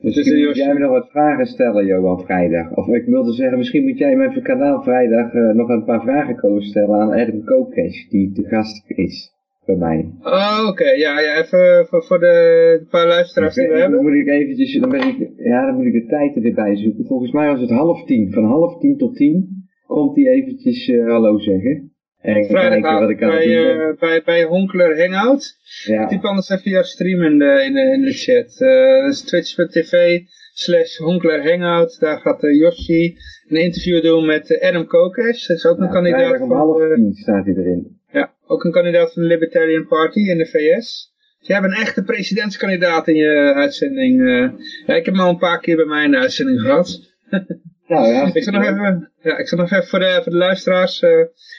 Dus misschien moet jij me nog wat vragen stellen, Johan, vrijdag. Of ik wilde zeggen, misschien moet jij me even kanaal vrijdag uh, nog een paar vragen komen stellen aan Adam Kokesh, die te gast is bij mij. Oh, oké. Ja, ja, even voor, voor de, paar luisteraars die we dan hebben. Moet ik eventjes, dan ben ik, ja, dan moet ik de tijd er weer bij zoeken. Volgens mij was het half tien. Van half tien tot tien komt hij eventjes uh, hallo zeggen. En kijken wat ik aan bij, uh, bij, bij Honkler Hangout. Ja. Typ anders even jouw stream in de, in de, in de chat. Uh, dat is twitch.tv slash Honkler Hangout. Daar gaat uh, Yoshi een interview doen met Adam Kokes. Dat is ook ja, een kandidaat. om half tien staat hij erin. Ja, ook een kandidaat van de Libertarian Party in de VS. Jij bent een echte presidentskandidaat in je uitzending. Uh, ja, ik heb hem al een paar keer bij mij in de uitzending gehad. Nou, ja, ik zal nog even, ja, ik zal nog even voor de, voor de luisteraars uh,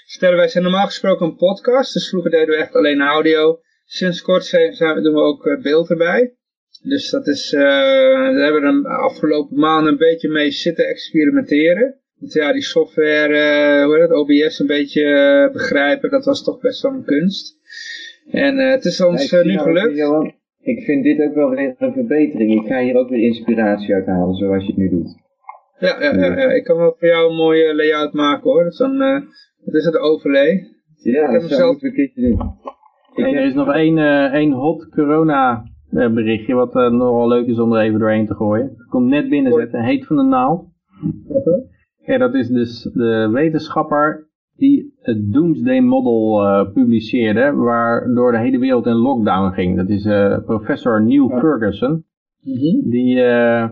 vertellen. Wij zijn normaal gesproken een podcast. Dus vroeger deden we echt alleen audio. Sinds kort zijn, zijn, doen we ook uh, beeld erbij. Dus dat is, uh, daar hebben we de afgelopen maanden een beetje mee zitten experimenteren. Want ja, die software, uh, hoe heet het, OBS een beetje uh, begrijpen, dat was toch best wel een kunst. En uh, het is ons ja, nu gelukt. Johan, ik vind dit ook wel weer een verbetering. Ik ga hier ook weer inspiratie uit halen, zoals je het nu doet. Ja, ja, ja, ja. ik kan wel voor jou een mooie layout maken hoor. Dus dan, dat is het overlay. Ja, ik dat zou zelf... een keertje doen. Hey, er is nog één, één hot corona berichtje, wat nogal leuk is om er even doorheen te gooien. Komt net binnenzetten, heet van de naald. -huh. Ja, dat is dus de wetenschapper die het Doomsday Model uh, publiceerde, waardoor de hele wereld in lockdown ging. Dat is uh, professor Neil Ferguson. Mm -hmm. Die uh,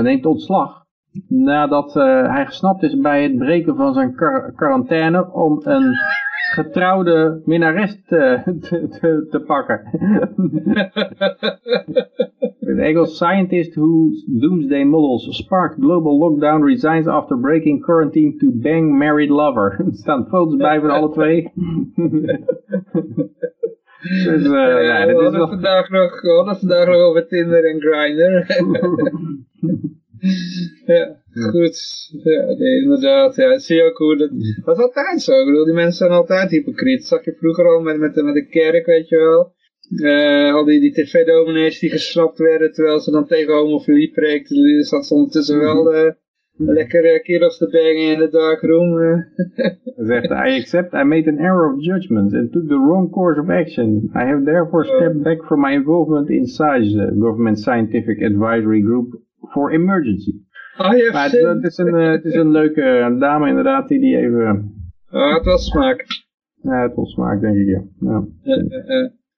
neemt ontslag nadat hij gesnapt is bij het breken van zijn quar quarantaine om een getrouwde minnares te, te, te, pakken. An Engels scientist whose doomsday models sparked global lockdown resigns after breaking quarantine to bang married lover. Er staan foto's bij van alle twee. dus, uh, ja, ja, we, hadden wel... vandaag nog, we hadden vandaag nog over Tinder en Grindr. Ja, goed. Ja, nee, inderdaad. Ja, zie je ook hoe dat... Dat is altijd zo. Ik bedoel, die mensen zijn altijd hypocriet. Dat zag je vroeger al met, met, met de kerk, weet je wel. Uh, al die, die tv-dominees die geschrapt werden terwijl ze dan tegen homofilie preekten. Zat ondertussen wel uh, lekker kerels te bangen in de dark room. Uh. Zegt, I accept I made an error of judgment and took the wrong course of action. I have therefore stepped back from my involvement in SAGE, the Government Scientific Advisory Group for Emergency. Oh, je maar het, het, is een, het is een leuke dame inderdaad die die even... Oh, het was smaak. Ja, het was smaak denk ik, ja. ja.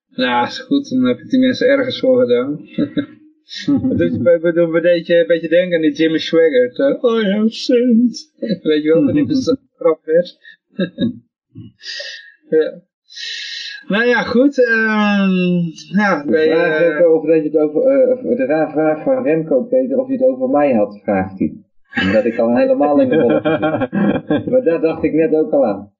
Nou, is goed, dan heb je die mensen ergens voor gedaan. we doen een beetje, een beetje denken aan die Jimmy Swaggart. Uh, I have sinned. Weet je wel, dat die bestraft werd. ja. Nou ja, goed. ehm ja, De wij, vraag eh, ook over dat je het over, eh, de raar vraag van Remco, Peter, of je het over mij had, vraagt hij. Omdat ik al helemaal in de zit. Maar daar dacht ik net ook al aan.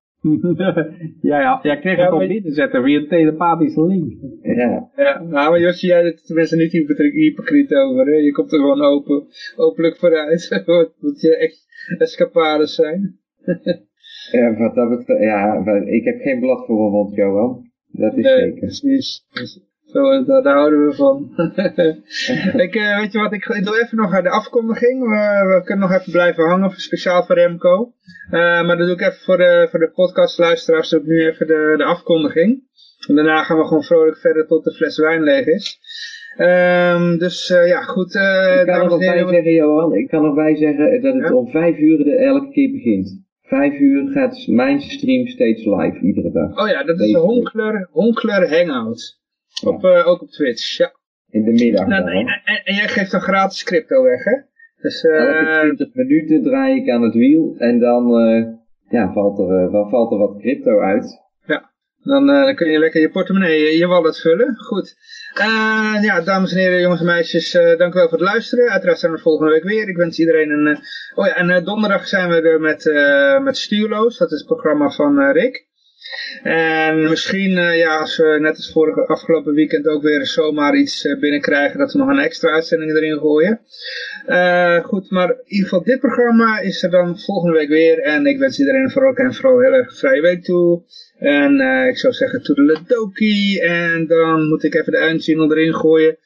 ja, ja, jij kreeg Ja, het op maar- binnen zetten via een telepathische link. Ja, ja, nou, maar Josje, jij bent er tenminste niet hypocriet hypocriet over. Hè? Je komt er gewoon open, openlijk vooruit. wat, wat je echt escapades zijn. ja, wat dat betreft, ja, ik heb geen blad voor mijn mond, Johan. Dat is Nee, zeker. precies. Dus Zo, eh, daar, daar houden we van. ik, eh, weet je wat, ik, ik doe even nog de afkondiging. We, we kunnen nog even blijven hangen, speciaal voor Remco. Eh, maar dat doe ik even voor de, voor de podcastluisteraars, doe ik nu even de, de afkondiging. En daarna gaan we gewoon vrolijk verder tot de fles wijn leeg is. Ehm, dus ja, goed. ik kan er nog bij zeggen, Johan, ik kan nog bij zeggen dat het Ja? om vijf uur de elke keer begint. Vijf uur gaat mijn stream steeds live, iedere dag. Oh ja, dat is de. Honkler, Honkler Hangout. Op, eh, ook op Twitch, ja. In de middag Nou, dan, en, hè. en- en jij geeft dan gratis crypto weg, hè? Dus, eh, Elke 20 minuten draai ik aan het wiel en dan, eh, ja, valt, er, dan valt er wat crypto uit. dan, eh, dan kun je lekker je portemonnee, je wallet vullen. Goed. Eh, ja, dames en heren, jongens en meisjes, eh, dank u wel voor het luisteren. Uiteraard zijn we volgende week weer. Ik wens iedereen een... eh, oh ja, en donderdag zijn we er met, met Stuurloos. Dat is het programma van Rick. En misschien, eh, ja, als we net als vorige afgelopen weekend ook weer zomaar iets eh, binnenkrijgen, dat we nog een extra uitzending erin gooien. Eh, goed, maar in ieder geval dit programma is er dan volgende week weer. En ik wens iedereen vooral en vooral hele erg vrije week toe. En ik zou zeggen toedeledokie. En dan moet ik even de eindsingle erin gooien.